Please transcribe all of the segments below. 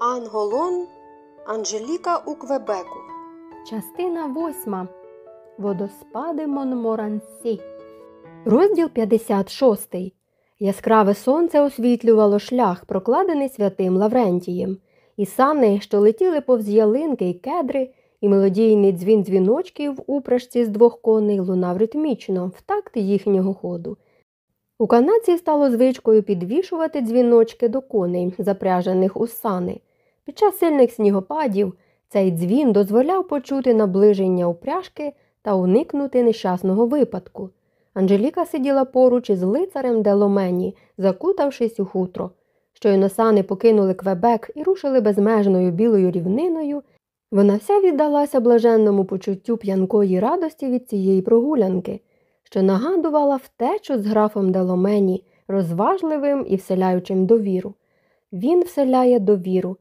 Анголон Анжеліка у Квебеку. Частина восьма. Водоспади Монморансі. Розділ 56. Яскраве сонце освітлювало шлях, прокладений святим Лаврентієм, і сани, що летіли повз ялинки й кедри, і мелодійний дзвін дзвіночків в упряжці з двох коней лунав ритмічно, в такт їхнього ходу. У канадці стало звичкою підвішувати дзвіночки до коней, запряжених у сани. Під час сильних снігопадів цей дзвін дозволяв почути наближення упряжки та уникнути нещасного випадку. Анжеліка сиділа поруч із лицарем Деломені, закутавшись у хутро. Щойно сани покинули Квебек і рушили безмежною білою рівниною. Вона вся віддалася блаженному почуттю п'янкої радості від цієї прогулянки, що нагадувала втечу з графом Деломені, розважливим і вселяючим довіру. Він вселяє довіру.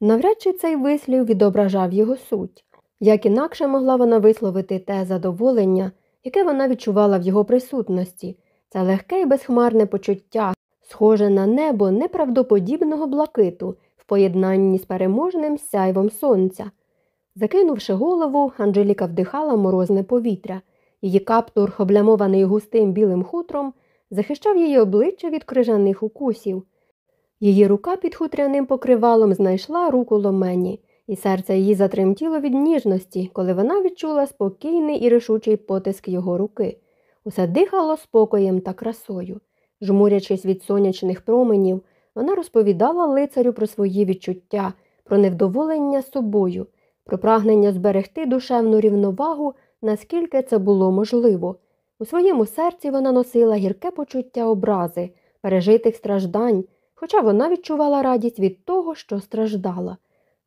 Навряд чи цей вислів відображав його суть, як інакше могла вона висловити те задоволення, яке вона відчувала в його присутності, це легке і безхмарне почуття, схоже на небо неправдоподібного блакиту в поєднанні з переможним сяйвом сонця. Закинувши голову, Анжеліка вдихала морозне повітря. Її каптур, облямований густим білим хутром, захищав її обличчя від крижаних укусів. Її рука під хутряним покривалом знайшла руку ломені, і серце її затремтіло від ніжності, коли вона відчула спокійний і рішучий потиск його руки. Усе дихало спокоєм та красою. Жмурячись від сонячних променів, вона розповідала лицарю про свої відчуття, про невдоволення собою, про прагнення зберегти душевну рівновагу, наскільки це було можливо. У своєму серці вона носила гірке почуття образи, пережитих страждань, хоча вона відчувала радість від того, що страждала.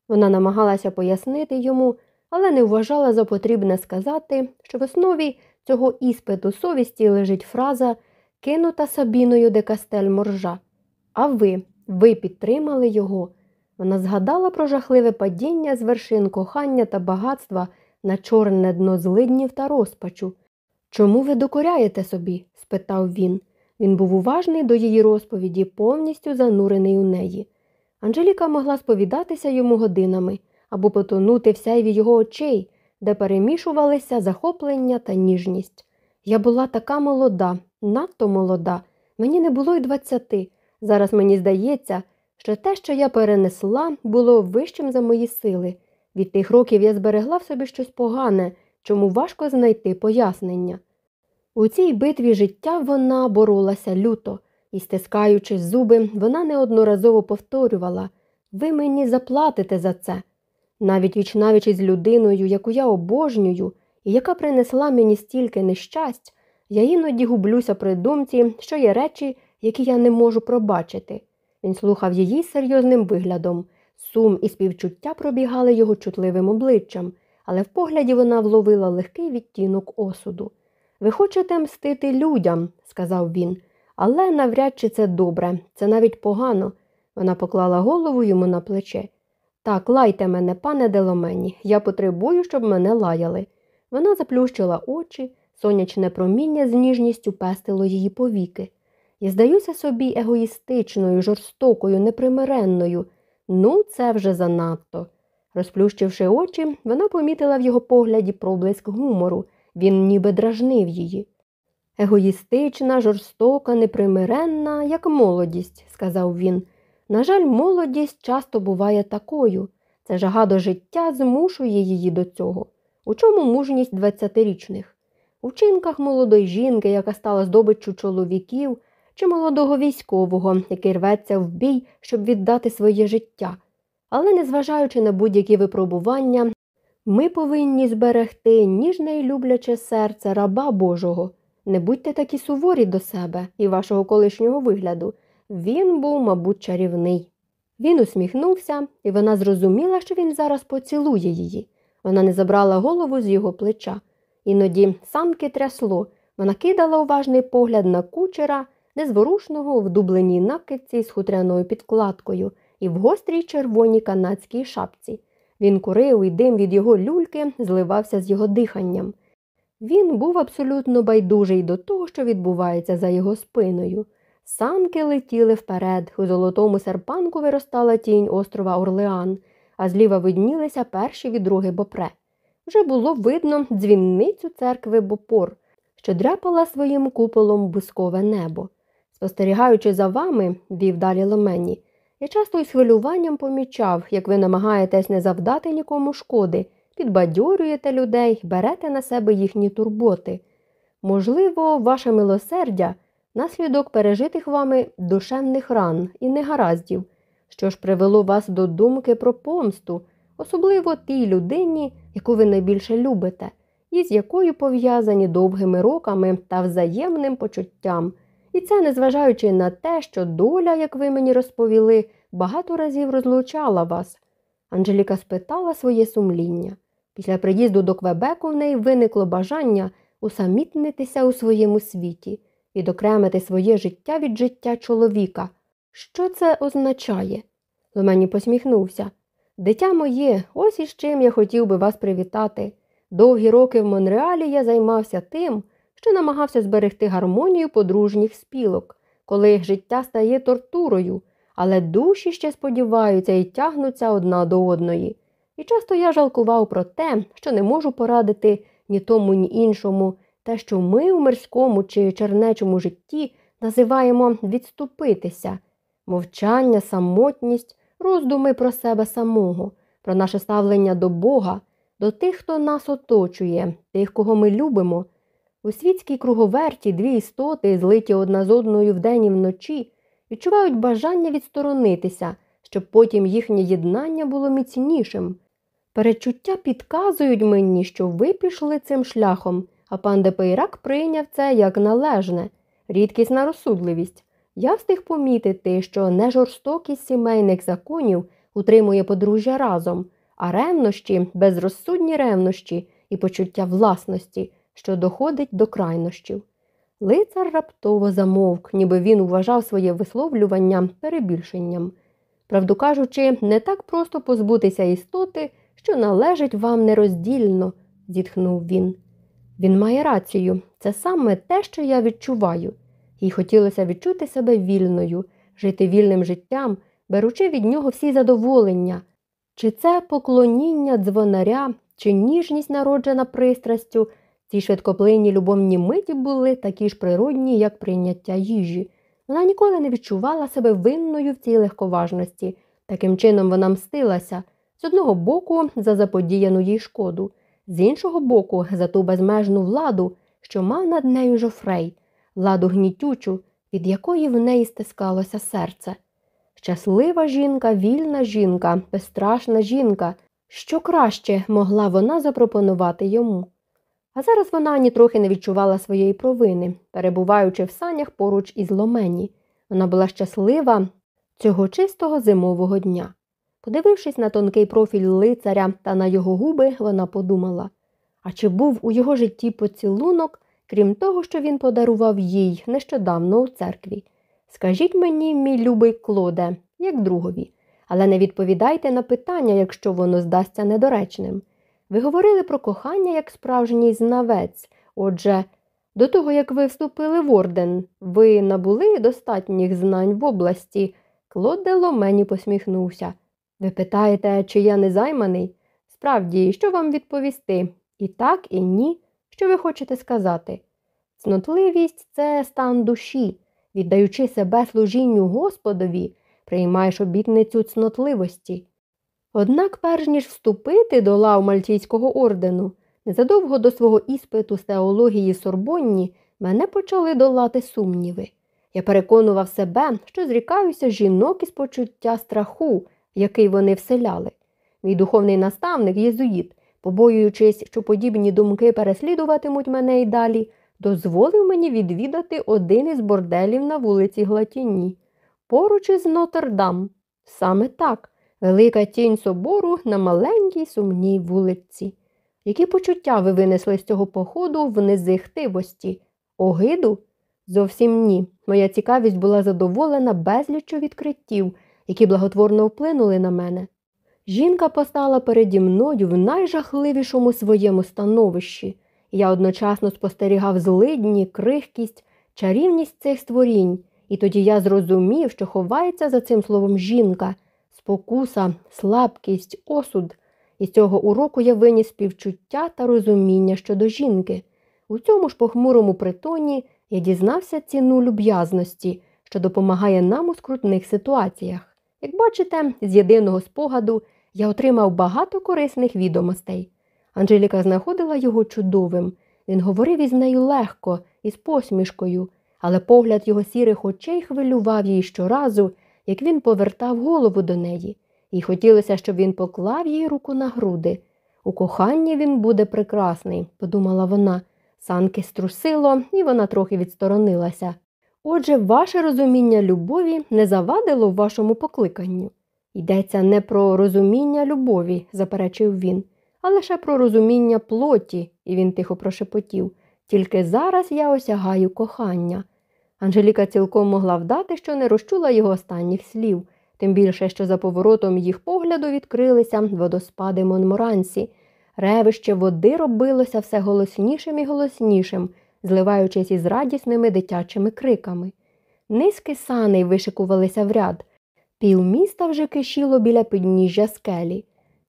Вона намагалася пояснити йому, але не вважала за потрібне сказати, що в основі цього іспиту совісті лежить фраза, кинута Сабіною де Кастель Моржа. А ви, ви підтримали його. Вона згадала про жахливе падіння з вершин кохання та багатства на чорне дно злиднів та розпачу. Чому ви докоряєте собі? спитав він. Він був уважний до її розповіді, повністю занурений у неї. Анжеліка могла сповідатися йому годинами або потонути в сяйві його очей, де перемішувалися захоплення та ніжність. Я була така молода, надто молода, мені не було й двадцяти. Зараз мені здається, що те, що я перенесла, було вищим за мої сили. Від тих років я зберегла в собі щось погане, чому важко знайти пояснення. У цій битві життя вона боролася люто, і, стискаючи зуби, вона неодноразово повторювала ви мені заплатите за це. Навіть вічнавіч із людиною, яку я обожнюю, і яка принесла мені стільки нещасть, я іноді гублюся при думці, що є речі, які я не можу пробачити. Він слухав її серйозним виглядом. Сум і співчуття пробігали його чутливим обличчям, але в погляді вона вловила легкий відтінок осуду. Ви хочете мстити людям, сказав він, але навряд чи це добре, це навіть погано. Вона поклала голову йому на плече. Так, лайте мене, пане Деломені, я потребую, щоб мене лаяли. Вона заплющила очі, сонячне проміння з ніжністю пестило її повіки. Я здаюся собі егоїстичною, жорстокою, непримиренною. Ну, це вже занадто. Розплющивши очі, вона помітила в його погляді проблиск гумору. Він ніби дражнив її. Егоїстична, жорстока, непримиренна, як молодість, сказав він. На жаль, молодість часто буває такою. Це жага до життя змушує її до цього. У чому мужність двадцятирічних? У вчинках молодої жінки, яка стала здобиччю чоловіків, чи молодого військового, який рветься в бій, щоб віддати своє життя. Але, незважаючи на будь-які випробування, ми повинні зберегти ніжне і любляче серце раба Божого. Не будьте такі суворі до себе і вашого колишнього вигляду. Він був, мабуть, чарівний. Він усміхнувся, і вона зрозуміла, що він зараз поцілує її. Вона не забрала голову з його плеча. Іноді самки трясло, вона кидала уважний погляд на кучера, незворушного в дубленій накидці з хутряною підкладкою і в гострій червоній канадській шапці. Він курив і дим від його люльки зливався з його диханням. Він був абсолютно байдужий до того, що відбувається за його спиною. Санки летіли вперед, у золотому серпанку виростала тінь острова Орлеан, а зліва виднілися перші відруги Бопре. Вже було видно дзвінницю церкви Бопор, що дряпала своїм куполом бускове небо. Спостерігаючи за вами, вів далі Ломені, я часто із хвилюванням помічав, як ви намагаєтесь не завдати нікому шкоди, підбадьорюєте людей, берете на себе їхні турботи. Можливо, ваше милосердя наслідок пережитих вами душевних ран і негараздів, що ж привело вас до думки про помсту, особливо тій людині, яку ви найбільше любите, і з якою пов'язані довгими роками та взаємним почуттям. І це незважаючи на те, що доля, як ви мені розповіли, багато разів розлучала вас. Анжеліка спитала своє сумління. Після приїзду до Квебеку в неї виникло бажання усамітнитися у своєму світі, відокремити своє життя від життя чоловіка. Що це означає? Ломені посміхнувся. Дитя моє, ось із чим я хотів би вас привітати. Довгі роки в Монреалі я займався тим, що намагався зберегти гармонію подружніх спілок, коли життя стає тортурою, але душі ще сподіваються і тягнуться одна до одної. І часто я жалкував про те, що не можу порадити ні тому, ні іншому, те, що ми у мирському чи чернечому житті називаємо відступитися, мовчання, самотність, роздуми про себе самого, про наше ставлення до Бога, до тих, хто нас оточує, тих, кого ми любимо. У світській круговерті дві істоти, злиті одна з одною вдень і вночі, відчувають бажання відсторонитися, щоб потім їхнє єднання було міцнішим. Передчуття підказують мені, що ви пішли цим шляхом, а пан де Пейрак прийняв це як належне, рідкісна розсудливість. Я встиг помітити, що не жорстокість сімейних законів утримує подружжя разом, а ревнощі, безрозсудні ревнощі і почуття власності, що доходить до крайнощів. Лицар раптово замовк, ніби він вважав своє висловлювання перебільшенням. Правду кажучи, не так просто позбутися істоти, що належить вам нероздільно, зітхнув він. Він має рацію, це саме те, що я відчуваю, їй хотілося відчути себе вільною, жити вільним життям, беручи від нього всі задоволення. Чи це поклоніння дзвонаря, чи ніжність, народжена пристрастю, ці швидкоплинні любовні миті були такі ж природні, як прийняття їжі. Вона ніколи не відчувала себе винною в цій легковажності. Таким чином вона мстилася з одного боку за заподіяну їй шкоду, з іншого боку, за ту безмежну владу, що мав над нею жофрей, владу гнітючу, від якої в неї стискалося серце. Щаслива жінка, вільна жінка, безстрашна жінка, що краще могла вона запропонувати йому. А зараз вона ані трохи не відчувала своєї провини, перебуваючи в санях поруч із ломені. Вона була щаслива цього чистого зимового дня. Подивившись на тонкий профіль лицаря та на його губи, вона подумала а чи був у його житті поцілунок, крім того, що він подарував їй нещодавно у церкві? Скажіть мені, мій любий Клоде, як другові, але не відповідайте на питання, якщо воно здасться недоречним. Ви говорили про кохання як справжній знавець. Отже, до того, як ви вступили в орден, ви набули достатніх знань в області. Клод мені посміхнувся. Ви питаєте, чи я не займаний? Справді, що вам відповісти? І так, і ні. Що ви хочете сказати? Цнотливість це стан душі. Віддаючи себе служінню Господові, приймаєш обітницю цнотливості. Однак, перш ніж вступити до лав Мальтійського ордену, незадовго до свого іспиту з теології Сорбонні мене почали долати сумніви. Я переконував себе, що зрікаюся жінок із почуття страху, який вони вселяли. Мій духовний наставник, єзуїт, побоюючись, що подібні думки переслідуватимуть мене й далі, дозволив мені відвідати один із борделів на вулиці Глатіні, поруч із Нотр-Дам. Саме так велика тінь собору на маленькій сумній вулиці. Які почуття ви винесли з цього походу в незихтивості? Огиду? Зовсім ні. Моя цікавість була задоволена безліччю відкриттів, які благотворно вплинули на мене. Жінка постала переді мною в найжахливішому своєму становищі, я одночасно спостерігав злидні, крихкість, чарівність цих створінь І тоді я зрозумів, що ховається за цим словом жінка, спокуса, слабкість, осуд. І з цього уроку я виніс співчуття та розуміння щодо жінки. У цьому ж похмурому притоні я дізнався ціну люб'язності, що допомагає нам у скрутних ситуаціях. Як бачите, з єдиного спогаду я отримав багато корисних відомостей. Анжеліка знаходила його чудовим. Він говорив із нею легко, із посмішкою, але погляд його сірих очей хвилював її щоразу, як він повертав голову до неї, і хотілося, щоб він поклав їй руку на груди. У коханні він буде прекрасний, подумала вона. Санки струсило, і вона трохи відсторонилася. Отже, ваше розуміння любові не завадило вашому покликанню. Йдеться не про розуміння любові, заперечив він, а лише про розуміння плоті, і він тихо прошепотів. Тільки зараз я осягаю кохання. Анжеліка цілком могла вдати, що не розчула його останніх слів, тим більше, що за поворотом їх погляду відкрилися водоспади Монморансі. Ревище води робилося все голоснішим і голоснішим, зливаючись із радісними дитячими криками. Низки саней вишикувалися в ряд. Півміста вже кишіло біля підніжжя скелі.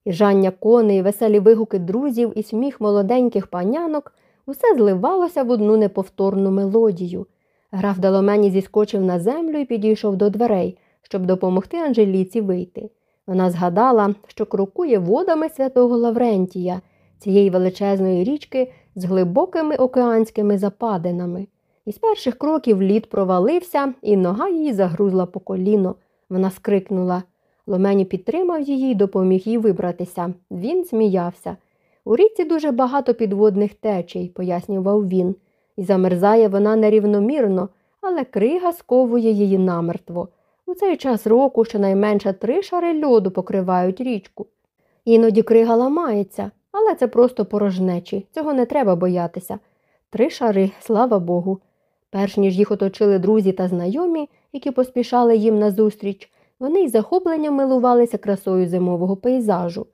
Іржання коней, веселі вигуки друзів і сміх молоденьких панянок усе зливалося в одну неповторну мелодію. Граф Даломені зіскочив на землю і підійшов до дверей, щоб допомогти Анжеліці вийти. Вона згадала, що крокує водами святого Лаврентія, цієї величезної річки з глибокими океанськими западинами. Із перших кроків лід провалився, і нога її загрузла по коліно. Вона скрикнула. Ломені підтримав її і допоміг їй вибратися. Він сміявся. У річці дуже багато підводних течій, пояснював він, і замерзає вона нерівномірно, але крига сковує її намертво. У цей час року щонайменше три шари льоду покривають річку. Іноді крига ламається, але це просто порожнечі, цього не треба боятися. Три шари, слава Богу. Перш ніж їх оточили друзі та знайомі, які поспішали їм назустріч, вони із захопленням милувалися красою зимового пейзажу.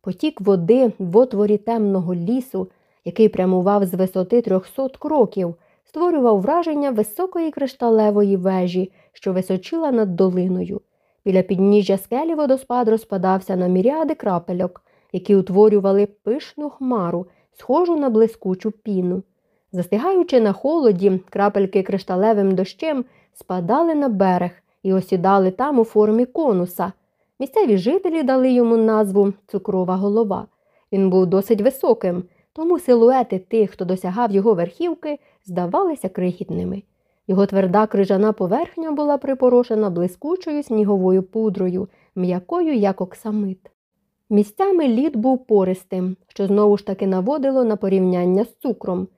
Потік води в отворі темного лісу, який прямував з висоти трьохсот кроків, створював враження високої кришталевої вежі, що височила над долиною. Біля підніжжя скелі водоспад розпадався на міріади крапельок, які утворювали пишну хмару, схожу на блискучу піну. Застигаючи на холоді, крапельки кришталевим дощем спадали на берег і осідали там у формі конуса. Місцеві жителі дали йому назву цукрова голова. Він був досить високим, тому силуети тих, хто досягав його верхівки, здавалися крихітними. Його тверда крижана поверхня була припорошена блискучою сніговою пудрою, м'якою, як оксамит. Місцями лід був пористим, що знову ж таки наводило на порівняння з цукром.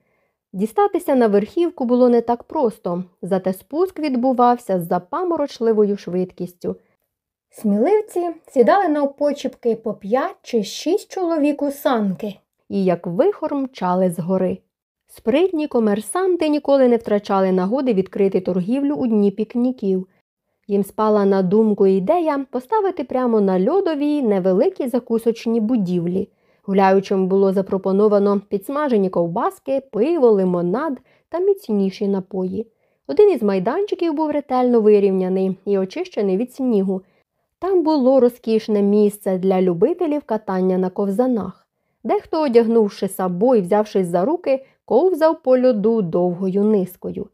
Дістатися на верхівку було не так просто, зате спуск відбувався з запаморочливою швидкістю. Сміливці сідали на опочіпки по п'ять чи шість чоловік у санки і як вихор мчали згори. Спритні комерсанти ніколи не втрачали нагоди відкрити торгівлю у дні пікніків. Їм спала на думку ідея поставити прямо на льодовій невеликі закусочні будівлі. Гуляючим було запропоновано підсмажені ковбаски, пиво, лимонад та міцніші напої. Один із майданчиків був ретельно вирівняний і очищений від снігу. Там було розкішне місце для любителів катання на ковзанах. Дехто, одягнувши сабо і взявшись за руки, ковзав по льоду довгою низкою.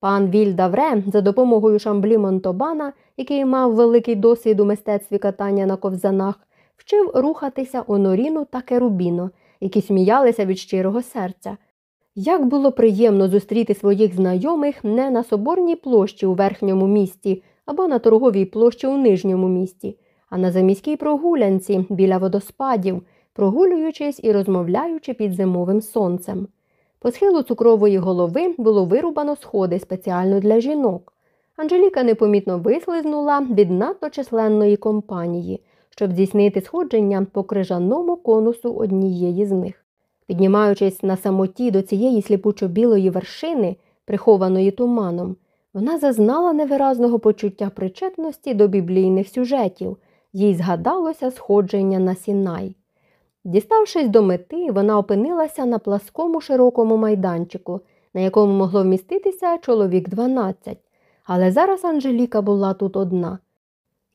Пан Вільдавре за допомогою шамблі Монтобана, який мав великий досвід у мистецтві катання на ковзанах, вчив рухатися Оноріну та Керубіно, які сміялися від щирого серця. Як було приємно зустріти своїх знайомих не на соборній площі у верхньому місті або на торговій площі у нижньому місті, а на заміській прогулянці біля водоспадів, прогулюючись і розмовляючи під зимовим сонцем. По схилу цукрової голови було вирубано сходи спеціально для жінок. Анжеліка непомітно вислизнула від надто численної компанії, щоб здійснити сходження по крижаному конусу однієї з них. Піднімаючись на самоті до цієї сліпучо-білої вершини, прихованої туманом, вона зазнала невиразного почуття причетності до біблійних сюжетів, їй згадалося сходження на сінай. Діставшись до мети, вона опинилася на пласкому широкому майданчику, на якому могло вміститися чоловік 12. але зараз Анжеліка була тут одна.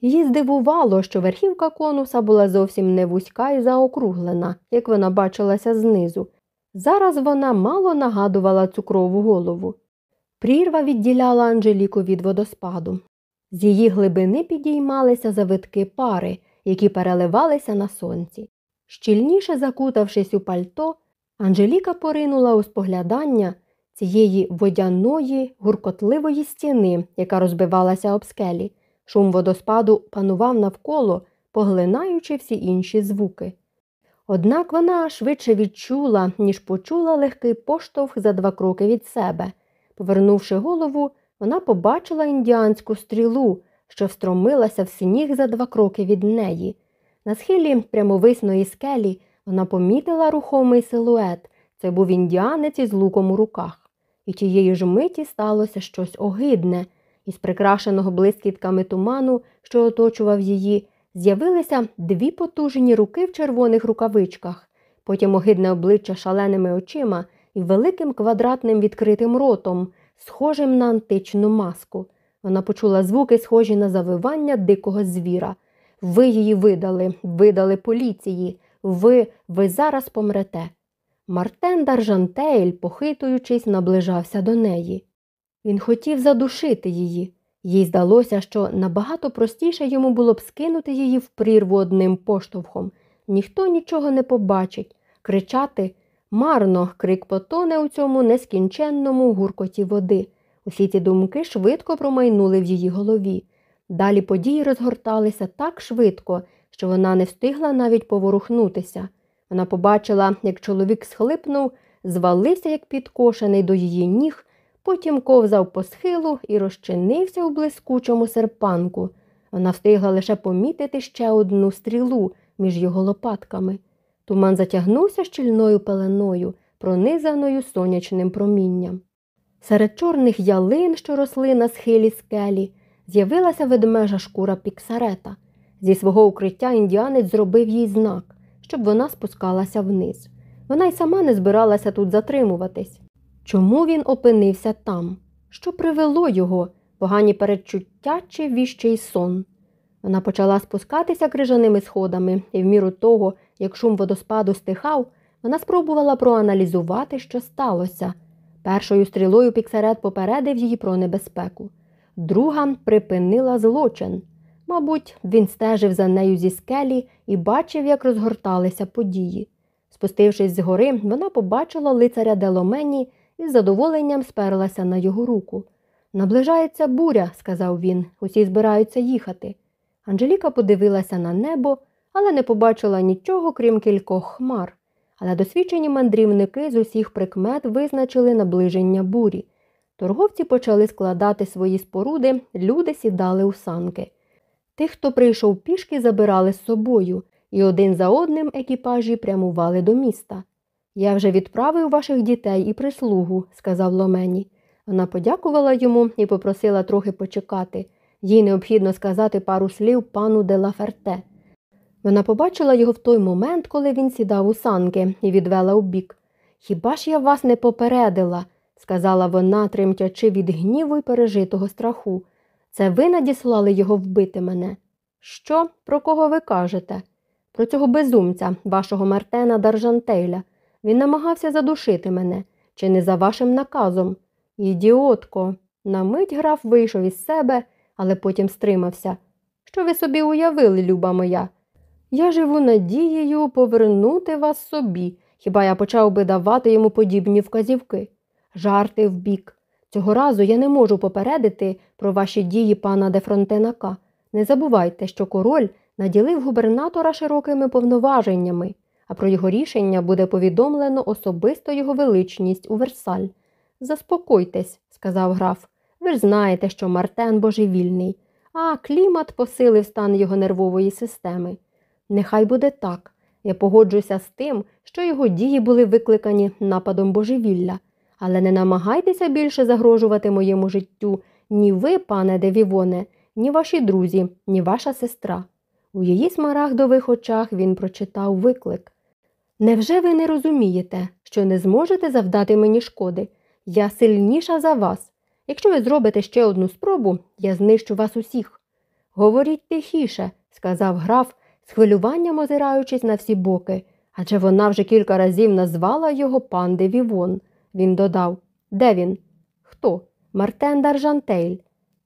Її здивувало, що верхівка конуса була зовсім не вузька і заокруглена, як вона бачилася знизу. Зараз вона мало нагадувала цукрову голову. Прірва відділяла Анжеліку від водоспаду. З її глибини підіймалися завитки пари, які переливалися на сонці. Щільніше закутавшись у пальто, Анжеліка поринула у споглядання цієї водяної, гуркотливої стіни, яка розбивалася об скелі. Шум водоспаду панував навколо, поглинаючи всі інші звуки. Однак вона швидше відчула, ніж почула легкий поштовх за два кроки від себе. Повернувши голову, вона побачила індіанську стрілу, що встромилася в сніг за два кроки від неї. На схилі прямовисної скелі вона помітила рухомий силует. Це був індіанець із луком у руках. І тієї ж миті сталося щось огидне. Із прикрашеного блискітками туману, що оточував її, з'явилися дві потужні руки в червоних рукавичках, потім огидне обличчя шаленими очима і великим квадратним відкритим ротом, схожим на античну маску. Вона почула звуки, схожі на завивання дикого звіра. Ви її видали, видали поліції. Ви, ви зараз помрете. Мартен Даржантейль, похитуючись, наближався до неї. Він хотів задушити її. Їй здалося, що набагато простіше йому було б скинути її в прірву одним поштовхом. Ніхто нічого не побачить. Кричати марно, крик потоне у цьому нескінченному гуркоті води. Усі ці думки швидко промайнули в її голові. Далі події розгорталися так швидко, що вона не встигла навіть поворухнутися. Вона побачила, як чоловік схлипнув, звалився, як підкошений до її ніг, потім ковзав по схилу і розчинився у блискучому серпанку. Вона встигла лише помітити ще одну стрілу між його лопатками. Туман затягнувся щільною пеленою, пронизаною сонячним промінням. Серед чорних ялин, що росли на схилі скелі, з'явилася ведмежа шкура піксарета. Зі свого укриття індіанець зробив їй знак, щоб вона спускалася вниз. Вона й сама не збиралася тут затримуватись. Чому він опинився там? Що привело його, погані передчуття чи віщий сон? Вона почала спускатися крижаними сходами, і в міру того, як шум водоспаду стихав, вона спробувала проаналізувати, що сталося. Першою стрілою піксарет попередив її про небезпеку. Друга припинила злочин. Мабуть, він стежив за нею зі скелі і бачив, як розгорталися події. Спустившись з гори, вона побачила лицаря Деломені і з задоволенням сперлася на його руку. Наближається буря, сказав він, усі збираються їхати. Анжеліка подивилася на небо, але не побачила нічого, крім кількох хмар. Але досвідчені мандрівники з усіх прикмет визначили наближення бурі. Торговці почали складати свої споруди, люди сідали у санки. Тих, хто прийшов пішки, забирали з собою, і один за одним екіпажі прямували до міста. Я вже відправив ваших дітей і прислугу, сказав Ломені. Вона подякувала йому і попросила трохи почекати. Їй необхідно сказати пару слів пану де Лаферте. Вона побачила його в той момент, коли він сідав у санки і відвела у бік. Хіба ж я вас не попередила? Сказала вона, тремтячи від гніву й пережитого страху. Це ви надіслали його вбити мене. Що, про кого ви кажете? Про цього безумця, вашого Мартена Даржантейля. Він намагався задушити мене, чи не за вашим наказом. Ідіотко. На мить граф вийшов із себе, але потім стримався. Що ви собі уявили, люба моя? Я живу надією повернути вас собі, хіба я почав би давати йому подібні вказівки. Жарти вбік. Цього разу я не можу попередити про ваші дії пана де Фронтенака. Не забувайте, що король наділив губернатора широкими повноваженнями, а про його рішення буде повідомлено особисто його величність у Версаль. Заспокойтесь, сказав граф. Ви ж знаєте, що Мартен божевільний, а клімат посилив стан його нервової системи. Нехай буде так. Я погоджуся з тим, що його дії були викликані нападом божевілля, але не намагайтеся більше загрожувати моєму життю ні ви, пане Девівоне, ні ваші друзі, ні ваша сестра. У її смарагдових очах він прочитав виклик. Невже ви не розумієте, що не зможете завдати мені шкоди? Я сильніша за вас. Якщо ви зробите ще одну спробу, я знищу вас усіх. Говоріть тихіше, сказав граф, з хвилюванням озираючись на всі боки, адже вона вже кілька разів назвала його пан де Вівон. Він додав Де він? Хто? Мартен Даржантейль.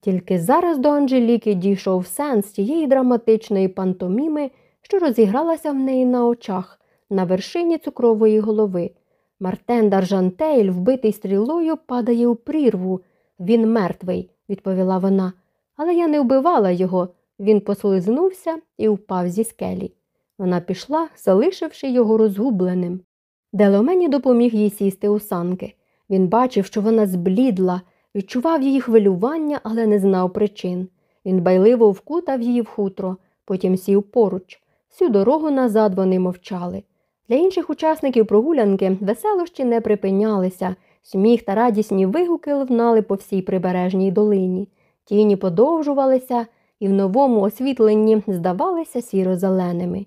Тільки зараз до Анжеліки дійшов сенс тієї драматичної пантоміми, що розігралася в неї на очах, на вершині цукрової голови. Мартен Даржантейль, вбитий стрілою, падає у прірву. Він мертвий, відповіла вона. Але я не вбивала його. Він послизнувся і впав зі скелі. Вона пішла, залишивши його розгубленим. Деломені допоміг їй сісти у санки. Він бачив, що вона зблідла, відчував її хвилювання, але не знав причин. Він байливо вкутав її в хутро, потім сів поруч. Всю дорогу назад вони мовчали. Для інших учасників прогулянки веселощі не припинялися, сміх та радісні вигуки лунали по всій прибережній долині. Тіні подовжувалися і в новому освітленні здавалися сіро-зеленими.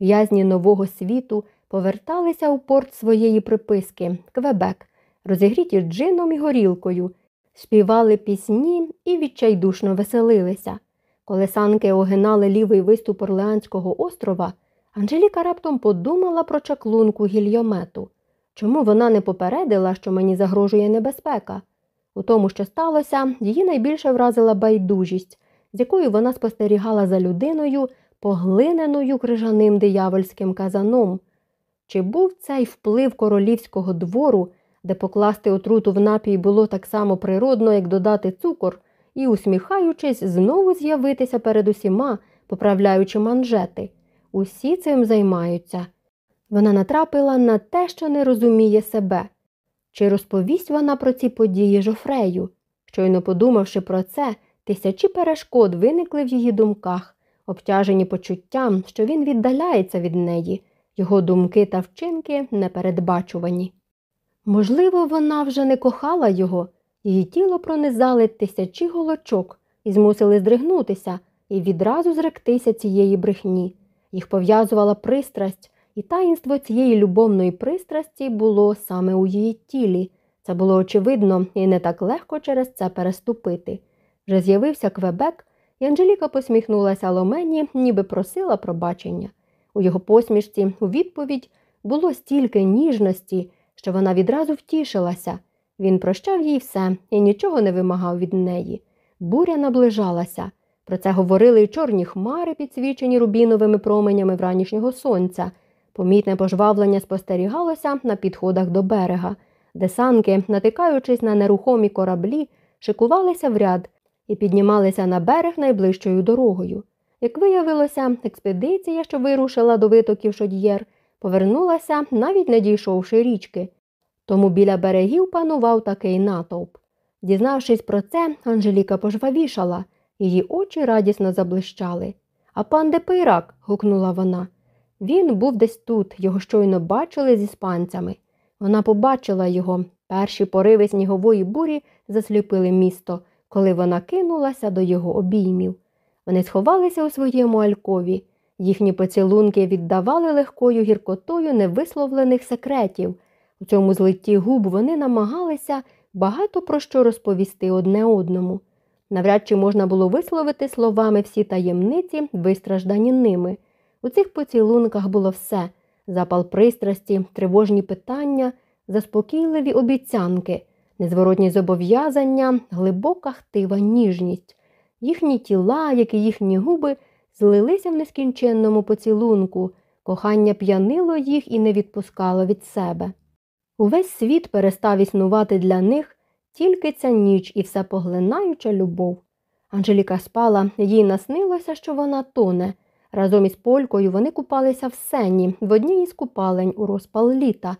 В'язні нового світу поверталися у порт своєї приписки Квебек, розігріті джином і горілкою, співали пісні і відчайдушно веселилися. Коли санки огинали лівий виступ Орлеанського острова, Анжеліка раптом подумала про чаклунку гільйомету. Чому вона не попередила, що мені загрожує небезпека? У тому, що сталося, її найбільше вразила байдужість, з якою вона спостерігала за людиною, поглиненою крижаним диявольським казаном. Чи був цей вплив королівського двору, де покласти отруту в напій було так само природно, як додати цукор, і, усміхаючись, знову з'явитися перед усіма, поправляючи манжети? Усі цим займаються. Вона натрапила на те, що не розуміє себе. Чи розповість вона про ці події Жофрею? Щойно подумавши про це, тисячі перешкод виникли в її думках, обтяжені почуттям, що він віддаляється від неї, його думки та вчинки непередбачувані. Можливо, вона вже не кохала його, її тіло пронизали тисячі голочок і змусили здригнутися і відразу зректися цієї брехні. Їх пов'язувала пристрасть, і таїнство цієї любовної пристрасті було саме у її тілі. Це було очевидно і не так легко через це переступити. Вже з'явився Квебек, і Анжеліка посміхнулася Ломені, ніби просила пробачення. У його посмішці у відповідь було стільки ніжності, що вона відразу втішилася. Він прощав їй все і нічого не вимагав від неї. Буря наближалася. Про це говорили й чорні хмари, підсвічені рубіновими променями вранішнього сонця. Помітне пожвавлення спостерігалося на підходах до берега, де санки, натикаючись на нерухомі кораблі, шикувалися в ряд і піднімалися на берег найближчою дорогою. Як виявилося, експедиція, що вирушила до витоків Шодьєр, повернулася, навіть не дійшовши річки. Тому біля берегів панував такий натовп. Дізнавшись про це, Анжеліка пожвавішала, її очі радісно заблищали. А пан де Пейрак, гукнула вона. Він був десь тут, його щойно бачили з іспанцями. Вона побачила його. Перші пориви снігової бурі засліпили місто, коли вона кинулася до його обіймів. Вони сховалися у своєму алькові. Їхні поцілунки віддавали легкою гіркотою невисловлених секретів. У цьому злитті губ вони намагалися багато про що розповісти одне одному. Навряд чи можна було висловити словами всі таємниці, вистраждані ними. У цих поцілунках було все запал пристрасті, тривожні питання, заспокійливі обіцянки, незворотні зобов'язання, глибока хтива ніжність. Їхні тіла, як і їхні губи, злилися в нескінченному поцілунку, кохання п'янило їх і не відпускало від себе. Увесь світ перестав існувати для них тільки ця ніч і все поглинаюча любов. Анжеліка спала, їй наснилося, що вона тоне. Разом із полькою вони купалися в сені в одній із купалень у розпал літа.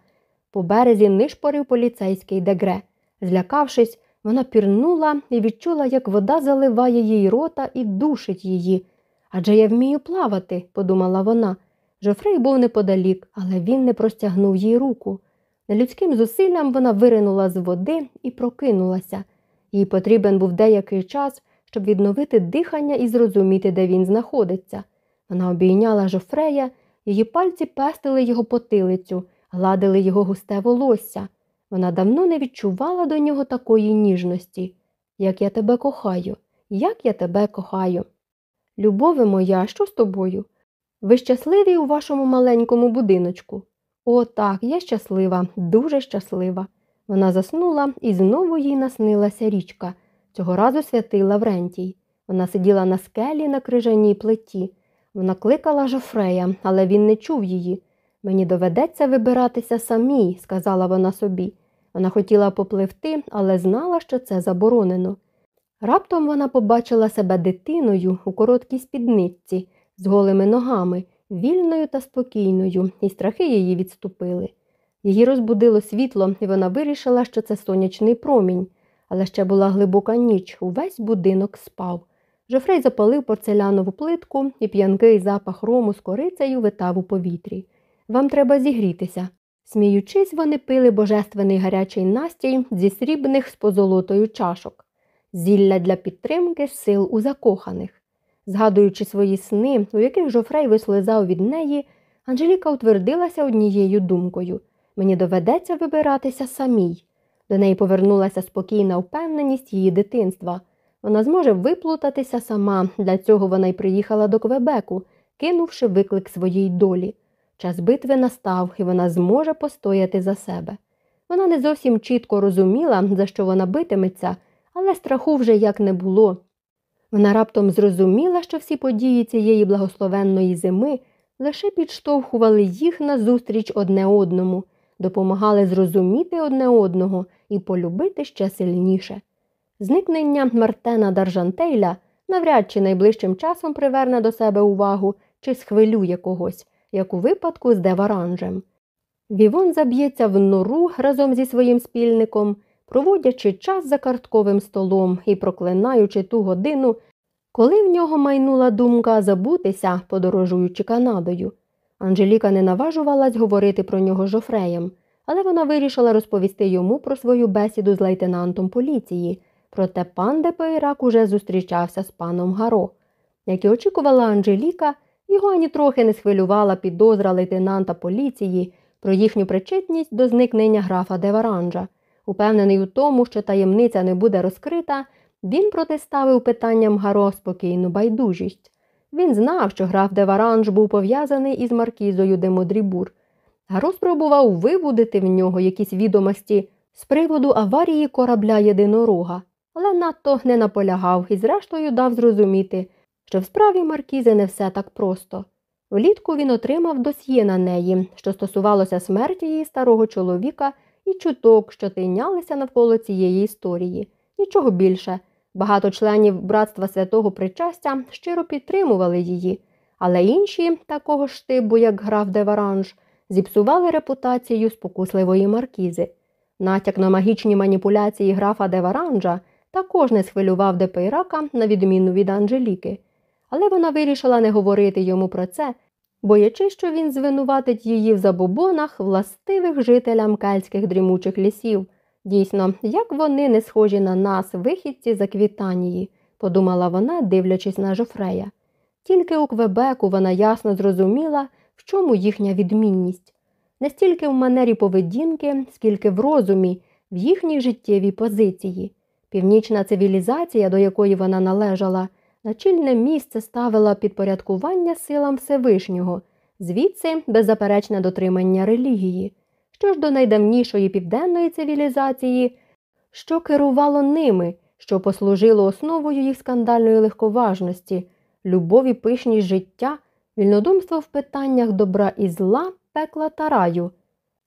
По березі нишпорив поліцейський дегре. Злякавшись, вона пірнула і відчула, як вода заливає їй рота і душить її. Адже я вмію плавати, подумала вона. Жофрей був неподалік, але він не простягнув їй руку. Нелюдським зусиллям вона виринула з води і прокинулася. Їй потрібен був деякий час, щоб відновити дихання і зрозуміти, де він знаходиться. Вона обійняла жофрея, її пальці пестили його потилицю, гладили його густе волосся. Вона давно не відчувала до нього такої ніжності. як я тебе кохаю, як я тебе кохаю. Любове моя, що з тобою? Ви щасливі у вашому маленькому будиночку? О, так, я щаслива, дуже щаслива. Вона заснула і знову їй наснилася річка. Цього разу святий Лаврентій. Вона сиділа на скелі на крижаній плиті. Вона кликала Жофрея, але він не чув її. Мені доведеться вибиратися самій, сказала вона собі. Вона хотіла попливти, але знала, що це заборонено. Раптом вона побачила себе дитиною у короткій спідничці, з голими ногами, вільною та спокійною, і страхи її відступили. Її розбудило світло, і вона вирішила, що це сонячний промінь, але ще була глибока ніч, увесь будинок спав. Жофрей запалив порцелянову плитку, і п'янкий запах рому з корицею витав у повітрі. Вам треба зігрітися. Сміючись, вони пили божественний гарячий настій зі срібних з позолотою чашок, зілля для підтримки сил у закоханих. Згадуючи свої сни, у яких Жофрей вислизав від неї, Анжеліка утвердилася однією думкою мені доведеться вибиратися самій. До неї повернулася спокійна впевненість її дитинства. Вона зможе виплутатися сама, для цього вона й приїхала до Квебеку, кинувши виклик своїй долі. Час битви настав, і вона зможе постояти за себе. Вона не зовсім чітко розуміла, за що вона битиметься, але страху вже як не було. Вона раптом зрозуміла, що всі події цієї благословенної зими лише підштовхували їх назустріч одне одному, допомагали зрозуміти одне одного і полюбити ще сильніше. Зникнення Мартена Даржантейля навряд чи найближчим часом приверне до себе увагу чи схвилює когось, як у випадку з де Варанжем. Вівон заб'ється в нору разом зі своїм спільником, проводячи час за картковим столом і проклинаючи ту годину, коли в нього майнула думка забутися, подорожуючи Канадою. Анжеліка не наважувалась говорити про нього з Жофреєм, але вона вирішила розповісти йому про свою бесіду з лейтенантом поліції. Проте пан де Пейрак уже зустрічався з паном Гаро. Як і очікувала Анжеліка, його ані трохи не схвилювала підозра лейтенанта поліції про їхню причетність до зникнення графа Деваранжа. Упевнений у тому, що таємниця не буде розкрита, він протиставив питанням Гаро спокійну байдужість. Він знав, що граф Деваранж був пов'язаний із маркізою де Модрібур. Гаро спробував вивудити в нього якісь відомості з приводу аварії корабля єдинорога, але надто не наполягав і, зрештою, дав зрозуміти, що в справі маркізи не все так просто. Влітку він отримав досьє на неї, що стосувалося смерті її старого чоловіка і чуток, що тийнялися навколо цієї історії. Нічого більше. Багато членів братства святого причастя щиро підтримували її, але інші, такого ж типу, як граф Деваранж, зіпсували репутацію спокусливої маркізи. Натяк на магічні маніпуляції графа Деваранжа також не схвилював Депейрака, на відміну від Анжеліки. Але вона вирішила не говорити йому про це, боячись, що він звинуватить її в забобонах, властивих жителям кельтських дрімучих лісів. Дійсно, як вони не схожі на нас, вихідці з Аквітанії, подумала вона, дивлячись на Жофрея. Тільки у Квебеку вона ясно зрозуміла, в чому їхня відмінність. Не стільки в манері поведінки, скільки в розумі, в їхній життєвій позиції. Північна цивілізація, до якої вона належала, на чільне місце ставила підпорядкування силам Всевишнього, звідси беззаперечне дотримання релігії. Що ж до найдавнішої південної цивілізації, що керувало ними, що послужило основою їх скандальної легковажності, любові пишність життя, вільнодумство в питаннях добра і зла, пекла та раю.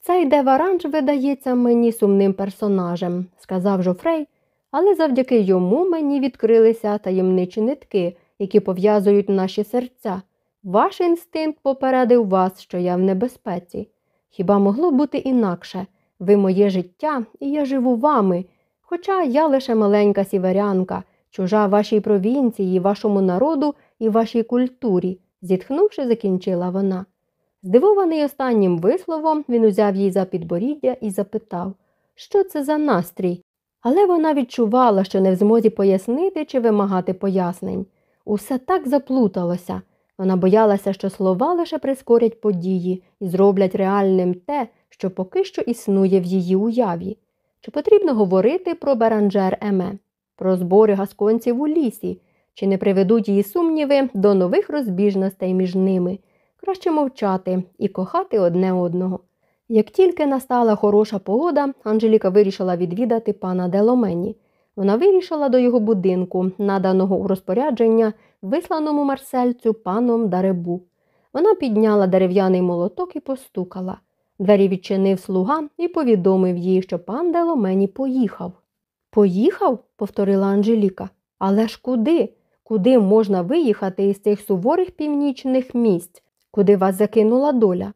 Цей деваранж видається мені сумним персонажем, сказав Жофрей, але завдяки йому мені відкрилися таємничі нитки, які пов'язують наші серця. Ваш інстинкт попередив вас, що я в небезпеці. Хіба могло бути інакше? Ви моє життя, і я живу вами. Хоча я лише маленька сіверянка, чужа вашій провінції, вашому народу і вашій культурі, зітхнувши, закінчила вона. Здивований останнім висловом, він узяв їй за підборіддя і запитав, що це за настрій. Але вона відчувала, що не в змозі пояснити чи вимагати пояснень. Усе так заплуталося. Вона боялася, що слова лише прискорять події і зроблять реальним те, що поки що існує в її уяві. Чи потрібно говорити про Беранджер Еме? про збори гасконців у лісі, чи не приведуть її сумніви до нових розбіжностей між ними. Краще мовчати і кохати одне одного. Як тільки настала хороша погода, Анжеліка вирішила відвідати пана Деломені. Вона вирішила до його будинку, наданого у розпорядження висланому марсельцю паном Даребу. Вона підняла дерев'яний молоток і постукала. Двері відчинив слуга і повідомив їй, що пан Деломені поїхав. Поїхав? повторила Анжеліка. Але ж куди? Куди можна виїхати із цих суворих північних місць, куди вас закинула доля?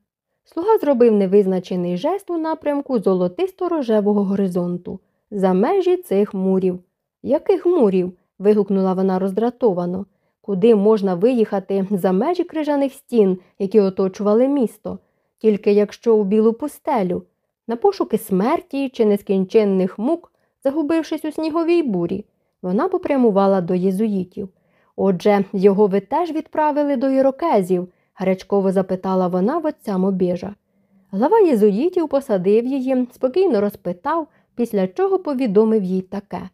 Слуга зробив невизначений жест у напрямку золотисто-рожевого горизонту, за межі цих мурів. Яких мурів? вигукнула вона роздратовано. Куди можна виїхати за межі крижаних стін, які оточували місто, тільки якщо у білу пустелю, на пошуки смерті чи нескінченних мук, загубившись у сніговій бурі, вона попрямувала до єзуїтів. Отже, його ви теж відправили до ірокезів, гарячково запитала вона в отця Мобіжа. Глава єзуїтів посадив її, спокійно розпитав, після чого повідомив їй таке.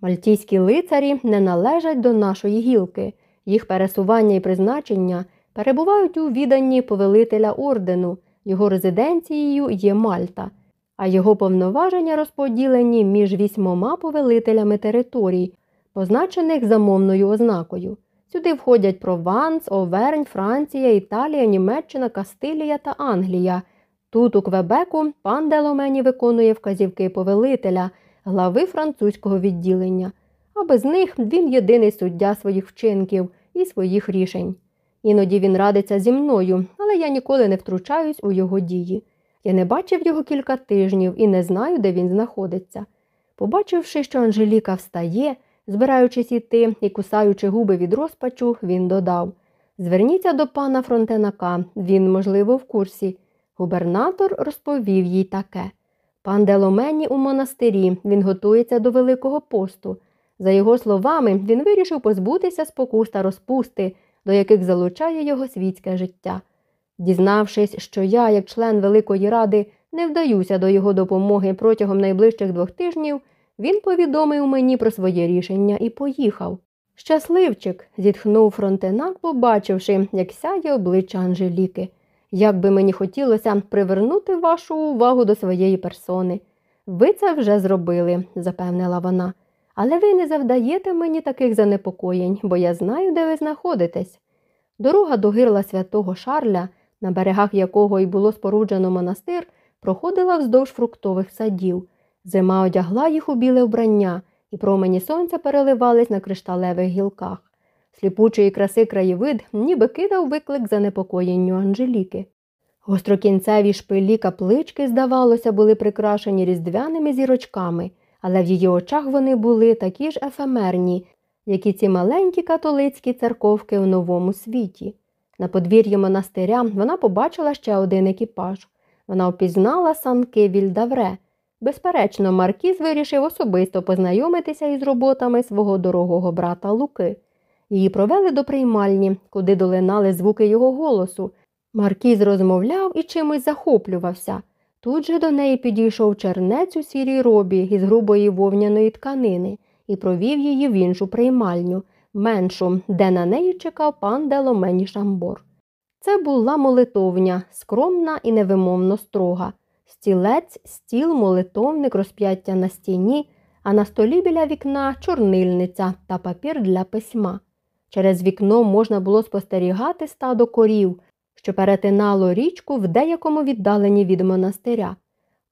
Мальтійські лицарі не належать до нашої гілки, їх пересування і призначення перебувають у віданні повелителя ордену, його резиденцією є Мальта, а його повноваження розподілені між вісьмома повелителями територій, позначених замовною ознакою. Сюди входять Прованс, Овернь, Франція, Італія, Німеччина, Кастилія та Англія. Тут, у Квебеку, пан Деломені виконує вказівки повелителя, глави французького відділення, а без них він єдиний суддя своїх вчинків і своїх рішень. Іноді він радиться зі мною, але я ніколи не втручаюсь у його дії. Я не бачив його кілька тижнів і не знаю, де він знаходиться. Побачивши, що Анжеліка встає, збираючись іти і кусаючи губи від розпачу, він додав Зверніться до пана Фронтенака, він, можливо, в курсі. Губернатор розповів їй таке. Пан Деломені у монастирі, він готується до Великого посту. За його словами, він вирішив позбутися спокус та розпусти, до яких залучає його світське життя. Дізнавшись, що я, як член Великої Ради, не вдаюся до його допомоги протягом найближчих двох тижнів, він повідомив мені про своє рішення і поїхав. Щасливчик, зітхнув фронтенак, побачивши, як сяє обличчя Анжеліки. Як би мені хотілося привернути вашу увагу до своєї персони. Ви це вже зробили, запевнила вона, але ви не завдаєте мені таких занепокоєнь, бо я знаю, де ви знаходитесь. Дорога до гирла святого Шарля, на берегах якого й було споруджено монастир, проходила вздовж фруктових садів. Зима одягла їх у біле вбрання, і промені сонця переливались на кришталевих гілках. Сліпучої краси краєвид ніби кидав виклик занепокоєнню Анжеліки. Гострокінцеві шпилі каплички, здавалося, були прикрашені різдвяними зірочками, але в її очах вони були такі ж ефемерні, як і ці маленькі католицькі церковки у новому світі. На подвір'ї монастиря вона побачила ще один екіпаж. Вона впізнала санки Вільдавре. Безперечно, Маркіз вирішив особисто познайомитися із роботами свого дорогого брата Луки. Її провели до приймальні, куди долинали звуки його голосу. Маркіз розмовляв і чимось захоплювався. Тут же до неї підійшов чернець у сірій робі із грубої вовняної тканини і провів її в іншу приймальню, меншу, де на неї чекав пан Деломені Шамбор. Це була молитовня, скромна і невимовно строга. Стілець, стіл, молитовник, розп'яття на стіні, а на столі біля вікна чорнильниця та папір для письма. Через вікно можна було спостерігати стадо корів, що перетинало річку в деякому віддаленні від монастиря.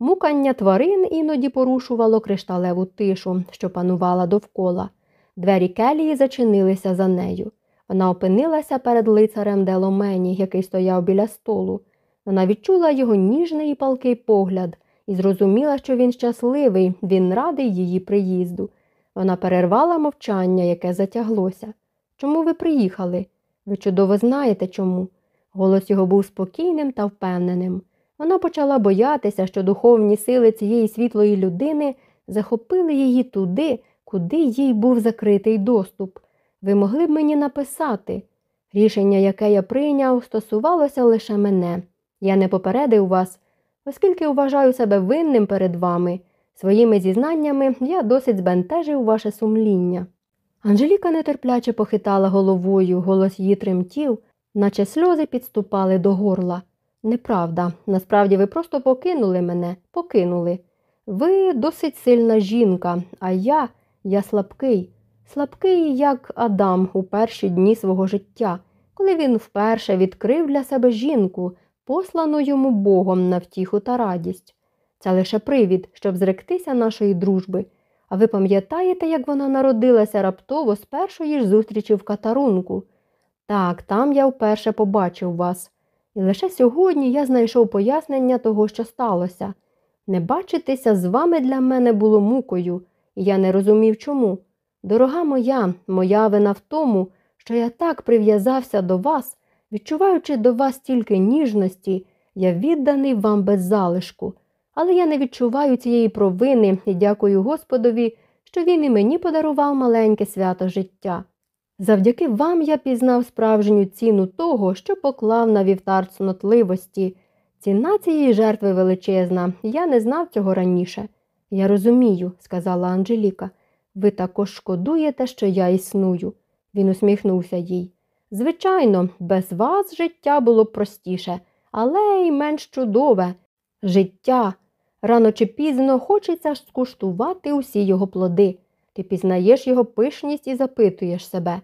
Мукання тварин іноді порушувало кришталеву тишу, що панувала довкола. Двері келії зачинилися за нею. Вона опинилася перед лицарем Деломені, який стояв біля столу. Вона відчула його ніжний і палкий погляд і зрозуміла, що він щасливий, він радий її приїзду. Вона перервала мовчання, яке затяглося. Чому ви приїхали? Ви чудово знаєте чому. Голос його був спокійним та впевненим. Вона почала боятися, що духовні сили цієї світлої людини захопили її туди, куди їй був закритий доступ. Ви могли б мені написати. Рішення, яке я прийняв, стосувалося лише мене. Я не попередив вас, оскільки вважаю себе винним перед вами. Своїми зізнаннями я досить збентежив ваше сумління. Анжеліка нетерпляче похитала головою, голос її тремтів, наче сльози підступали до горла. Неправда, насправді ви просто покинули мене, покинули. Ви досить сильна жінка, а я, я слабкий, слабкий, як Адам у перші дні свого життя, коли він вперше відкрив для себе жінку, послану йому Богом на втіху та радість. Це лише привід, щоб зректися нашої дружби. А ви пам'ятаєте, як вона народилася раптово з першої ж зустрічі в катарунку? Так, там я вперше побачив вас. І лише сьогодні я знайшов пояснення того, що сталося. Не бачитися з вами для мене було мукою, і я не розумів чому. Дорога моя, моя вина в тому, що я так прив'язався до вас, відчуваючи до вас тільки ніжності, я відданий вам без залишку. Але я не відчуваю цієї провини і дякую Господові, що він і мені подарував маленьке свято життя. Завдяки вам я пізнав справжню ціну того, що поклав на вівтар цнотливості. Ціна цієї жертви величезна, я не знав цього раніше. Я розумію, сказала Анжеліка. Ви також шкодуєте, що я існую. Він усміхнувся їй. Звичайно, без вас життя було простіше, але й менш чудове. Життя. Рано чи пізно хочеться скуштувати усі його плоди. Ти пізнаєш його пишність і запитуєш себе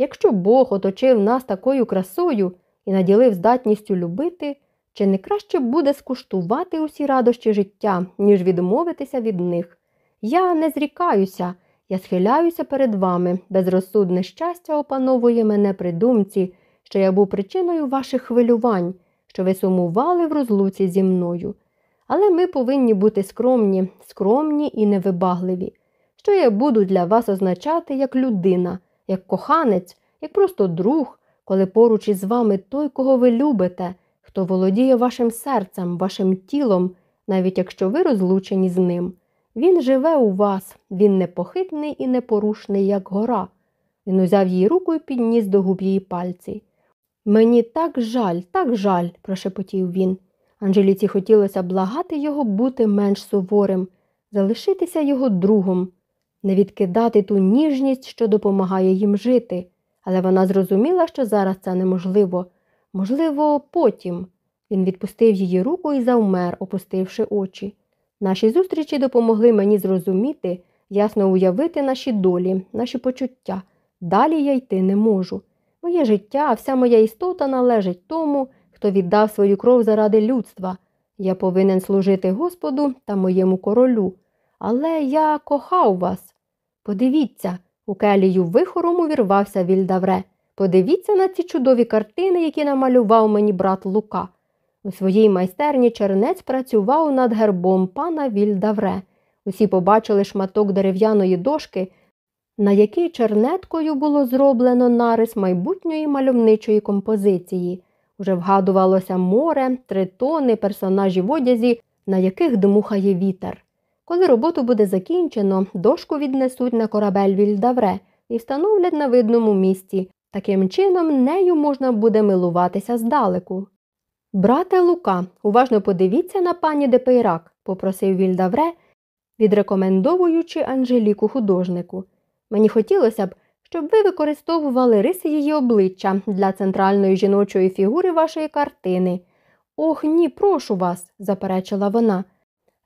якщо Бог оточив нас такою красою і наділив здатністю любити, чи не краще буде скуштувати усі радощі життя, ніж відмовитися від них? Я не зрікаюся, я схиляюся перед вами, безрозсудне щастя опановує мене при думці, що я був причиною ваших хвилювань, що ви сумували в розлуці зі мною. Але ми повинні бути скромні, скромні і невибагливі. Що я буду для вас означати як людина, як коханець, як просто друг, коли поруч із вами той, кого ви любите, хто володіє вашим серцем, вашим тілом, навіть якщо ви розлучені з ним. Він живе у вас, він непохитний і непорушний, як гора. Він узяв її руку і підніс до губ її пальці. Мені так жаль, так жаль, прошепотів він. Анжеліці хотілося благати його бути менш суворим, залишитися його другом, не відкидати ту ніжність, що допомагає їм жити, але вона зрозуміла, що зараз це неможливо. Можливо, потім. Він відпустив її руку і завмер, опустивши очі. Наші зустрічі допомогли мені зрозуміти, ясно уявити наші долі, наші почуття. Далі я йти не можу. Моє життя, вся моя істота належить тому, хто віддав свою кров заради людства. Я повинен служити Господу та моєму королю. Але я кохав вас. Подивіться, у келію вихором увірвався Вільдавре. Подивіться на ці чудові картини, які намалював мені брат Лука. У своїй майстерні чернець працював над гербом пана Вільдавре. Усі побачили шматок дерев'яної дошки, на якій чернеткою було зроблено нарис майбутньої мальовничої композиції. Уже вгадувалося море, тритони, персонажі в одязі, на яких дмухає вітер. Коли роботу буде закінчено, дошку віднесуть на корабель Вільдавре і встановлять на видному місці. Таким чином, нею можна буде милуватися здалеку. Брате Лука, уважно подивіться на пані де Пейрак, попросив Вільдавре, відрекомендовуючи Анжеліку художнику. Мені хотілося б, щоб ви використовували риси її обличчя для центральної жіночої фігури вашої картини. Ох, ні, прошу вас, заперечила вона.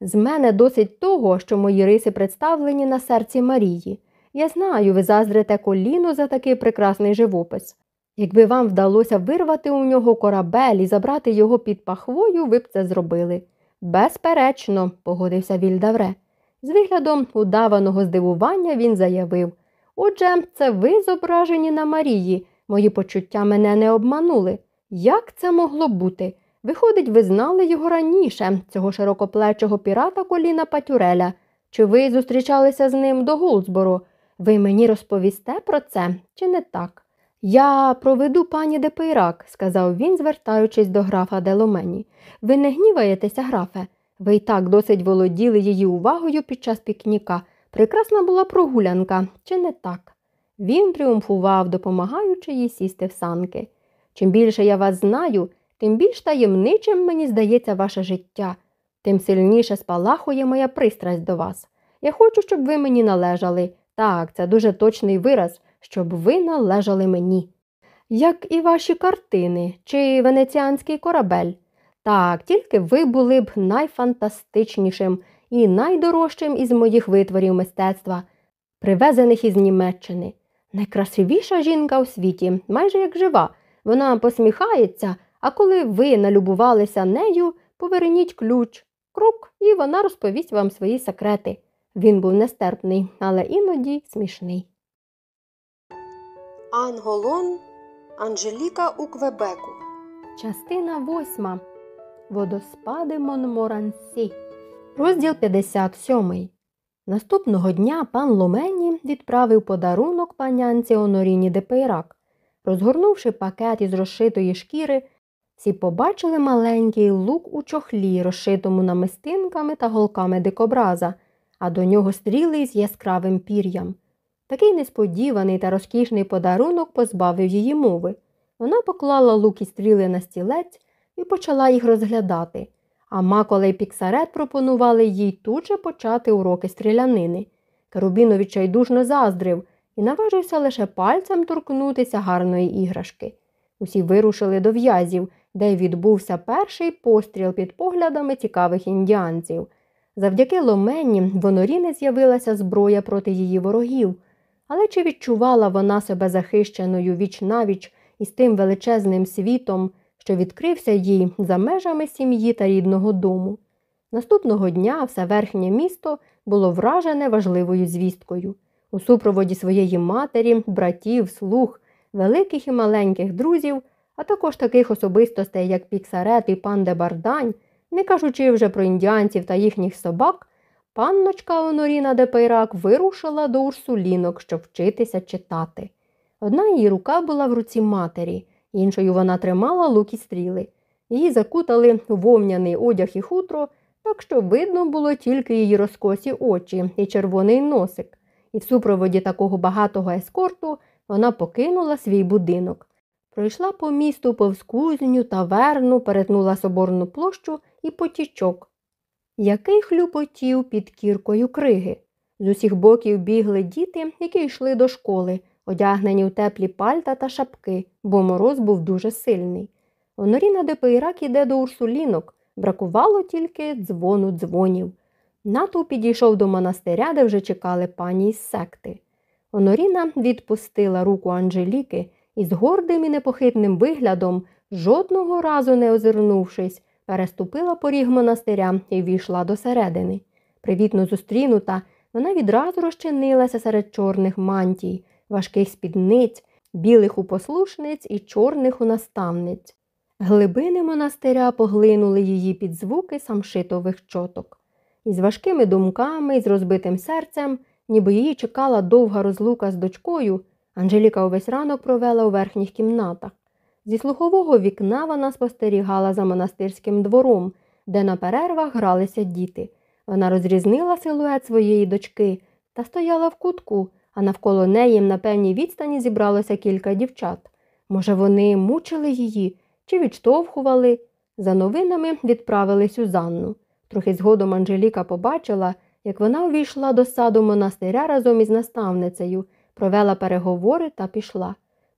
З мене досить того, що мої риси представлені на серці Марії. Я знаю, ви заздрите коліну за такий прекрасний живопис. Якби вам вдалося вирвати у нього корабель і забрати його під пахвою, ви б це зробили. Безперечно, погодився Вільдавре. З виглядом удаваного здивування він заявив Отже, це ви зображені на Марії. Мої почуття мене не обманули. Як це могло бути? Виходить, ви знали його раніше, цього широкоплечого пірата Коліна Патюреля. Чи ви зустрічалися з ним до Голдсбору? Ви мені розповісте про це, чи не так? Я проведу пані де Пейрак, сказав він, звертаючись до графа де Ломені. Ви не гніваєтеся, графе? Ви й так досить володіли її увагою під час пікніка. Прекрасна була прогулянка, чи не так? Він тріумфував, допомагаючи їй сісти в санки. Чим більше я вас знаю, тим більш таємничим мені здається ваше життя. тим сильніше спалахує моя пристрасть до вас. Я хочу, щоб ви мені належали. Так, це дуже точний вираз, щоб ви належали мені. Як і ваші картини чи венеціанський корабель. Так, тільки ви були б найфантастичнішим і найдорожчим із моїх витворів мистецтва, привезених із Німеччини. Найкрасивіша жінка у світі, майже як жива. Вона посміхається, а коли ви налюбувалися нею, поверніть ключ, крок, і вона розповість вам свої секрети. Він був нестерпний, але іноді смішний. Анголон Анжеліка у Квебеку. Частина восьма. Водоспади Монморансі. Розділ 57. Наступного дня пан Ломені відправив подарунок панянці Оноріні де Пейрак. Розгорнувши пакет із розшитої шкіри, всі побачили маленький лук у чохлі, розшитому намистинками та голками дикобраза, а до нього стріли із яскравим пір'ям. Такий несподіваний та розкішний подарунок позбавив її мови. Вона поклала лук і стріли на стілець і почала їх розглядати, а Маколе й Піксарет пропонували їй тут же почати уроки стрілянини. Карубіно відчайдушно заздрив і наважився лише пальцем торкнутися гарної іграшки. Усі вирушили до в'язів, де відбувся перший постріл під поглядами цікавих індіанців. Завдяки ломені в Онорі з'явилася зброя проти її ворогів. Але чи відчувала вона себе захищеною віч навіч із тим величезним світом, що відкрився їй за межами сім'ї та рідного дому? Наступного дня все верхнє місто було вражене важливою звісткою. У супроводі своєї матері, братів, слуг, великих і маленьких друзів, а також таких особистостей, як Піксарет і пан де Бардань, не кажучи вже про індіанців та їхніх собак, панночка Оноріна де Пейрак вирушила до Урсулінок, щоб вчитися читати. Одна її рука була в руці матері, іншою вона тримала лук і стріли. Її закутали вовняний одяг і хутро, так що видно було тільки її розкосі очі і червоний носик. І в супроводі такого багатого ескорту вона покинула свій будинок. Пройшла по місту повз кузню, таверну, перетнула соборну площу і потічок, який хлюпотів під кіркою криги. З усіх боків бігли діти, які йшли до школи, одягнені у теплі пальта та шапки, бо мороз був дуже сильний. Оноріна де Пейрак іде до урсулінок, бракувало тільки дзвону дзвонів. Натовп підійшов до монастиря, де вже чекали пані із секти. Оноріна відпустила руку Анжеліки і з гордим і непохитним виглядом, жодного разу не озирнувшись, переступила поріг монастиря і війшла до середини. Привітно зустрінута, вона відразу розчинилася серед чорних мантій, важких спідниць, білих у послушниць і чорних у наставниць. Глибини монастиря поглинули її під звуки самшитових чоток. Із важкими думками і з розбитим серцем, ніби її чекала довга розлука з дочкою, Анжеліка увесь ранок провела у верхніх кімнатах. Зі слухового вікна вона спостерігала за монастирським двором, де на перервах гралися діти. Вона розрізнила силует своєї дочки та стояла в кутку, а навколо неї на певній відстані зібралося кілька дівчат. Може, вони мучили її чи відштовхували. За новинами відправили Сюзанну. Трохи згодом Анжеліка побачила, як вона увійшла до саду монастиря разом із наставницею, провела переговори та пішла.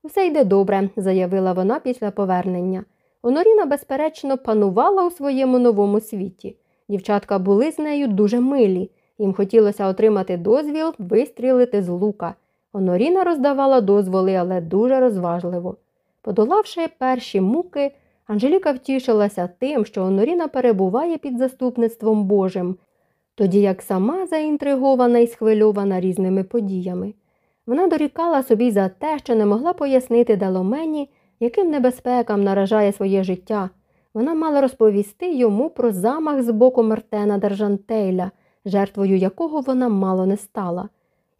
Усе йде добре, заявила вона після повернення. Оноріна, безперечно, панувала у своєму новому світі. Дівчатка були з нею дуже милі. Їм хотілося отримати дозвіл вистрілити з лука. Оноріна роздавала дозволи, але дуже розважливо. Подолавши перші муки, Анжеліка втішилася тим, що Оноріна перебуває під заступництвом Божим, тоді як сама заінтригована і схвильована різними подіями. Вона дорікала собі за те, що не могла пояснити Даломені, яким небезпекам наражає своє життя. Вона мала розповісти йому про замах з боку Мартена Держантейля, жертвою якого вона мало не стала.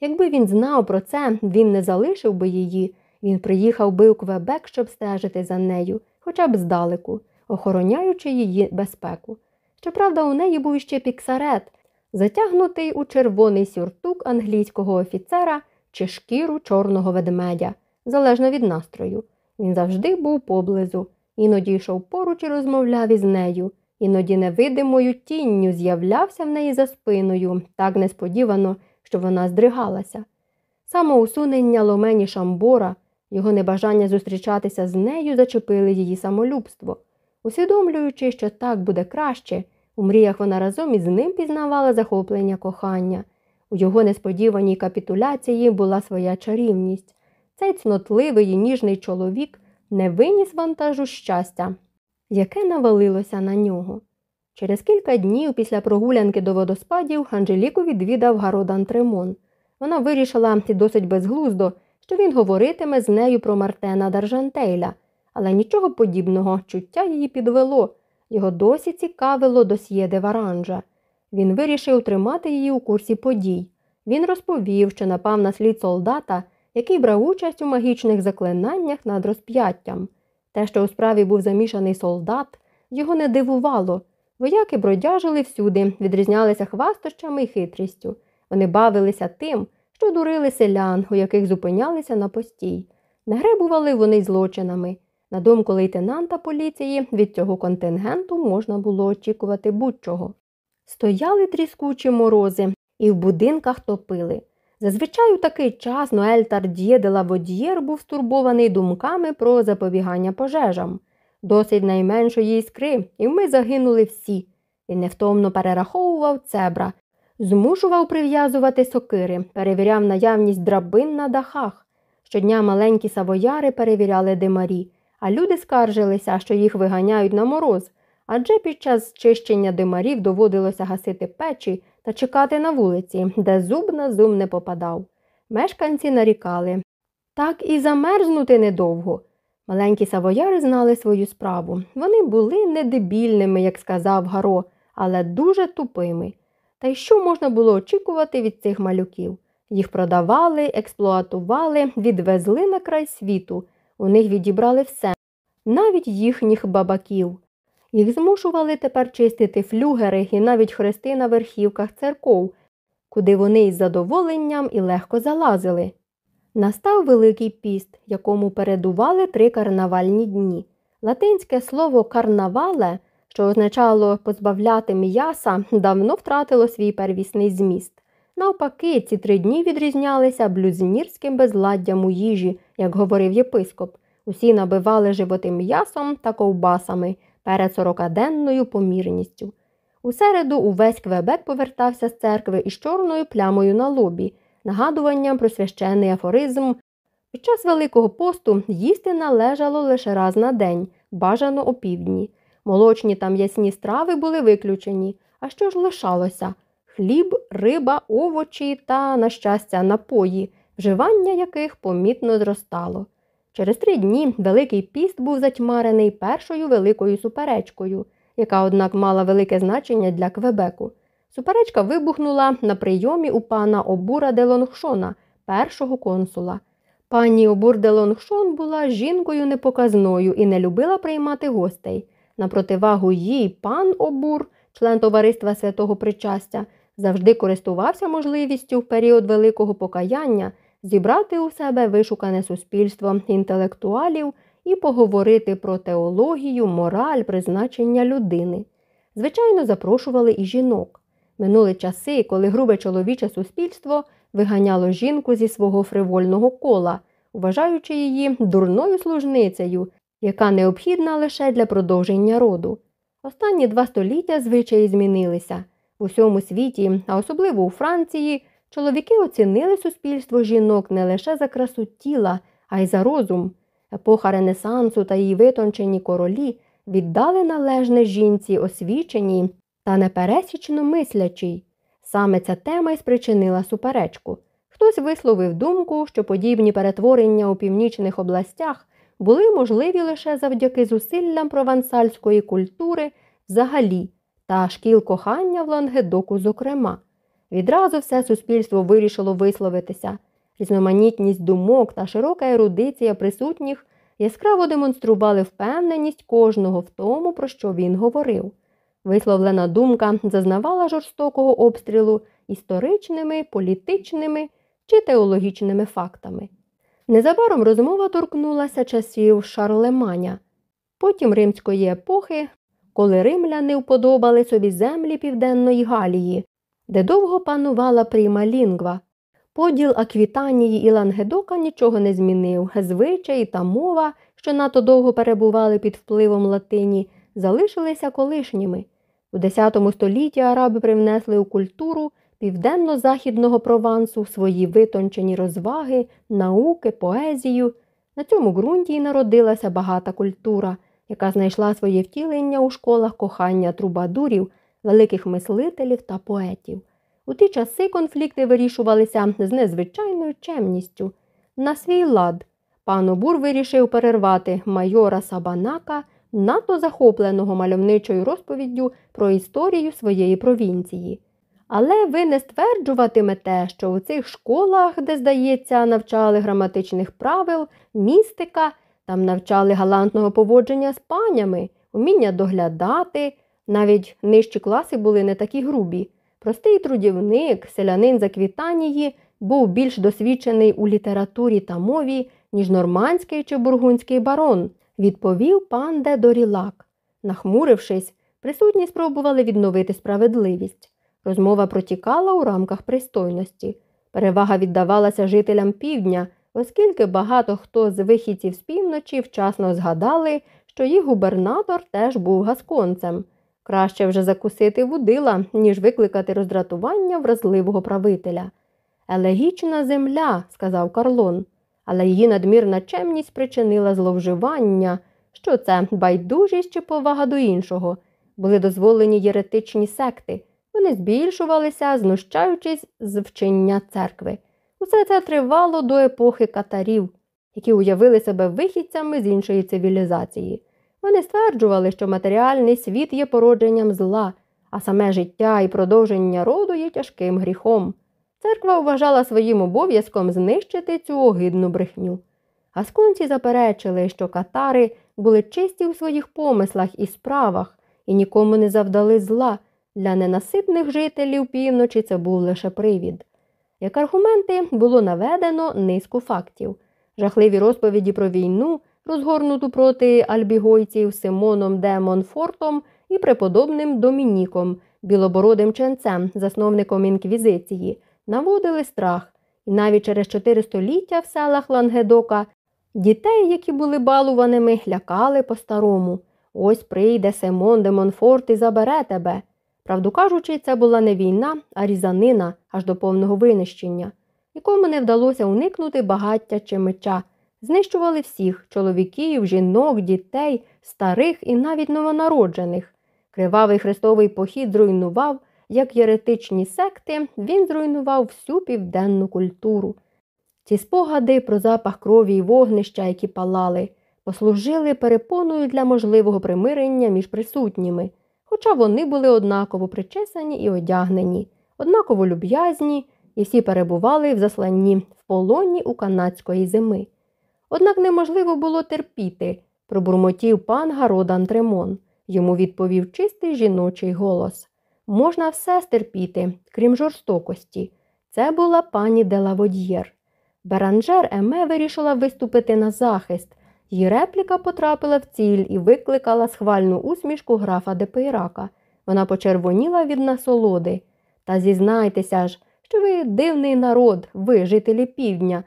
Якби він знав про це, він не залишив би її, він приїхав би у Квебек, щоб стежити за нею, хоча б здалеку, охороняючи її безпеку. Щоправда, у неї був ще піксарет, затягнутий у червоний сюртук англійського офіцера чи шкіру чорного ведмедя, залежно від настрою. Він завжди був поблизу, іноді йшов поруч і розмовляв із нею, іноді невидимою тінню з'являвся в неї за спиною, так несподівано, що вона здригалася. Самоусунення ломені Шамбора, його небажання зустрічатися з нею зачепили її самолюбство. Усвідомлюючи, що так буде краще, у мріях вона разом із ним пізнавала захоплення кохання. У його несподіваній капітуляції була своя чарівність. Цей цнотливий і ніжний чоловік не виніс вантажу щастя, яке навалилося на нього. Через кілька днів після прогулянки до водоспадів Анжеліку відвідав Гародан Тремон. Вона вирішила і досить безглуздо, що він говоритиме з нею про Мартена Даржантейля, але нічого подібного чуття її підвело. Його досі цікавило досьє де Варанжа. Він вирішив тримати її у курсі подій. Він розповів, що напав на слід солдата, який брав участь у магічних заклинаннях над розп'яттям. Те, що у справі був замішаний солдат, його не дивувало. Вояки бродяжили всюди, відрізнялися хвастощами і хитрістю. Вони бавилися тим, що дурили селян, у яких зупинялися на постій. Не гребували вони злочинами. На думку лейтенанта поліції, від цього контингенту можна було очікувати будь-чого. Стояли тріскучі морози і в будинках топили. Зазвичай у такий час Ноель Тард'є де був стурбований думками про запобігання пожежам. Досить найменшої іскри, і ми загинули всі. Він невтомно перераховував цебра, змушував прив'язувати сокири, перевіряв наявність драбин на дахах. Щодня маленькі савояри перевіряли димарі, а люди скаржилися, що їх виганяють на мороз, адже під час чищення димарів доводилося гасити печі та чекати на вулиці, де зуб на зуб не попадав. Мешканці нарікали. Так і замерзнути недовго. Маленькі савояри знали свою справу. Вони були не дебільними, як сказав Гаро, але дуже тупими. Та й що можна було очікувати від цих малюків? Їх продавали, експлуатували, відвезли на край світу. У них відібрали все, навіть їхніх бабаків. Їх змушували тепер чистити флюгери і навіть хрести на верхівках церков, куди вони із задоволенням і легко залазили. Настав Великий піст, якому передували три карнавальні дні. Латинське слово карнавале, що означало позбавляти м'яса, давно втратило свій первісний зміст. Навпаки, ці три дні відрізнялися блюзнірським безладдям у їжі, як говорив єпископ. Усі набивали животи м'ясом та ковбасами перед сорокаденною помірністю. У середу увесь Квебек повертався з церкви із чорною плямою на лобі, нагадуванням про священний афоризм. Під час Великого посту їсти належало лише раз на день, бажано опівдні. Молочні та м'ясні страви були виключені. А що ж лишалося? Хліб, риба, овочі та, на щастя, напої, вживання яких помітно зростало. Через три дні Великий піст був затьмарений першою великою суперечкою, яка, однак, мала велике значення для Квебеку. Суперечка вибухнула на прийомі у пана Обура де Лонгшона, першого консула. Пані Обур де Лонгшон була жінкою непоказною і не любила приймати гостей. На противагу їй пан Обур, член товариства святого причастя, завжди користувався можливістю в період великого покаяння зібрати у себе вишукане суспільство інтелектуалів і поговорити про теологію, мораль, призначення людини. Звичайно, запрошували і жінок. Минули часи, коли грубе чоловіче суспільство виганяло жінку зі свого фривольного кола, вважаючи її дурною служницею, яка необхідна лише для продовження роду. Останні два століття звичаї змінилися. В усьому світі, а особливо у Франції, чоловіки оцінили суспільство жінок не лише за красу тіла, а й за розум. Епоха Ренесансу та її витончені королі віддали належне жінці освіченій та непересічно мислячій. Саме ця тема й спричинила суперечку. Хтось висловив думку, що подібні перетворення у північних областях були можливі лише завдяки зусиллям провансальської культури взагалі та шкіл кохання в Лангедоку, зокрема. Відразу все суспільство вирішило висловитися. Різноманітність думок та широка ерудиція присутніх яскраво демонстрували впевненість кожного в тому, про що він говорив. Висловлена думка зазнавала жорстокого обстрілу історичними, політичними чи теологічними фактами. Незабаром розмова торкнулася часів Шарлеманя, потім римської епохи, коли римляни вподобали собі землі Південної Галії, де довго панувала прийма лінгва. Поділ Аквітанії і Лангедока нічого не змінив. Звичаї та мова, що надто довго перебували під впливом латині, залишилися колишніми. У X столітті араби привнесли у культуру південно-західного провансу свої витончені розваги, науки, поезію. На цьому ґрунті й народилася багата культура, яка знайшла своє втілення у школах кохання трубадурів, великих мислителів та поетів. У ті часи конфлікти вирішувалися з незвичайною чемністю. На свій лад пан Обур вирішив перервати майора Сабанака, надто захопленого мальовничою розповіддю про історію своєї провінції. Але ви не стверджуватимете, що у цих школах, де, здається, навчали граматичних правил, містика, там навчали галантного поводження з панями, уміння доглядати, навіть нижчі класи були не такі грубі. Простий трудівник, селянин Заквітанії, був більш досвідчений у літературі та мові, ніж нормандський чи бургунський барон, відповів пан де Дорілак. Нахмурившись, присутні спробували відновити справедливість. Розмова протікала у рамках пристойності. Перевага віддавалася жителям півдня, оскільки багато хто з вихідців з півночі вчасно згадали, що їх губернатор теж був гасконцем. Краще вже закусити вудила, ніж викликати роздратування вразливого правителя. Елегічна земля, сказав Карлон, але її надмірна чемність причинила зловживання, що це байдужість чи повага до іншого. Були дозволені єретичні секти. Вони збільшувалися, знущаючись з вчення церкви. Усе це тривало до епохи катарів, які уявили себе вихідцями з іншої цивілізації. Вони стверджували, що матеріальний світ є породженням зла, а саме життя і продовження роду є тяжким гріхом. Церква вважала своїм обов'язком знищити цю огидну брехню. Гасконці заперечили, що катари були чисті у своїх помислах і справах і нікому не завдали зла. Для ненаситних жителів півночі це був лише привід. Як аргументи було наведено низку фактів. Жахливі розповіді про війну, розгорнуту проти альбігойців Симоном де Монфортом і преподобним Домініком, білобородим ченцем, засновником інквізиції, наводили страх, і навіть через чотири століття в селах Лангедока дітей, які були балуваними, лякали по-старому. Ось прийде Симон де Монфорт і забере тебе. Правду кажучи, це була не війна, а різанина аж до повного винищення. Нікому не вдалося уникнути багаття чи меча. Знищували всіх чоловіків, жінок, дітей, старих і навіть новонароджених. Кривавий хрестовий похід зруйнував, як єретичні секти, він зруйнував всю південну культуру. Ці спогади про запах крові і вогнища, які палали, послужили перепоною для можливого примирення між присутніми хоча вони були однаково причесані і одягнені, однаково люб'язні, і всі перебували в засланні в полоні у канадської зими. Однак неможливо було терпіти, пробурмотів пан Гародан Тремон. Йому відповів чистий жіночий голос. Можна все стерпіти, крім жорстокості. Це була пані Делаводьєр. Беранжер Еме вирішила виступити на захист, Її репліка потрапила в ціль і викликала схвальну усмішку графа Депейрака. Вона почервоніла від насолоди. Та зізнайтеся ж, що ви дивний народ, ви, жителі півдня,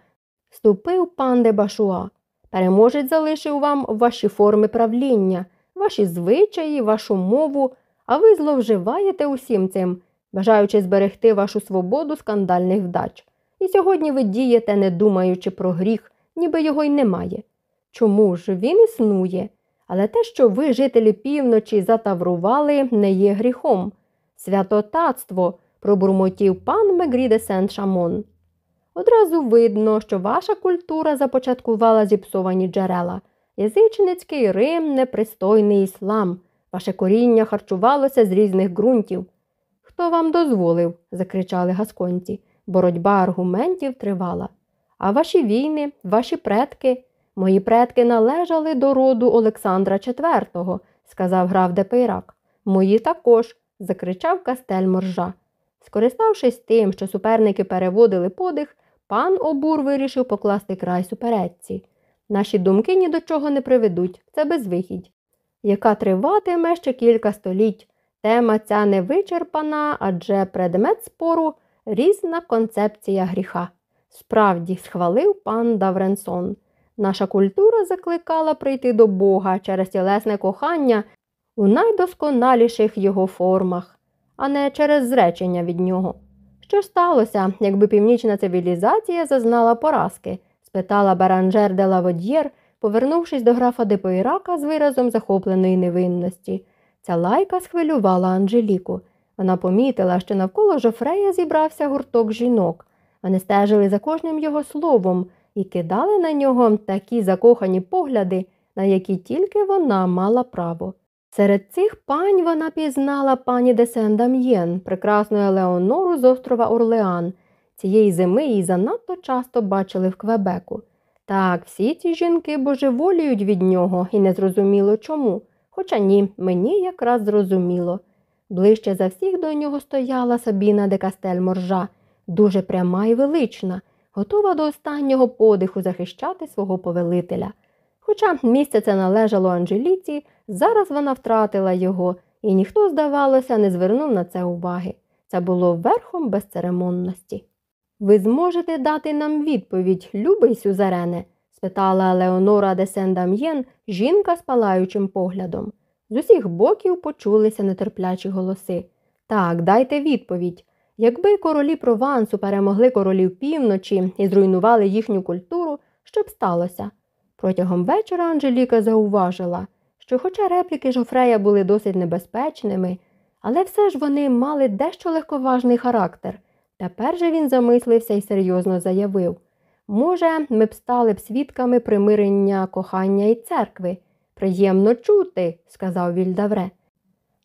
ступив пан де Башуа. Переможець залишив вам ваші форми правління, ваші звичаї, вашу мову, а ви зловживаєте усім цим, бажаючи зберегти вашу свободу скандальних вдач. І сьогодні ви дієте, не думаючи про гріх, ніби його й немає. Чому ж він існує? Але те, що ви, жителі півночі, затаврували, не є гріхом. Святотатство, пробурмотів пан Мегрі де Сент Шамон. Одразу видно, що ваша культура започаткувала зіпсовані джерела. Язичницький Рим, непристойний іслам. Ваше коріння харчувалося з різних ґрунтів. Хто вам дозволив? закричали гасконці. Боротьба аргументів тривала. А ваші війни, ваші предки. Мої предки належали до роду Олександра IV, сказав граф Депейрак. Мої також, закричав Кастель-Моржа. Скориставшись тим, що суперники переводили подих, пан Обур вирішив покласти край суперечці. Наші думки ні до чого не приведуть, це безвихідь. яка триватиме ще кілька століть. Тема ця не вичерпана, адже предмет спору різна концепція гріха. Справді, схвалив пан Давренсон. Наша культура закликала прийти до Бога через тілесне кохання у найдосконаліших його формах, а не через зречення від нього. Що сталося, якби північна цивілізація зазнала поразки? спитала Баранжер де Лаводьєр, повернувшись до графа де з виразом захопленої невинності. Ця лайка схвилювала Анжеліку. Вона помітила, що навколо Жофрея зібрався гурток жінок. Вони стежили за кожним його словом і кидали на нього такі закохані погляди, на які тільки вона мала право. Серед цих пань вона пізнала пані де Сен-Дам'єн, прекрасну Елеонору з острова Орлеан. Цієї зими її занадто часто бачили в Квебеку. Так, всі ці жінки божеволіють від нього і незрозуміло чому. Хоча ні, мені якраз зрозуміло. Ближче за всіх до нього стояла Сабіна де Кастель Моржа, дуже пряма і велична, готова до останнього подиху захищати свого повелителя. Хоча місце це належало Анжеліці, зараз вона втратила його, і ніхто, здавалося, не звернув на це уваги. Це було верхом безцеремонності. Ви зможете дати нам відповідь, любий сюзерене? спитала Леонора де Сен-Дам'єн, жінка з палаючим поглядом. З усіх боків почулися нетерплячі голоси. Так, дайте відповідь. Якби королі Провансу перемогли королів півночі і зруйнували їхню культуру, що б сталося? Протягом вечора Анжеліка зауважила, що, хоча репліки Жофрея були досить небезпечними, але все ж вони мали дещо легковажний характер. Тепер же він замислився і серйозно заявив може, ми б стали б свідками примирення кохання і церкви. Приємно чути, сказав Вільдавре.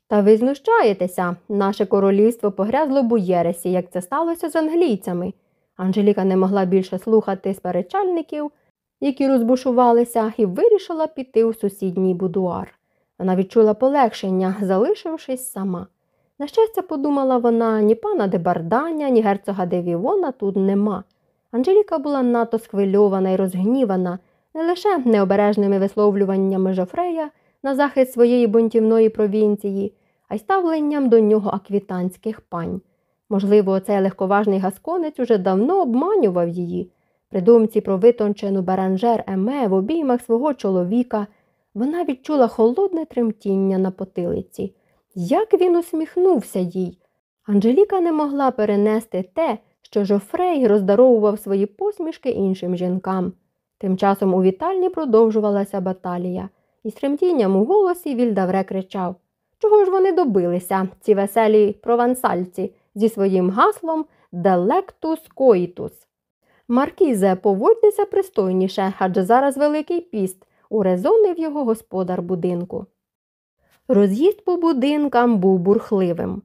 Та ви знущаєтеся, наше королівство погрязло б у єресі, як це сталося з англійцями. Анжеліка не могла більше слухати сперечальників, які розбушувалися, і вирішила піти у сусідній будуар. Вона відчула полегшення, залишившись сама. На щастя, подумала вона, ні пана де Барданя, ні герцога де Вівона тут нема. Анжеліка була надто схвильована і розгнівана не лише необережними висловлюваннями Жофрея на захист своєї бунтівної провінції, а й ставленням до нього аквітанських пань. Можливо, цей легковажний гасконець уже давно обманював її. При думці про витончену баранжер Еме в обіймах свого чоловіка вона відчула холодне тремтіння на потилиці. Як він усміхнувся їй. Анжеліка не могла перенести те, що Жофрей роздаровував свої посмішки іншим жінкам. Тим часом у вітальні продовжувалася баталія, і з тремтінням у голосі Вільдавре кричав Чого ж вони добилися, ці веселі провансальці, зі своїм гаслом Делектус коїтус. Маркізе, поводьтеся пристойніше, адже зараз Великий піст, урезонив його господар будинку. Роз'їзд по будинкам був бурхливим.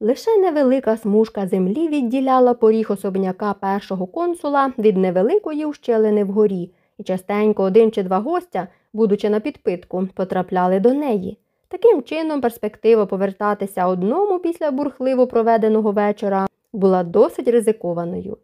Лише невелика смужка землі відділяла поріг особняка першого консула від невеликої ущелини вгорі, і частенько один чи два гостя, будучи на підпитку, потрапляли до неї. Таким чином, перспектива повертатися одному після бурхливо проведеного вечора була досить ризикованою.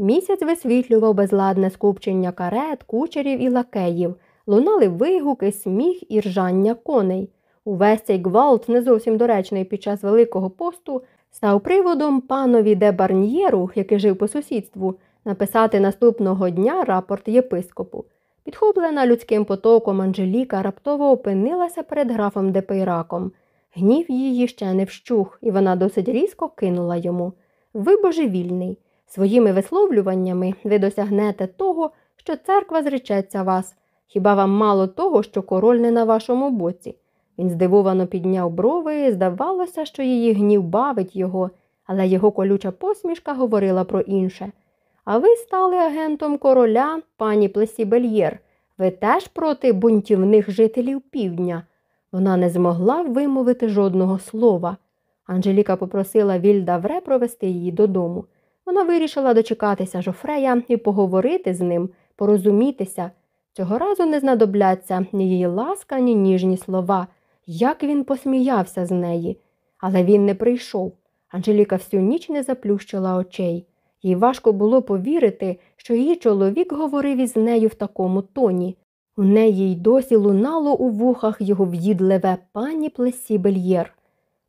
Місяць висвітлював безладне скупчення карет, кучерів і лакеїв, лунали вигуки, сміх і ржання коней. Увесь цей гвалт, не зовсім доречний під час Великого посту, став приводом панові де Барньєру, який жив по сусідству, написати наступного дня рапорт єпископу. Підхоплена людським потоком Анжеліка раптово опинилася перед графом де Пейраком. Гнів її ще не вщух, і вона досить різко кинула йому. Ви божевільний. Своїми висловлюваннями ви досягнете того, що церква зречеться вас. Хіба вам мало того, що король не на вашому боці? Він здивовано підняв брови, здавалося, що її гнів бавить його, але його колюча посмішка говорила про інше. А ви стали агентом короля, пані Плесі Бельєр. Ви теж проти бунтівних жителів півдня. Вона не змогла вимовити жодного слова. Анжеліка попросила Вільдавре провести її додому. Вона вирішила дочекатися Жофрея і поговорити з ним, порозумітися. Цього разу не знадобляться ні її ласка, ні ніжні слова. Як він посміявся з неї, але він не прийшов. Анжеліка всю ніч не заплющила очей. Їй важко було повірити, що її чоловік говорив із нею в такому тоні. У неї й досі лунало у вухах його в'їдливе пані Плесі Бельєр.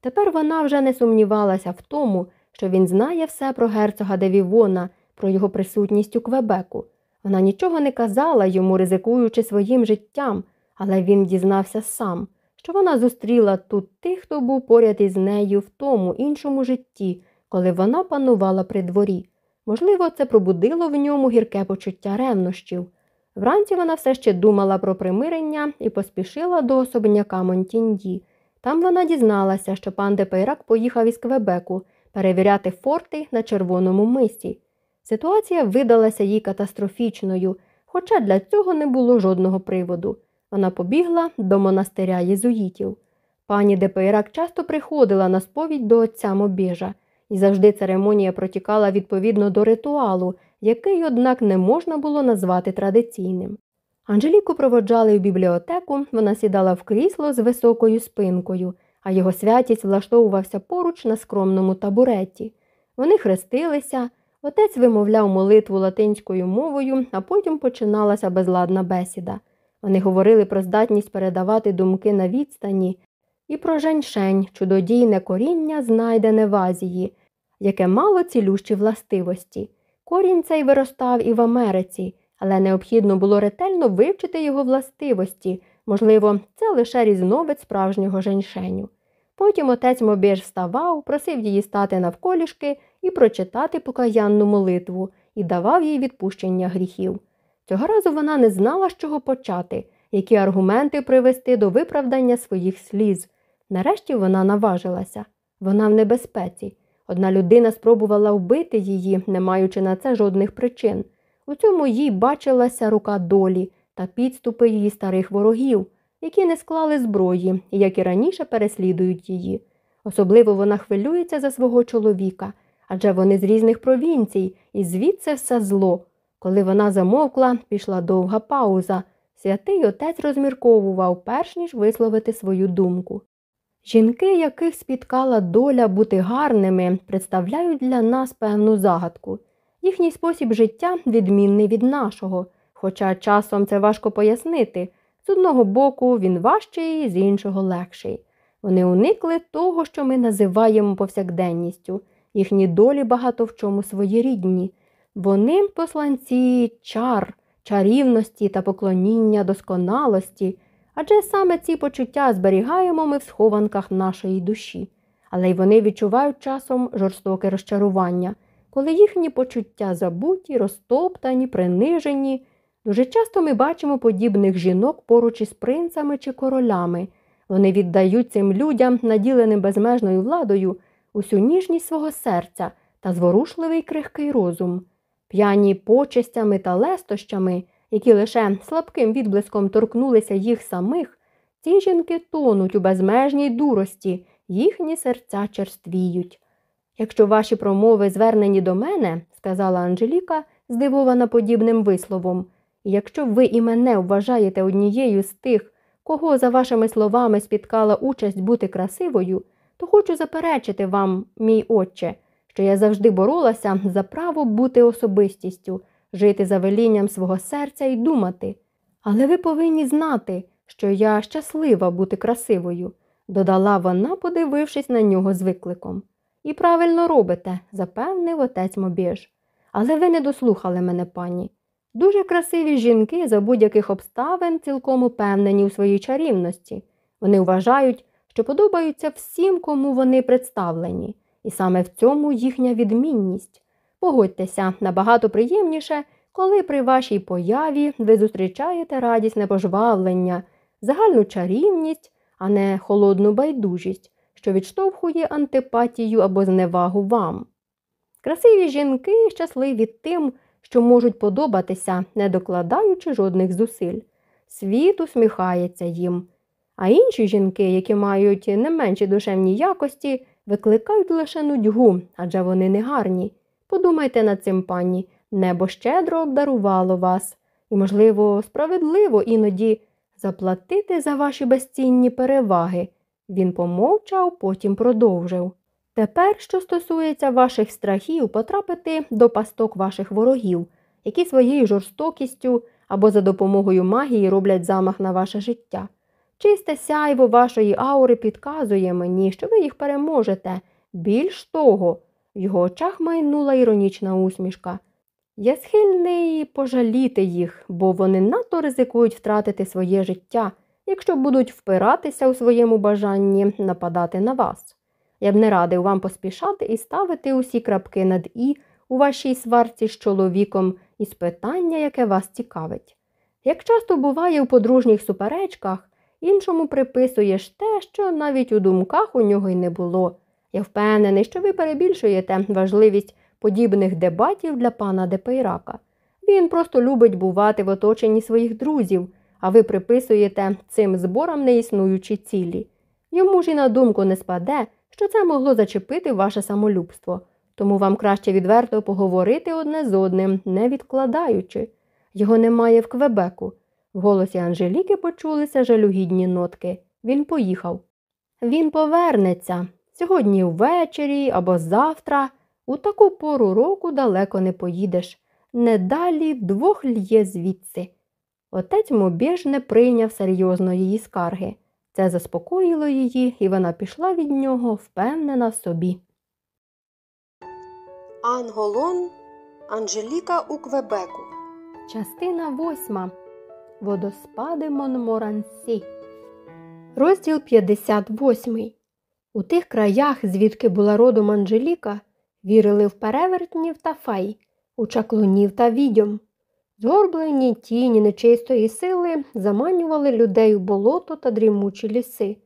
Тепер вона вже не сумнівалася в тому, що він знає все про герцога Девівона, про його присутність у Квебеку. Вона нічого не казала йому, ризикуючи своїм життям, але він дізнався сам, що вона зустріла тут тих, хто був поряд із нею в тому іншому житті, коли вона панувала при дворі. Можливо, це пробудило в ньому гірке почуття ревнощів. Вранці вона все ще думала про примирення і поспішила до особняка Монтіньї. Там вона дізналася, що пан Депейрак поїхав із Квебеку перевіряти форти на червоному мисі. Ситуація видалася їй катастрофічною, хоча для цього не було жодного приводу. Вона побігла до монастиря єзуїтів. Пані Депейрак часто приходила на сповідь до отця Мобіжа, і завжди церемонія протікала відповідно до ритуалу, який, однак, не можна було назвати традиційним. Анжеліку проводжали в бібліотеку, вона сідала в крісло з високою спинкою, а його святість влаштовувався поруч на скромному табуреті. Вони хрестилися, отець вимовляв молитву латинською мовою, а потім починалася безладна бесіда. Вони говорили про здатність передавати думки на відстані і про женьшень, чудодійне коріння, знайдене в Азії, яке мало цілющі властивості. Корінь цей виростав і в Америці, але необхідно було ретельно вивчити його властивості, можливо, це лише різновид справжнього женьшеню. Потім отець Мобіж вставав, просив її стати навколішки і прочитати покаянну молитву і давав їй відпущення гріхів. Цього разу вона не знала, з чого почати, які аргументи привести до виправдання своїх сліз. Нарешті вона наважилася. Вона в небезпеці. Одна людина спробувала вбити її, не маючи на це жодних причин. У цьому їй бачилася рука долі та підступи її старих ворогів, які не склали зброї як і раніше переслідують її. Особливо вона хвилюється за свого чоловіка, адже вони з різних провінцій, і звідси все зло. Коли вона замовкла, пішла довга пауза. Святий отець розмірковував, перш ніж висловити свою думку. Жінки, яких спіткала доля бути гарними, представляють для нас певну загадку. Їхній спосіб життя відмінний від нашого, хоча часом це важко пояснити. З одного боку він важчий, з іншого легший. Вони уникли того, що ми називаємо повсякденністю, їхні долі багато в чому своєрідні. Вони посланці чар, чарівності та поклоніння досконалості, адже саме ці почуття зберігаємо ми в схованках нашої душі, але й вони відчувають часом жорстоке розчарування, коли їхні почуття забуті, розтоптані, принижені. Дуже часто ми бачимо подібних жінок поруч із принцами чи королями. Вони віддають цим людям, наділеним безмежною владою, усю ніжність свого серця та зворушливий крихкий розум. П'яні почестями та лестощами, які лише слабким відблиском торкнулися їх самих, ці жінки тонуть у безмежній дурості, їхні серця черствіють. Якщо ваші промови звернені до мене, сказала Анжеліка, здивована подібним висловом, якщо ви і мене вважаєте однією з тих, кого, за вашими словами, спіткала участь бути красивою, то хочу заперечити вам, мій отче, що я завжди боролася за право бути особистістю, жити за велінням свого серця і думати. Але ви повинні знати, що я щаслива бути красивою, додала вона, подивившись на нього з викликом. І правильно робите, запевнив отець Мобіж. Але ви не дослухали мене, пані. Дуже красиві жінки за будь-яких обставин цілком упевнені у своїй чарівності. Вони вважають, що подобаються всім, кому вони представлені, і саме в цьому їхня відмінність. Погодьтеся, набагато приємніше, коли при вашій появі ви зустрічаєте радісне пожвавлення, загальну чарівність, а не холодну байдужість, що відштовхує антипатію або зневагу вам. Красиві жінки щасливі тим, що можуть подобатися, не докладаючи жодних зусиль. Світ усміхається їм. А інші жінки, які мають не менші душевні якості, викликають лише нудьгу, адже вони не гарні. Подумайте над цим, пані, небо щедро обдарувало вас і, можливо, справедливо іноді заплатити за ваші безцінні переваги. Він помовчав, потім продовжив. Тепер, що стосується ваших страхів, потрапити до пасток ваших ворогів, які своєю жорстокістю або за допомогою магії роблять замах на ваше життя. Чисте сяйво вашої аури підказує мені, що ви їх переможете. Більш того, в його очах майнула іронічна усмішка. Я схильний пожаліти їх, бо вони надто ризикують втратити своє життя, якщо будуть впиратися у своєму бажанні нападати на вас. Я б не радив вам поспішати і ставити усі крапки над і у вашій сварці з чоловіком із питання, яке вас цікавить. Як часто буває у подружніх суперечках, іншому приписуєш те, що навіть у думках у нього й не було. Я впевнений, що ви перебільшуєте важливість подібних дебатів для пана Депейрака. Він просто любить бувати в оточенні своїх друзів, а ви приписуєте цим зборам неіснуючі цілі. Йому ж і на думку не спаде, що це могло зачепити ваше самолюбство, тому вам краще відверто поговорити одне з одним, не відкладаючи. Його немає в Квебеку. В голосі Анжеліки почулися жалюгідні нотки. Він поїхав. Він повернеться сьогодні ввечері або завтра. У таку пору року далеко не поїдеш. Не далі двох лє звідси. Отець Мобіж не прийняв серйозно її скарги. Це заспокоїло її, і вона пішла від нього, впевнена в собі. Анголон Анжеліка у Квебеку. Частина восьма. Водоспади Монморансі. Розділ 58. У тих краях, звідки була родом Анжеліка, вірили в перевертнів та фей, у чаклунів та відьом. Згорблені тіні нечистої сили заманювали людей у болото та дрімучі ліси.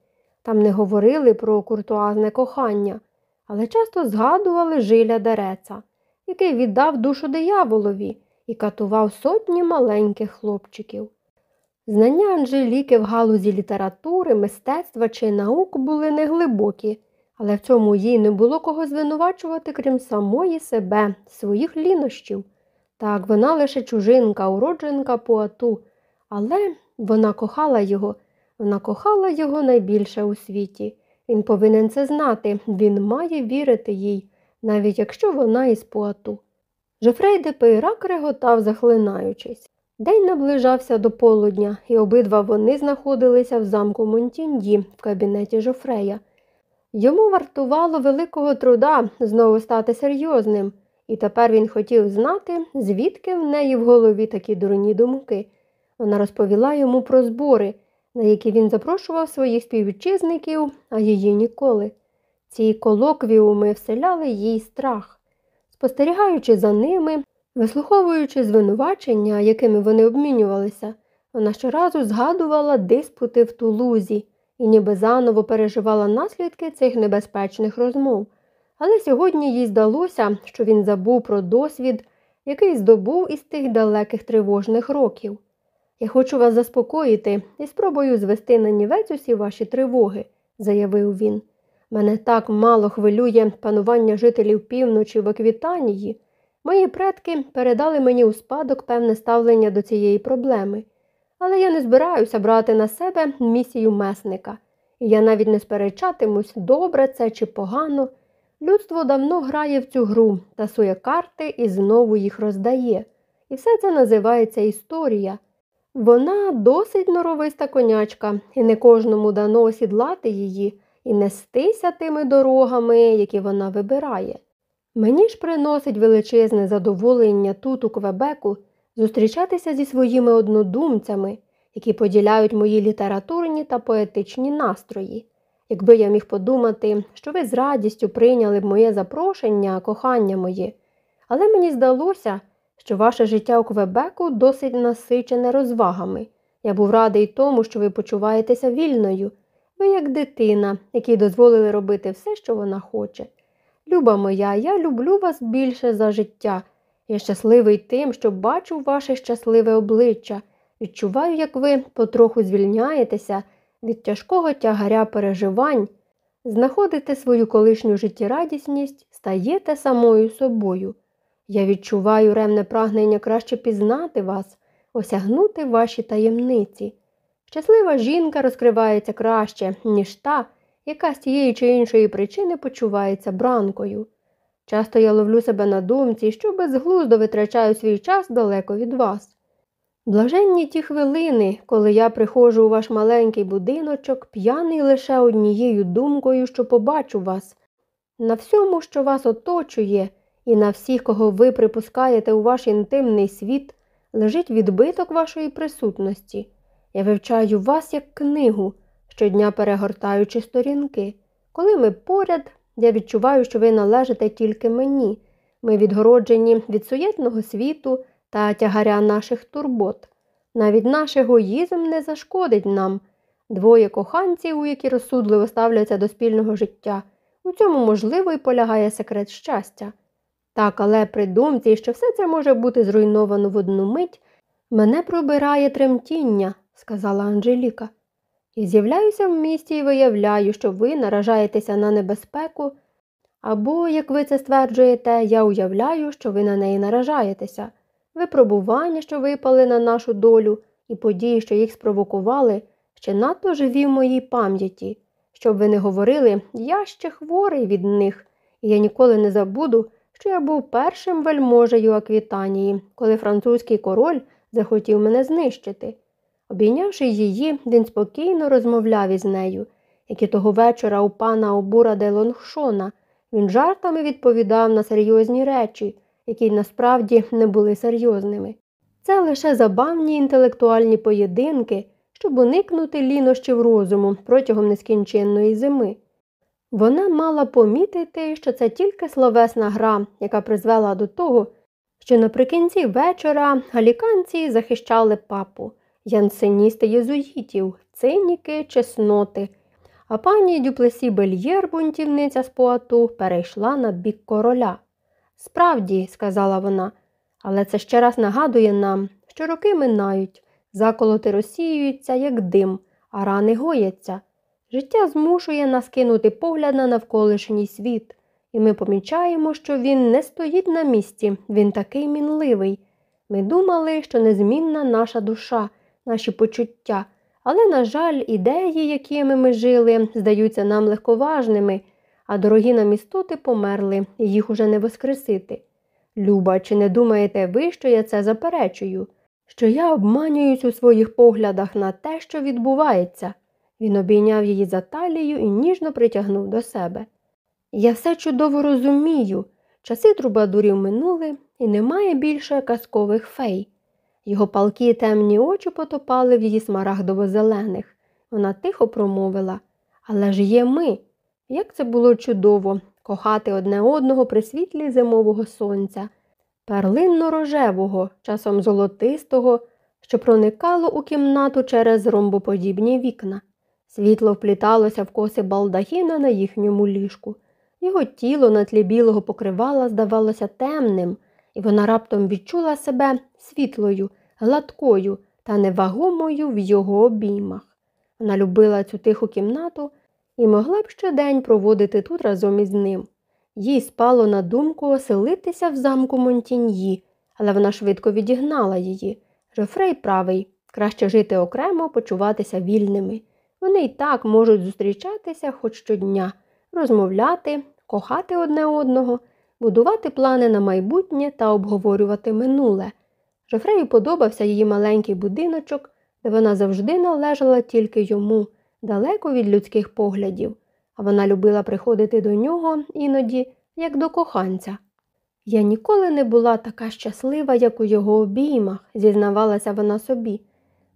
Там не говорили про куртуазне кохання, але часто згадували жиля дереца, який віддав душу дияволові і катував сотні маленьких хлопчиків. Знання Анжеліки в галузі літератури, мистецтва чи наук були неглибокі, але в цьому їй не було кого звинувачувати, крім самої себе, своїх лінощів. Так, вона лише чужинка, уродженка Пуату, але вона кохала його, вона кохала його найбільше у світі. Він повинен це знати, він має вірити їй, навіть якщо вона із Пуату. Жофрей де Пейрак реготав, захлинаючись. День наближався до полудня, і обидва вони знаходилися в замку Монтінді в кабінеті Жофрея. Йому вартувало великого труда знову стати серйозним, і тепер він хотів знати, звідки в неї в голові такі дурні думки. Вона розповіла йому про збори, на які він запрошував своїх співвітчизників, а її ніколи. Ці колоквіуми вселяли їй страх. Спостерігаючи за ними, вислуховуючи звинувачення, якими вони обмінювалися, вона щоразу згадувала диспути в тулузі і ніби заново переживала наслідки цих небезпечних розмов. Але сьогодні їй здалося, що він забув про досвід, який здобув із тих далеких тривожних років. Я хочу вас заспокоїти і спробую звести на нівець усі ваші тривоги, заявив він. Мене так мало хвилює панування жителів півночі в Еквітанії. Мої предки передали мені у спадок певне ставлення до цієї проблеми, але я не збираюся брати на себе місію месника, і я навіть не сперечатимусь, добре це чи погано. Людство давно грає в цю гру, тасує карти і знову їх роздає. І все це називається історія. Вона досить норовиста конячка, і не кожному дано осідлати її і нестися тими дорогами, які вона вибирає. Мені ж приносить величезне задоволення тут, у Квебеку, зустрічатися зі своїми однодумцями, які поділяють мої літературні та поетичні настрої. Якби я міг подумати, що ви з радістю прийняли б моє запрошення, кохання моє, але мені здалося, що ваше життя у Квебеку досить насичене розвагами. Я був радий тому, що ви почуваєтеся вільною. Ви як дитина, якій дозволили робити все, що вона хоче. Люба моя, я люблю вас більше за життя. Я щасливий тим, що бачу ваше щасливе обличчя, відчуваю, як ви потроху звільняєтеся від тяжкого тягаря переживань, знаходите свою колишню життєрадісність, стаєте самою собою. Я відчуваю ревне прагнення краще пізнати вас, осягнути ваші таємниці. Щаслива жінка розкривається краще, ніж та, яка з тієї чи іншої причини почувається бранкою. Часто я ловлю себе на думці, що безглуздо витрачаю свій час далеко від вас. Блаженні ті хвилини, коли я приходжу у ваш маленький будиночок, п'яний лише однією думкою, що побачу вас. На всьому, що вас оточує, і на всіх, кого ви припускаєте у ваш інтимний світ, лежить відбиток вашої присутності. Я вивчаю вас як книгу, щодня перегортаючи сторінки. Коли ми поряд, я відчуваю, що ви належите тільки мені. Ми відгороджені від суєтного світу та тягаря наших турбот. Навіть наш егоїзм не зашкодить нам. Двоє коханців, які розсудливо ставляться до спільного життя. У цьому, можливо, і полягає секрет щастя. Так, але при думці, що все це може бути зруйновано в одну мить, мене пробирає тремтіння, сказала Анжеліка. І з'являюся в місті і виявляю, що ви наражаєтеся на небезпеку, або, як ви це стверджуєте, я уявляю, що ви на неї наражаєтеся. Випробування, що випали на нашу долю, і події, що їх спровокували, ще надто живі в моїй пам'яті. Щоб ви не говорили, я ще хворий від них, і я ніколи не забуду, що я був першим вельможею Аквітанії, коли французький король захотів мене знищити. Обійнявши її, він спокійно розмовляв із нею, як і того вечора у пана Обура де Лонгшона. Він жартами відповідав на серйозні речі, які насправді не були серйозними. Це лише забавні інтелектуальні поєдинки, щоб уникнути лінощів розуму протягом нескінченної зими. Вона мала помітити, що це тільки словесна гра, яка призвела до того, що наприкінці вечора галіканці захищали папу, янсеністи єзуїтів, циніки, чесноти, а пані Дюплесі Бельєр, бунтівниця з Поату, перейшла на бік короля. Справді, сказала вона, але це ще раз нагадує нам, що роки минають, заколоти розсіюються, як дим, а рани гояться. Життя змушує нас кинути погляд на навколишній світ, і ми помічаємо, що він не стоїть на місці, він такий мінливий. Ми думали, що незмінна наша душа, наші почуття, але, на жаль, ідеї, якими ми жили, здаються нам легковажними, а дорогі нам істоти померли, і їх уже не воскресити. Люба, чи не думаєте ви, що я це заперечую? Що я обманююсь у своїх поглядах на те, що відбувається? Він обійняв її за талію і ніжно притягнув до себе. Я все чудово розумію. Часи трубадурів минули, і немає більше казкових фей. Його палкі темні очі потопали в її смарагдово-зелених. Вона тихо промовила Але ж є ми. Як це було чудово кохати одне одного при світлі зимового сонця, перлинно рожевого, часом золотистого, що проникало у кімнату через ромбоподібні вікна. Світло впліталося в коси балдахіна на їхньому ліжку. Його тіло на тлі білого покривала здавалося темним, і вона раптом відчула себе світлою, гладкою та невагомою в його обіймах. Вона любила цю тиху кімнату і могла б щодень проводити тут разом із ним. Їй спало на думку оселитися в замку Монтіньї, але вона швидко відігнала її. Жофрей правий, краще жити окремо, почуватися вільними. Вони й так можуть зустрічатися хоч щодня, розмовляти, кохати одне одного, будувати плани на майбутнє та обговорювати минуле. Жофрею подобався її маленький будиночок, де вона завжди належала тільки йому, далеко від людських поглядів, а вона любила приходити до нього іноді, як до коханця. Я ніколи не була така щаслива, як у його обіймах, зізнавалася вона собі.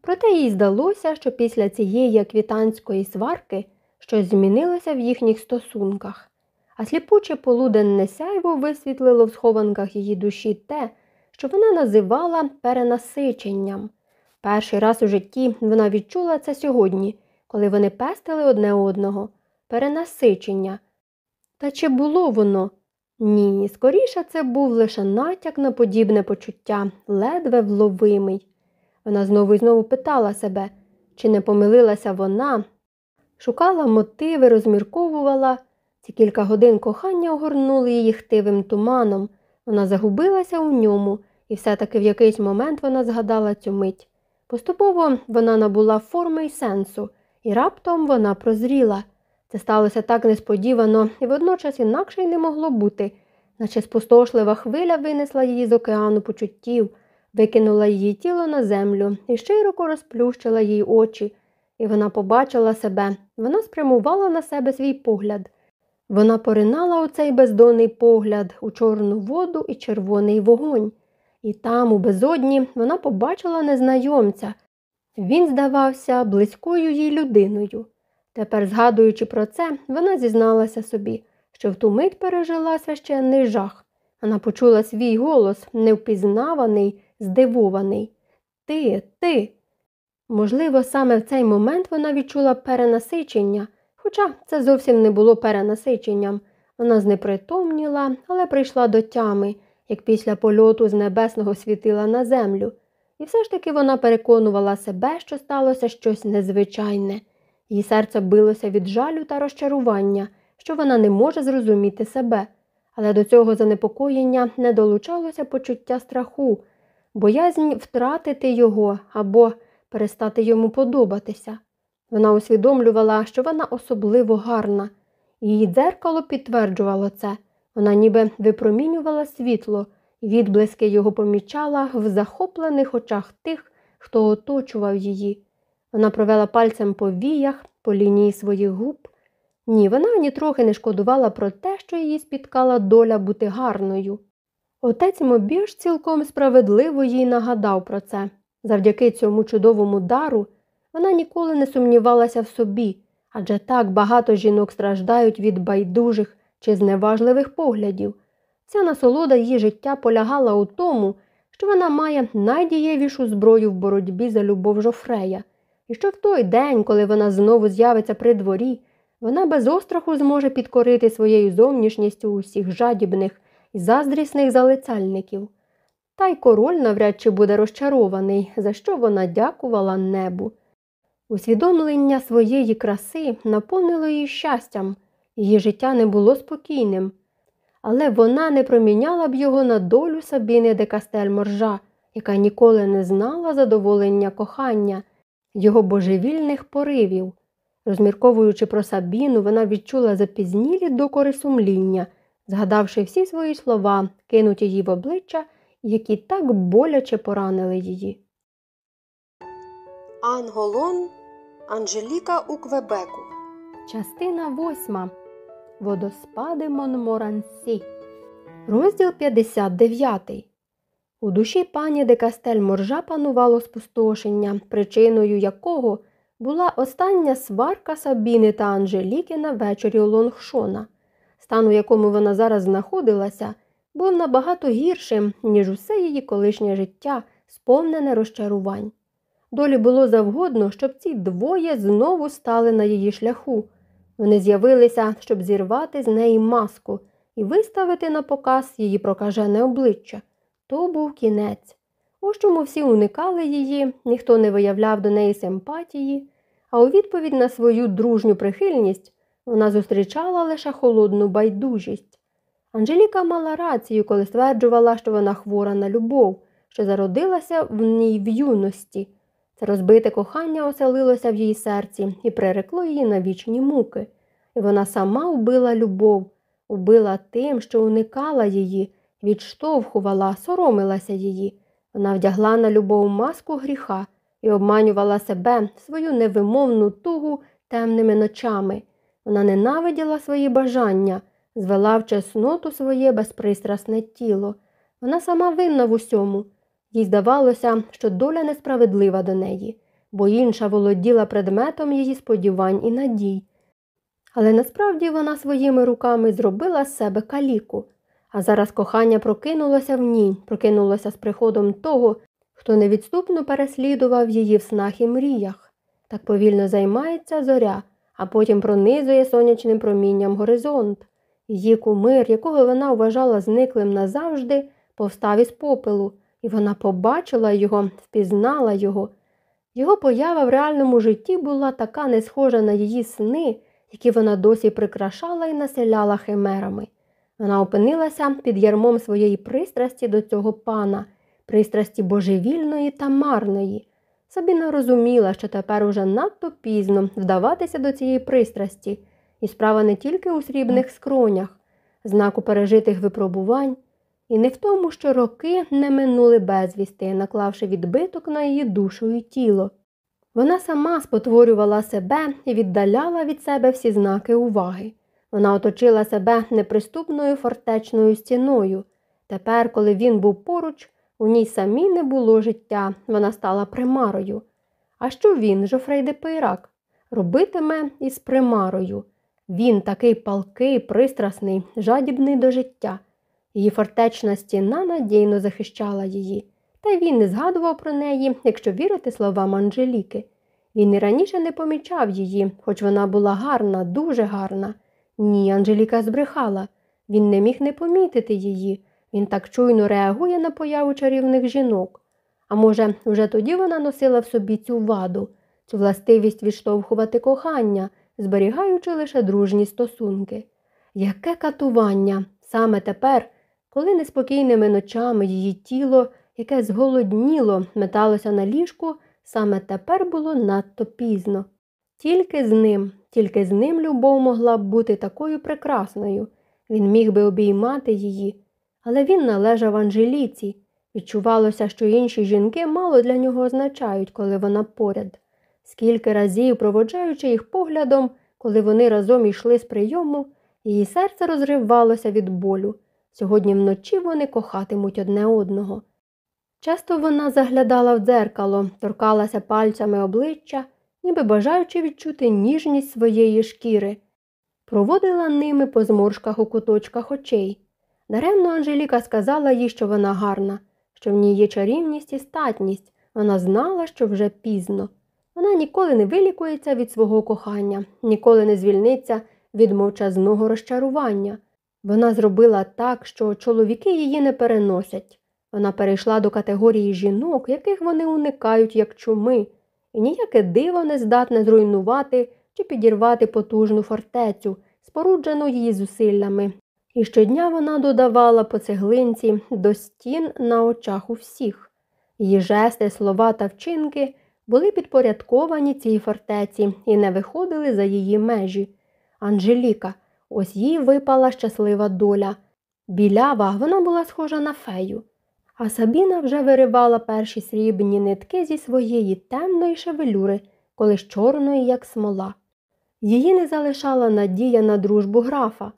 Проте їй здалося, що після цієї аквітанської сварки щось змінилося в їхніх стосунках, а сліпуче полуденне сяйво висвітлило в схованках її душі те, що вона називала перенасиченням. Перший раз у житті вона відчула це сьогодні, коли вони пестили одне одного перенасичення. Та чи було воно? Ні, скоріше це був лише натяк на подібне почуття, ледве вловимий. Вона знову і знову питала себе, чи не помилилася вона, шукала мотиви, розмірковувала. Ці кілька годин кохання огорнули її хтивим туманом. Вона загубилася у ньому, і все-таки в якийсь момент вона згадала цю мить. Поступово вона набула форми й сенсу, і раптом вона прозріла. Це сталося так несподівано і водночас інакше й не могло бути, наче спустошлива хвиля винесла її з океану почуттів, викинула її тіло на землю і широко розплющила їй очі, і вона побачила себе, вона спрямувала на себе свій погляд. Вона поринала у цей бездонний погляд, у чорну воду і червоний вогонь. І там, у безодні, вона побачила незнайомця. Він здавався близькою їй людиною. Тепер, згадуючи про це, вона зізналася собі, що в ту мить пережила священний жах. Вона почула свій голос, невпізнаваний, здивований. Ти, ти. Можливо, саме в цей момент вона відчула перенасичення, хоча це зовсім не було перенасиченням. Вона знепритомніла, але прийшла до тями, як після польоту з небесного світила на землю. І все ж таки вона переконувала себе, що сталося щось незвичайне. Її серце билося від жалю та розчарування, що вона не може зрозуміти себе, але до цього занепокоєння не долучалося почуття страху, боязнь втратити його або перестати йому подобатися. Вона усвідомлювала, що вона особливо гарна, її дзеркало підтверджувало це. Вона ніби випромінювала світло, відблиски його помічала в захоплених очах тих, хто оточував її. Вона провела пальцем по віях, по лінії своїх губ. Ні, вона ані трохи не шкодувала про те, що її спіткала доля бути гарною. Отець Мобіж цілком справедливо їй нагадав про це. Завдяки цьому чудовому дару вона ніколи не сумнівалася в собі, адже так багато жінок страждають від байдужих чи зневажливих поглядів. Ця насолода її життя полягала у тому, що вона має найдієвішу зброю в боротьбі за любов Жофрея, і що в той день, коли вона знову з'явиться при дворі, вона без остраху зможе підкорити своєю зовнішністю усіх жадібних і заздрісних залицяльників. Та й король навряд чи буде розчарований, за що вона дякувала небу. Усвідомлення своєї краси наповнило її щастям, її життя не було спокійним, але вона не проміняла б його на долю Сабіни де Кастель Моржа, яка ніколи не знала задоволення кохання, його божевільних поривів. Розмірковуючи про Сабіну, вона відчула запізнілі докори сумління, згадавши всі свої слова, кинуті їй в обличчя, які так боляче поранили її. Анголон Анжеліка у Квебеку. Частина восьма. Водоспади Монморансі. Розділ 59. У душі пані де Кастель Моржа панувало спустошення, причиною якого була остання сварка Сабіни та Анжеліки на вечорі Лонгшона. Стан, у якому вона зараз знаходилася, був набагато гіршим, ніж усе її колишнє життя, сповнене розчарувань. Долі було завгодно, щоб ці двоє знову стали на її шляху. Вони з'явилися, щоб зірвати з неї маску і виставити на показ її прокажене обличчя. То був кінець. Ось чому всі уникали її, ніхто не виявляв до неї симпатії, а у відповідь на свою дружню прихильність вона зустрічала лише холодну байдужість. Анжеліка мала рацію, коли стверджувала, що вона хвора на любов, що зародилася в ній в юності. Це розбите кохання оселилося в її серці і прирекло її на вічні муки. І вона сама убила любов, убила тим, що уникала її, відштовхувала, соромилася її. Вона вдягла на любов маску гріха і обманювала себе свою невимовну тугу темними ночами. Вона ненавиділа свої бажання, звела в чесноту своє безпристрасне тіло. Вона сама винна в усьому. Їй здавалося, що доля несправедлива до неї, бо інша володіла предметом її сподівань і надій. Але насправді вона своїми руками зробила з себе каліку, а зараз кохання прокинулося в ній, прокинулося з приходом того, хто невідступно переслідував її в снах і мріях. Так повільно займається зоря, а потім пронизує сонячним промінням горизонт. Її кумир, якого вона вважала зниклим назавжди, повстав із попелу і вона побачила його, впізнала його. Його поява в реальному житті була така не схожа на її сни, які вона досі прикрашала і населяла химерами. Вона опинилася під ярмом своєї пристрасті до цього пана, пристрасті божевільної та марної. Сабіна розуміла, що тепер уже надто пізно вдаватися до цієї пристрасті, і справа не тільки у срібних скронях, знаку пережитих випробувань. І не в тому, що роки не минули безвісти, наклавши відбиток на її душу і тіло. Вона сама спотворювала себе і віддаляла від себе всі знаки уваги. Вона оточила себе неприступною фортечною стіною. Тепер, коли він був поруч, у ній самій не було життя, вона стала примарою. А що він, Жофрей де Пейрак, робитиме із примарою? Він такий палкий, пристрасний, жадібний до життя. Її фортечна стіна надійно захищала її, та він не згадував про неї, якщо вірити словам Анжеліки. Він і раніше не помічав її, хоч вона була гарна, дуже гарна. Ні, Анжеліка збрехала. Він не міг не помітити її. Він так чуйно реагує на появу чарівних жінок. А може, вже тоді вона носила в собі цю ваду, цю властивість відштовхувати кохання, зберігаючи лише дружні стосунки. Яке катування саме тепер, коли неспокійними ночами її тіло, яке зголодніло, металося на ліжку, саме тепер було надто пізно. Тільки з ним, тільки з ним любов могла б бути такою прекрасною. Він міг би обіймати її, але він належав Анжеліці. Відчувалося, що інші жінки мало для нього означають, коли вона поряд. Скільки разів, проводжаючи їх поглядом, коли вони разом йшли з прийому, її серце розривалося від болю. Сьогодні вночі вони кохатимуть одне одного. Часто вона заглядала в дзеркало, торкалася пальцями обличчя, ніби бажаючи відчути ніжність своєї шкіри, проводила ними по зморшках у куточках очей. Даремно Анжеліка сказала їй, що вона гарна, що в ній є чарівність і статність. Вона знала, що вже пізно. Вона ніколи не вилікується від свого кохання, ніколи не звільниться від мовчазного розчарування. Вона зробила так, що чоловіки її не переносять. Вона перейшла до категорії жінок, яких вони уникають як чуми, і ніяке диво не здатне зруйнувати чи підірвати потужну фортецю, споруджену її зусиллями. І щодня вона додавала по цеглинці до стін на очах у всіх. Її жести, слова та вчинки були підпорядковані цій фортеці і не виходили за її межі. Анжеліка, ось їй випала щаслива доля. Білява вона була схожа на фею. А Сабіна вже виривала перші срібні нитки зі своєї темної шевелюри, колись чорної, як смола. Її не залишала надія на дружбу графа.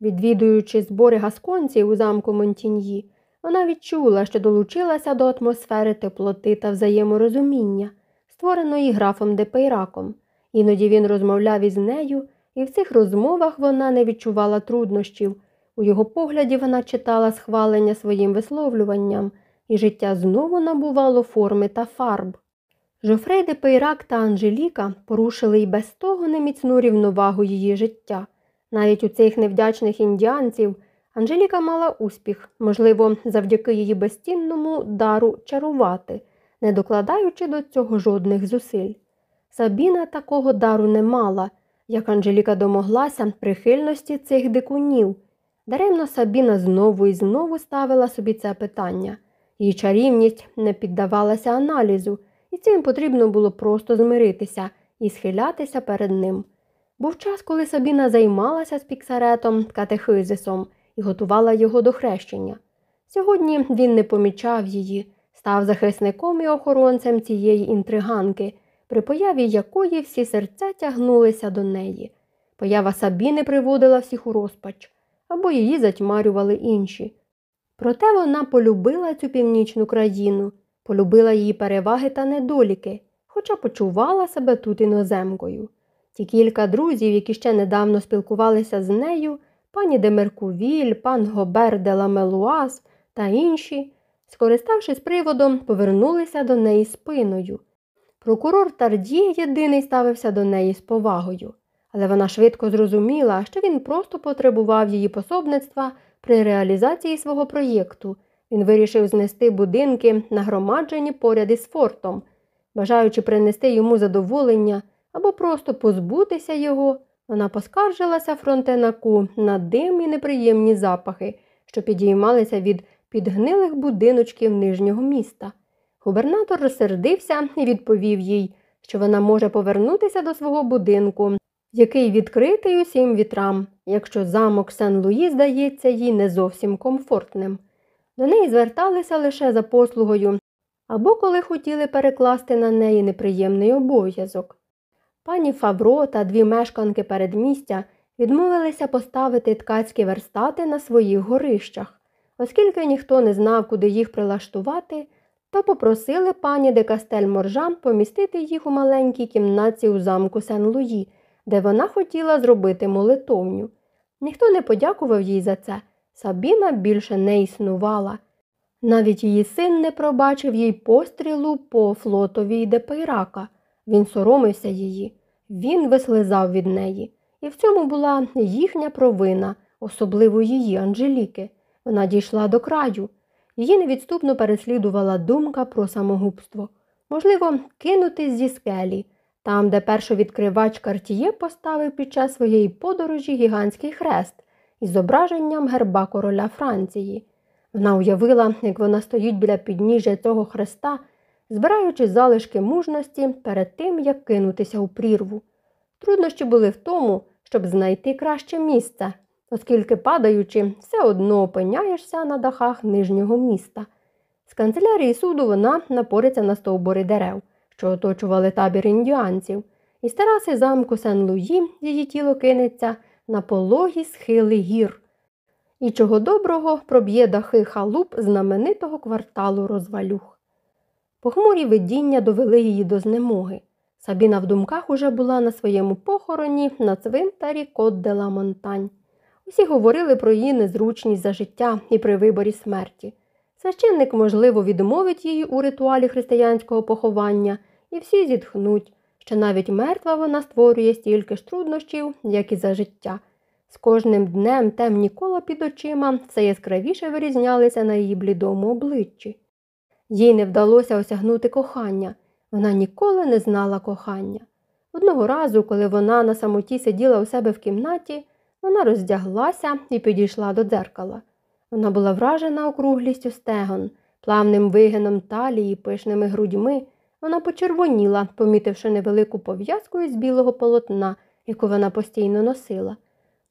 Відвідуючи збори гасконців у замку Монтіньї, вона відчула, що долучилася до атмосфери теплоти та взаєморозуміння, створеної графом Депейраком. Іноді він розмовляв із нею, і в цих розмовах вона не відчувала труднощів. У його погляді вона читала схвалення своїм висловлюванням, і життя знову набувало форми та фарб. Жофрей де Пейрак та Анжеліка порушили й без того неміцну рівновагу її життя. Навіть у цих невдячних індіанців Анжеліка мала успіх, можливо, завдяки її безцінному дару чарувати, не докладаючи до цього жодних зусиль. Сабіна такого дару не мала, як Анжеліка домоглася прихильності цих дикунів. Даремно Сабіна знову і знову ставила собі це питання. Її чарівність не піддавалася аналізу, і цим потрібно було просто змиритися і схилятися перед ним. Був час, коли Сабіна займалася з піксаретом катехизисом і готувала його до хрещення. Сьогодні він не помічав її, став захисником і охоронцем цієї інтриганки, при появі якої всі серця тягнулися до неї. Поява Сабіни приводила всіх у розпач або її затьмарювали інші. Проте вона полюбила цю північну країну, полюбила її переваги та недоліки, хоча почувала себе тут іноземкою. Ті кілька друзів, які ще недавно спілкувалися з нею, пані Демеркувіль, пан Гобер де Ламелуаз та інші, скориставшись приводом, повернулися до неї спиною. Прокурор Тардіє єдиний ставився до неї з повагою але вона швидко зрозуміла, що він просто потребував її пособництва при реалізації свого проєкту. Він вирішив знести будинки, нагромаджені поряд із фортом, бажаючи принести йому задоволення або просто позбутися його, вона поскаржилася фронтенаку на дим і неприємні запахи, що підіймалися від підгнилих будиночків нижнього міста. Губернатор розсердився і відповів їй, що вона може повернутися до свого будинку який відкритий усім вітрам, якщо замок Сен-Луї здається їй не зовсім комфортним. До неї зверталися лише за послугою або коли хотіли перекласти на неї неприємний обов'язок. Пані Фавро та дві мешканки передмістя відмовилися поставити ткацькі верстати на своїх горищах, оскільки ніхто не знав, куди їх прилаштувати, то попросили пані де Кастель-Моржа помістити їх у маленькій кімнаті у замку Сен-Луї, де вона хотіла зробити молитовню. Ніхто не подякував їй за це. Сабіна більше не існувала. Навіть її син не пробачив їй пострілу по флотові Депейрака. Він соромився її, він вислизав від неї. І в цьому була їхня провина, особливо її Анжеліки. Вона дійшла до краю. Її невідступно переслідувала думка про самогубство. Можливо, кинутись зі скелі, там, де першовідкривач Картіє поставив під час своєї подорожі гігантський хрест із зображенням герба короля Франції. Вона уявила, як вона стоїть біля підніжжя цього хреста, збираючи залишки мужності перед тим, як кинутися у прірву. Труднощі були в тому, щоб знайти краще місце, оскільки, падаючи, все одно опиняєшся на дахах нижнього міста. З канцелярії суду вона напориться на стовбури дерев, що оточували табір індіанців, і з тераси замку Сен-Луї її тіло кинеться на пологі схили гір. І чого доброго проб'є дахи халуп знаменитого кварталу розвалюх. Похмурі видіння довели її до знемоги. Сабіна в думках уже була на своєму похороні на цвинтарі Кот де ла Монтань. Усі говорили про її незручність за життя і при виборі смерті. Священник, можливо, відмовить її у ритуалі християнського поховання, і всі зітхнуть, що навіть мертва вона створює стільки ж труднощів, як і за життя. З кожним днем темні кола під очима все яскравіше вирізнялися на її блідому обличчі. Їй не вдалося осягнути кохання, вона ніколи не знала кохання. Одного разу, коли вона на самоті сиділа у себе в кімнаті, вона роздяглася і підійшла до дзеркала. Вона була вражена округлістю стегон, плавним вигином талії, пишними грудьми. Вона почервоніла, помітивши невелику пов'язку із білого полотна, яку вона постійно носила.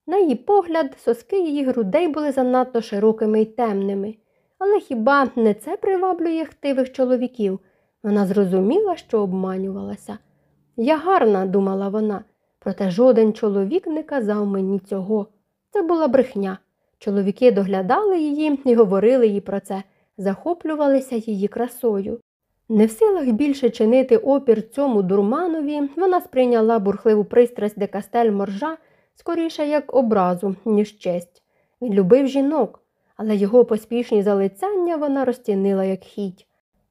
На її погляд, соски її грудей були занадто широкими й темними. Але хіба не це приваблює хтивих чоловіків? Вона зрозуміла, що обманювалася. Я гарна, думала вона, проте жоден чоловік не казав мені цього. Це була брехня. Чоловіки доглядали її і говорили їй про це, захоплювалися її красою. Не в силах більше чинити опір цьому дурманові, вона сприйняла бурхливу пристрасть де Кастель Моржа скоріше як образу, ніж честь. Він любив жінок, але його поспішні залицяння вона розцінила як хіть.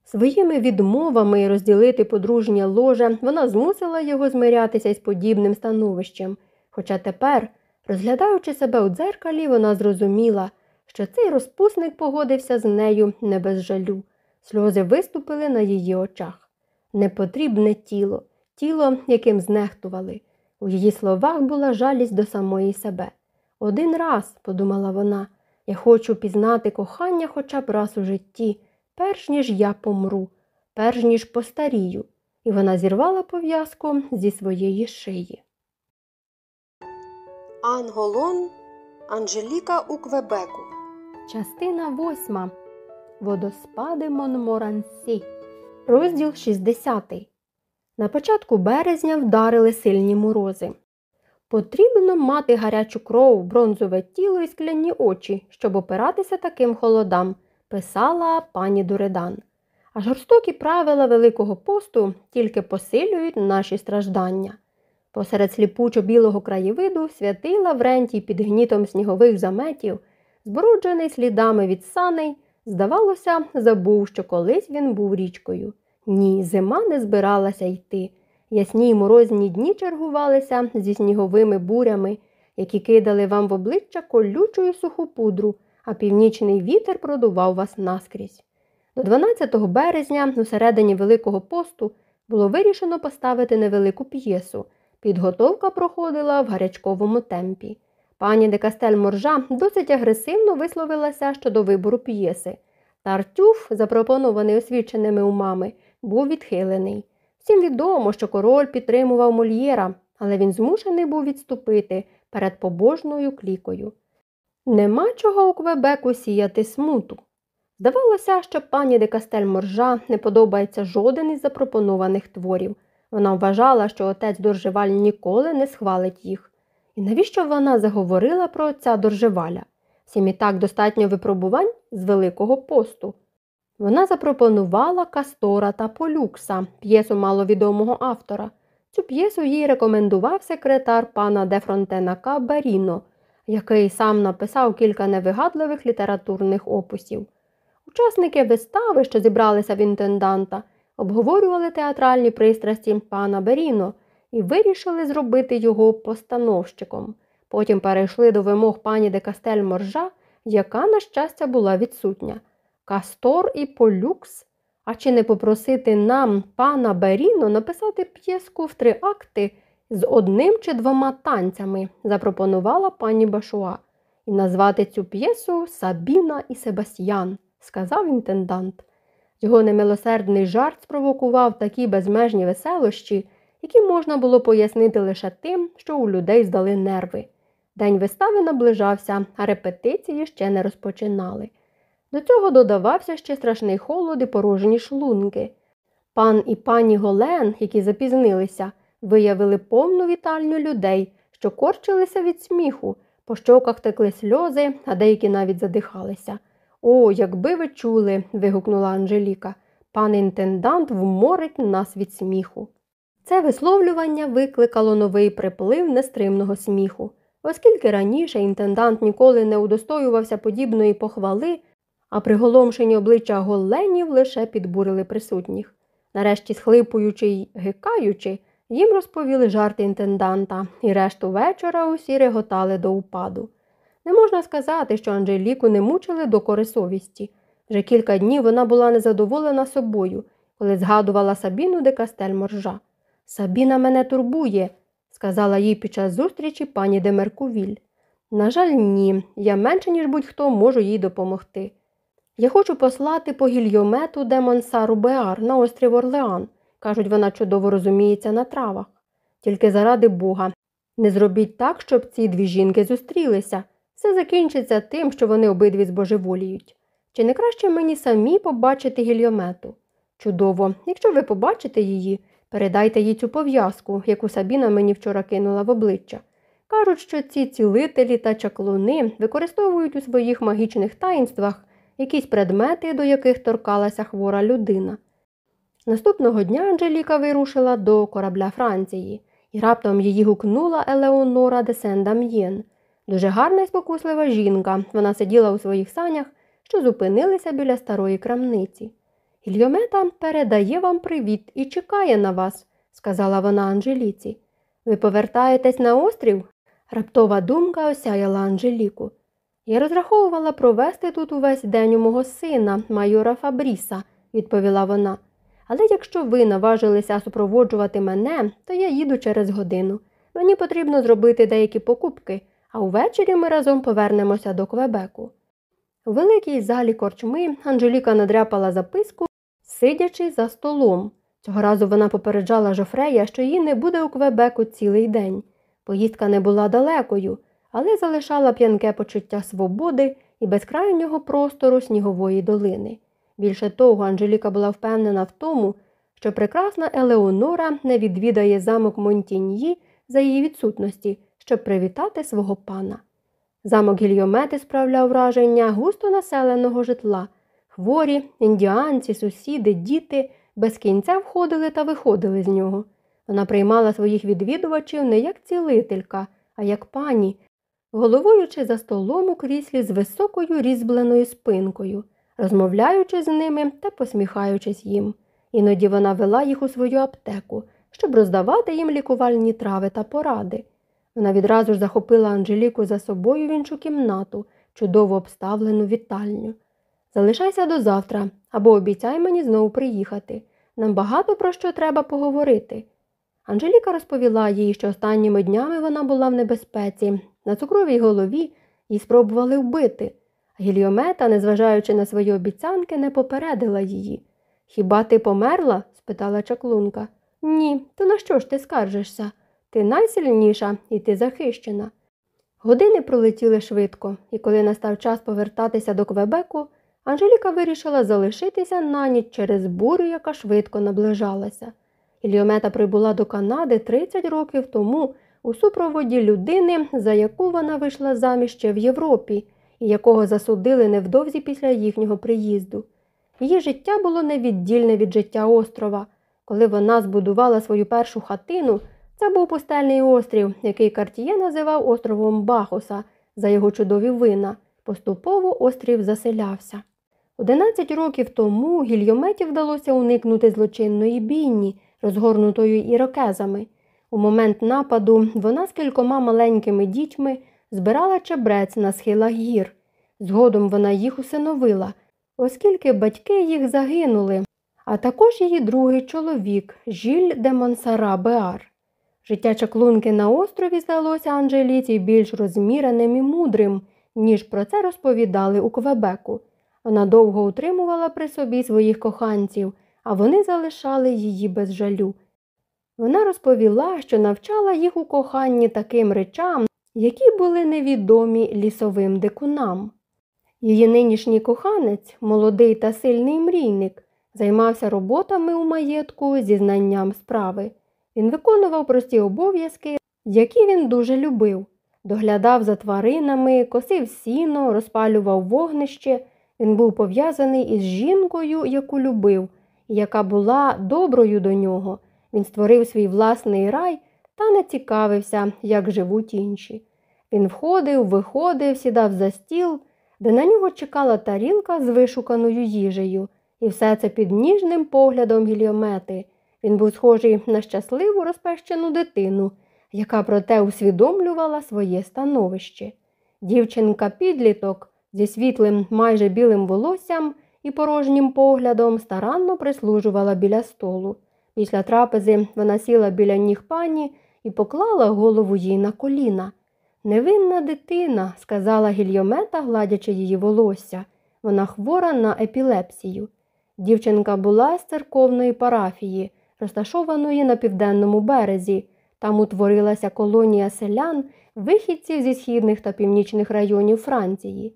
Своїми відмовами розділити подружнє ложе вона змусила його змирятися із подібним становищем, хоча тепер, розглядаючи себе у дзеркалі, вона зрозуміла, що цей розпусник погодився з нею не без жалю. Сльози виступили на її очах. Непотрібне тіло, тіло, яким знехтували. У її словах була жалість до самої себе. Один раз, подумала вона, я хочу пізнати кохання хоча б раз у житті, перш ніж я помру, перш ніж постарію, і вона зірвала пов'язку зі своєї шиї. Анголон Анжеліка у Квебеку. Частина восьма. Водоспади Монморансі. Розділ 60. На початку березня вдарили сильні морози. Потрібно мати гарячу кров, бронзове тіло і скляні очі, щоб опиратися таким холодам, писала пані Дуредан. А жорстокі правила Великого посту тільки посилюють наші страждання. Посеред сліпучо білого краєвиду святий Лаврентій під гнітом снігових заметів, збороджений слідами від саней, здавалося, забув, що колись він був річкою. Ні, зима не збиралася йти. Ясні й морозні дні чергувалися зі сніговими бурями, які кидали вам в обличчя колючою суху пудру, а північний вітер продував вас наскрізь. До 12 березня, у середині Великого посту, було вирішено поставити невелику п'єсу. Підготовка проходила в гарячковому темпі. Пані де Кастель Моржа досить агресивно висловилася щодо вибору п'єси. Тартюф, запропонований освіченими умами, був відхилений. Всім відомо, що король підтримував Мольєра, але він змушений був відступити перед побожною клікою. Нема чого у Квебеку сіяти смуту. Здавалося, що пані де Кастель Моржа не подобається жоден із запропонованих творів. Вона вважала, що отець Доржеваль ніколи не схвалить їх. І навіщо вона заговорила про отця Доржеваля? Всім і так достатньо випробувань з Великого посту. Вона запропонувала Кастора та Полюкса, п'єсу маловідомого автора. Цю п'єсу їй рекомендував секретар пана де Фронтенака Баріно, який сам написав кілька невигадливих літературних опусів. Учасники вистави, що зібралися в інтенданта, обговорювали театральні пристрасті пана Беріно і вирішили зробити його постановщиком. Потім перейшли до вимог пані де Кастель Моржа, яка, на щастя, була відсутня. Кастор і Полюкс. А чи не попросити нам, пана Беріно, написати п'єску в три акти з одним чи двома танцями, запропонувала пані Башуа, і назвати цю п'єсу Сабіна і Себастьян, сказав інтендант. Його немилосердний жарт спровокував такі безмежні веселощі, які можна було пояснити лише тим, що у людей здали нерви. День вистави наближався, а репетиції ще не розпочинали. До цього додавався ще страшний холод і порожні шлунки. Пан і пані Голен, які запізнилися, виявили повну вітальню людей, що корчилися від сміху, по щоках текли сльози, а деякі навіть задихалися. О, якби ви чули, вигукнула Анжеліка. Пан інтендант вморить нас від сміху. Це висловлювання викликало новий приплив нестримного сміху. Оскільки раніше інтендант ніколи не удостоювався подібної похвали, а приголомшені обличчя голенів лише підбурили присутніх. Нарешті, схлипуючи й гикаючи, їм розповіли жарти інтенданта, і решту вечора усі реготали до упаду. Не можна сказати, що Анжеліку не мучили докори совісті. Вже кілька днів вона була незадоволена собою, коли згадувала Сабіну де Кастель Моржа. Сабіна мене турбує, сказала їй під час зустрічі пані де Меркувіль. На жаль, ні, я менше, ніж будь-хто можу їй допомогти. Я хочу послати по гільйомету де Монсару Беар на острів Орлеан. Кажуть, вона чудово розуміється на травах. Тільки заради Бога, не зробіть так, щоб ці дві жінки зустрілися. Все закінчиться тим, що вони обидві збожеволіють. Чи не краще мені самі побачити гільйомету? Чудово, якщо ви побачите її, передайте їй цю пов'язку, яку Сабіна мені вчора кинула в обличчя. Кажуть, що ці цілителі та чаклуни використовують у своїх магічних таїнствах якісь предмети, до яких торкалася хвора людина. Наступного дня Анжеліка вирушила до корабля Франції, і раптом її гукнула Елеонора де Сен-Дам'єн. Дуже гарна і спокуслива жінка. Вона сиділа у своїх санях, що зупинилися біля старої крамниці. Гільйомета передає вам привіт і чекає на вас, сказала вона Анжеліці. Ви повертаєтесь на острів? Раптова думка осяяла Анжеліку. Я розраховувала провести тут увесь день у мого сина, майора Фабріса, відповіла вона. Але якщо ви наважилися супроводжувати мене, то я їду через годину. Мені потрібно зробити деякі покупки, а увечері ми разом повернемося до Квебеку. У великій залі корчми Анжеліка надряпала записку, сидячи за столом. Цього разу вона попереджала Жофрея, що її не буде у Квебеку цілий день. Поїздка не була далекою, але залишала п'янке почуття свободи і безкрайнього простору снігової долини. Більше того, Анжеліка була впевнена в тому, що прекрасна Елеонора не відвідає замок Монтіньї за її відсутності, щоб привітати свого пана. Замок гільйомети справляв враження густо населеного житла. Хворі, індіанці, сусіди, діти без кінця входили та виходили з нього. Вона приймала своїх відвідувачів не як цілителька, а як пані, головуючи за столом у кріслі з високою різьбленою спинкою, розмовляючи з ними та посміхаючись їм. Іноді вона вела їх у свою аптеку, щоб роздавати їм лікувальні трави та поради. Вона відразу ж захопила Анжеліку за собою в іншу кімнату, чудово обставлену вітальню. Залишайся до завтра або обіцяй мені знову приїхати. Нам багато про що треба поговорити. Анжеліка розповіла їй, що останніми днями вона була в небезпеці. На цукровій голові її спробували вбити. Гільйомета, незважаючи на свої обіцянки, не попередила її. Хіба ти померла? спитала чаклунка. Ні, то на що ж ти скаржишся? Ти найсильніша і ти захищена. Години пролетіли швидко, і коли настав час повертатися до Квебеку, Анжеліка вирішила залишитися на ніч через бурю, яка швидко наближалася. Іліомета прибула до Канади 30 років тому у супроводі людини, за яку вона вийшла заміж ще в Європі, якого засудили невдовзі після їхнього приїзду. Її життя було невіддільне від життя острова. Коли вона збудувала свою першу хатину, це був пустельний острів, який Картіє називав островом Бахоса за його чудові вина. Поступово острів заселявся. 11 років тому гільйометі вдалося уникнути злочинної бійні, розгорнутої ірокезами. У момент нападу вона з кількома маленькими дітьми збирала чебрець на схилах гір. Згодом вона їх усиновила, оскільки батьки їх загинули, а також її другий чоловік Жіль де Монсара Беар. Життя чаклунки на острові здалося Анжеліці більш розміреним і мудрим, ніж про це розповідали у Квебеку. Вона довго утримувала при собі своїх коханців, а вони залишали її без жалю. Вона розповіла, що навчала їх у коханні таким речам, які були невідомі лісовим дикунам. Її нинішній коханець, молодий та сильний мрійник, займався роботами у маєтку зі знанням справи. Він виконував прості обов'язки, які він дуже любив. Доглядав за тваринами, косив сіно, розпалював вогнище. Він був пов'язаний із жінкою, яку любив, яка була доброю до нього. Він створив свій власний рай та не цікавився, як живуть інші. Він входив, виходив, сідав за стіл, де на нього чекала тарілка з вишуканою їжею, і все це під ніжним поглядом гільомети. Він був схожий на щасливу розпещену дитину, яка проте усвідомлювала своє становище. Дівчинка підліток зі світлим, майже білим волоссям і порожнім поглядом старанно прислужувала біля столу. Після трапези вона сіла біля ніг пані і поклала голову їй на коліна. Невинна дитина, сказала гільйомета, гладячи її волосся. Вона хвора на епілепсію. Дівчинка була з церковної парафії, розташованої на південному березі. Там утворилася колонія селян, вихідців зі східних та північних районів Франції.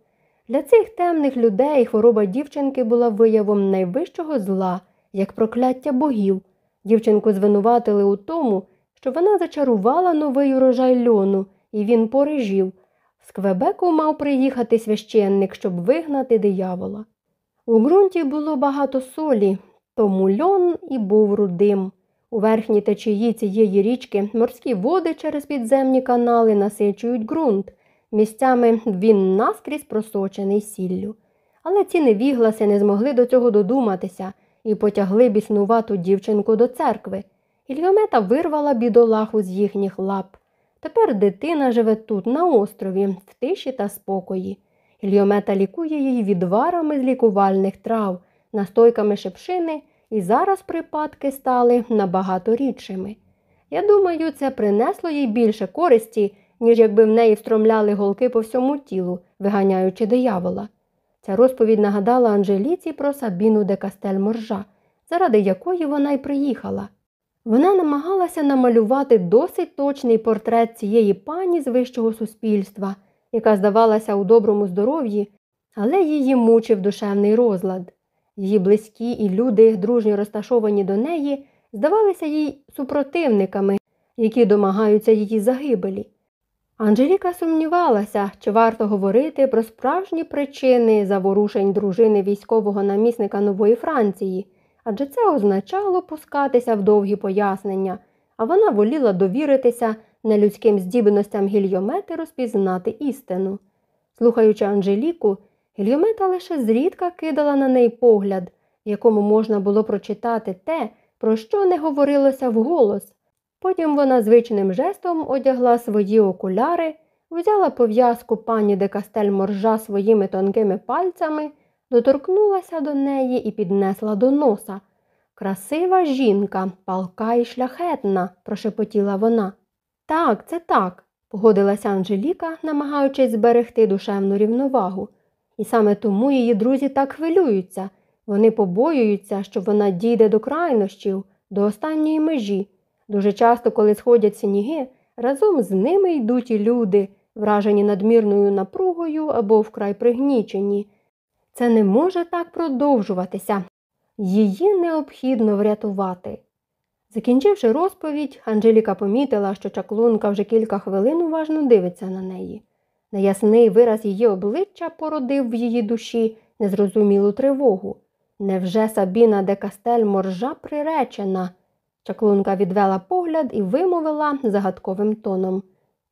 Для цих темних людей хвороба дівчинки була виявом найвищого зла, як прокляття богів. Дівчинку звинуватили у тому, що вона зачарувала новий урожай льону, і він порежів. З Квебеку мав приїхати священник, щоб вигнати диявола. У ґрунті було багато солі, тому льон і був рудим. У верхній течії цієї річки морські води через підземні канали насичують ґрунт. Місцями він наскрізь просочений сіллю. Але ці невігласи не змогли до цього додуматися і потягли біснувату дівчинку до церкви. Ільйомета вирвала бідолаху з їхніх лап. Тепер дитина живе тут, на острові, в тиші та спокої. Ільйомета лікує її відварами з лікувальних трав, настойками шепшини, і зараз припадки стали набагато рідшими. Я думаю, це принесло їй більше користі, ніж якби в неї встромляли голки по всьому тілу, виганяючи диявола. Ця розповідь нагадала Анжеліці про Сабіну де Кастель Моржа, заради якої вона й приїхала. Вона намагалася намалювати досить точний портрет цієї пані з вищого суспільства, яка здавалася у доброму здоров'ї, але її мучив душевний розлад. Її близькі і люди, дружньо розташовані до неї, здавалися їй супротивниками, які домагаються її загибелі. Анжеліка сумнівалася, чи варто говорити про справжні причини заворушень дружини військового намісника Нової Франції, адже це означало пускатися в довгі пояснення, а вона воліла довіритися нелюдським здібностям гільйомети розпізнати істину. Слухаючи Анжеліку, гільйомета лише зрідка кидала на неї погляд, в якому можна було прочитати те, про що не говорилося вголос. Потім вона звичним жестом одягла свої окуляри, взяла пов'язку пані де Кастель моржа своїми тонкими пальцями, доторкнулася до неї і піднесла до носа. Красива жінка, палка і шляхетна, прошепотіла вона. Так, це так, погодилася Анжеліка, намагаючись зберегти душевну рівновагу. І саме тому її друзі так хвилюються. Вони побоюються, що вона дійде до крайнощів, до останньої межі. Дуже часто, коли сходять сніги, разом з ними йдуть і люди, вражені надмірною напругою або вкрай пригнічені. Це не може так продовжуватися. Її необхідно врятувати. Закінчивши розповідь, Анжеліка помітила, що чаклунка вже кілька хвилин уважно дивиться на неї. Неясний вираз її обличчя породив в її душі незрозумілу тривогу. Невже Сабіна де Кастель моржа приречена? Чаклунка відвела погляд і вимовила загадковим тоном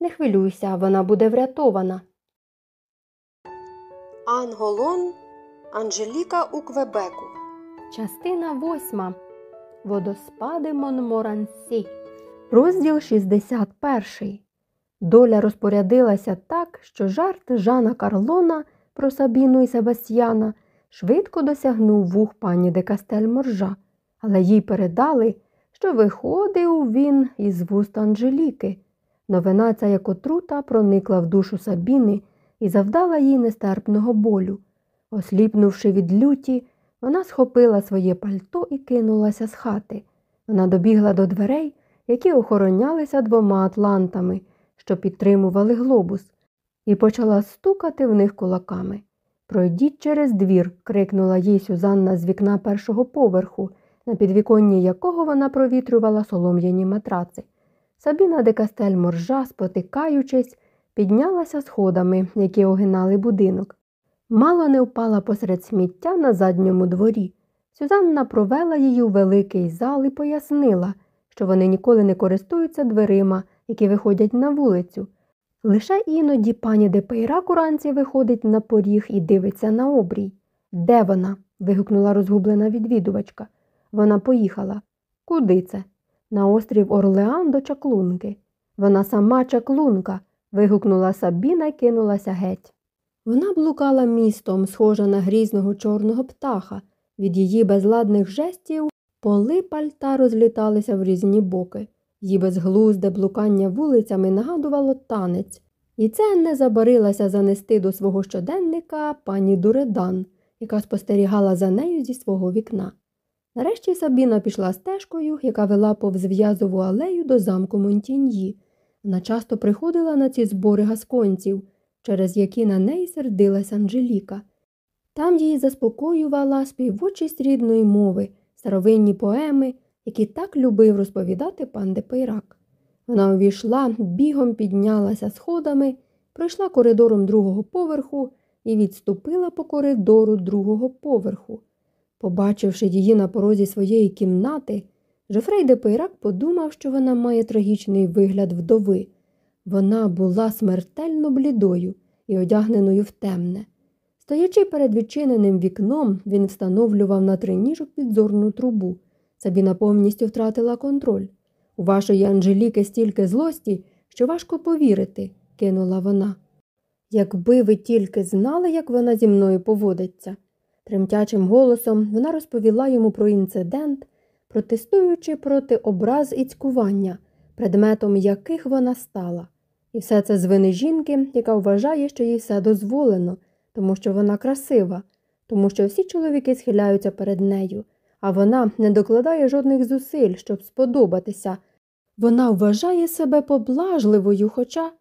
Не хвилюйся, вона буде врятована. Анголон Анжеліка у Квебеку. Частина восьма. Водоспади Монморансі. Розділ 61. Доля розпорядилася так, що жарт Жана Карлона про Сабіну і Себастьяна швидко досягнув вух пані де Кастель Моржа, але їй передали, що виходив він із вуст Анжеліки. Новина ця як отрута проникла в душу Сабіни і завдала їй нестерпного болю. Осліпнувши від люті, вона схопила своє пальто і кинулася з хати. Вона добігла до дверей, які охоронялися двома атлантами, що підтримували глобус, і почала стукати в них кулаками. Пройдіть через двір, крикнула їй Сюзанна з вікна першого поверху, на підвіконні якого вона провітрювала солом'яні матраци. Сабіна де Кастель-Моржа, спотикаючись, піднялася сходами, які огинали будинок. Мало не впала посеред сміття на задньому дворі. Сюзанна провела її у великий зал і пояснила, що вони ніколи не користуються дверима, які виходять на вулицю. Лише іноді пані Депейрак уранці виходить на поріг і дивиться на обрій. Де вона? вигукнула розгублена відвідувачка. Вона поїхала. Куди це? На острів Орлеан до чаклунки. Вона сама чаклунка. вигукнула Сабіна і кинулася геть. Вона блукала містом, схожа на грізного чорного птаха. Від її безладних жестів поли пальта розліталися в різні боки. Її безглузде блукання вулицями нагадувало танець, і це не забарилася занести до свого щоденника пані Дуредан, яка спостерігала за нею зі свого вікна. Нарешті Сабіна пішла стежкою, яка вела повз в'язову алею до замку Монтіньї. Вона часто приходила на ці збори гасконців, через які на неї сердилась Анжеліка. Там її заспокоювала співочість рідної мови, старовинні поеми, які так любив розповідати пан Депейрак. Вона увійшла, бігом піднялася сходами, пройшла коридором другого поверху і відступила по коридору другого поверху. Побачивши її на порозі своєї кімнати, Жофрей Депейрак подумав, що вона має трагічний вигляд вдови. Вона була смертельно блідою і одягненою в темне. Стоячи перед відчиненим вікном, він встановлював на триніжок підзорну трубу. Сабіна повністю втратила контроль. У вашої Анжеліки стільки злості, що важко повірити, кинула вона. Якби ви тільки знали, як вона зі мною поводиться. Тремтячим голосом вона розповіла йому про інцидент, протестуючи проти образ і цькування, предметом яких вона стала. І все це з вини жінки, яка вважає, що їй все дозволено, тому що вона красива, тому що всі чоловіки схиляються перед нею, а вона не докладає жодних зусиль, щоб сподобатися. Вона вважає себе поблажливою, хоча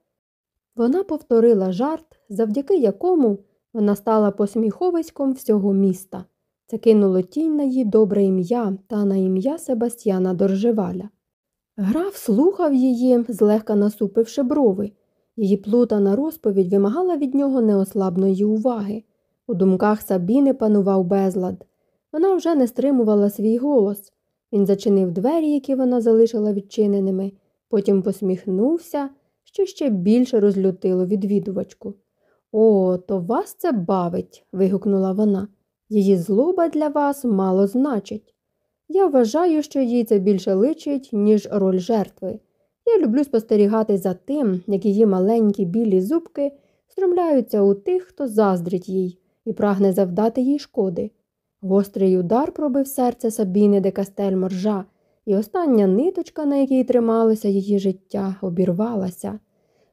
вона повторила жарт, завдяки якому вона стала посміховиськом всього міста. Це кинуло тінь на її добре ім'я та на ім'я Себастьяна Доржеваля. Граф слухав її, злегка насупивши брови. Її плутана розповідь вимагала від нього неослабної уваги. У думках Сабіни панував безлад. Вона вже не стримувала свій голос. Він зачинив двері, які вона залишила відчиненими, потім посміхнувся, що ще більше розлютило відвідувачку. О, то вас це бавить. вигукнула вона. Її злоба для вас мало значить. Я вважаю, що їй це більше личить, ніж роль жертви. Я люблю спостерігати за тим, як її маленькі білі зубки стромляються у тих, хто заздрить їй і прагне завдати їй шкоди. Гострий удар пробив серце Сабіни де Кастель моржа, і остання ниточка, на якій трималося її життя, обірвалася.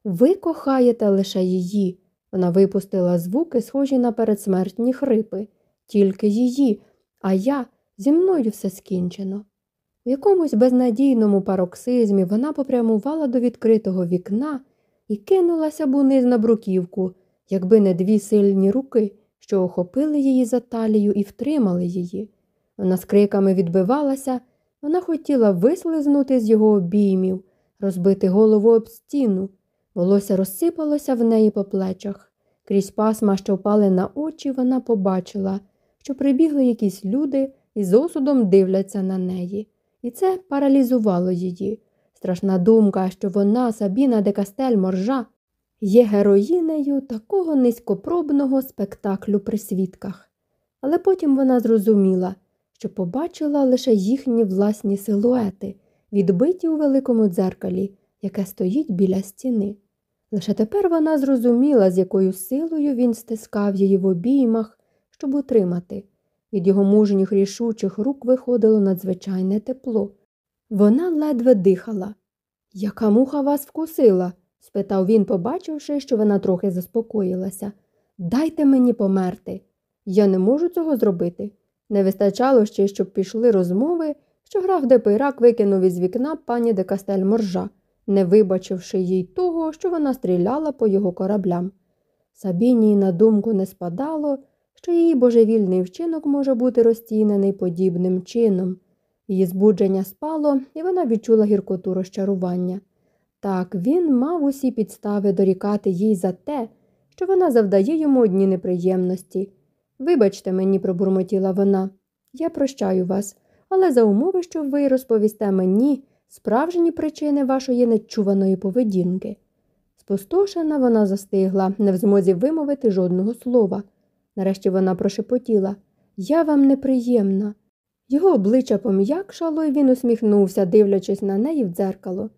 Ви кохаєте лише її. Вона випустила звуки, схожі на передсмертні хрипи, тільки її, а я зі мною все скінчено. В якомусь безнадійному пароксизмі вона попрямувала до відкритого вікна і кинулася б униз на бруківку, якби не дві сильні руки, що охопили її за талію і втримали її. Вона з криками відбивалася, вона хотіла вислизнути з його обіймів, розбити голову об стіну. Волосся розсипалося в неї по плечах. Крізь пасма, що впали на очі, вона побачила, що прибігли якісь люди і з осудом дивляться на неї. І це паралізувало її. Страшна думка, що вона, Сабіна де Кастель Моржа, є героїнею такого низькопробного спектаклю при свідках. Але потім вона зрозуміла, що побачила лише їхні власні силуети, відбиті у великому дзеркалі, яке стоїть біля стіни. Лише тепер вона зрозуміла, з якою силою він стискав її в обіймах, щоб утримати. Від його мужніх рішучих рук виходило надзвичайне тепло. Вона ледве дихала. Яка муха вас вкусила? спитав він, побачивши, що вона трохи заспокоїлася. Дайте мені померти. Я не можу цього зробити. Не вистачало ще, щоб пішли розмови, що граф Депейрак викинув із вікна пані де Кастель-Моржа, не вибачивши їй того, що вона стріляла по його кораблям. Сабіні на думку не спадало, що її божевільний вчинок може бути розцінений подібним чином. Її збудження спало, і вона відчула гіркоту розчарування. Так, він мав усі підстави дорікати їй за те, що вона завдає йому одні неприємності. Вибачте мені, пробурмотіла вона, я прощаю вас, але за умови, що ви розповісте мені справжні причини вашої нечуваної поведінки. Спустошена вона застигла, не в змозі вимовити жодного слова. Нарешті вона прошепотіла Я вам неприємна. Його обличчя пом'якшало, і він усміхнувся, дивлячись на неї в дзеркало.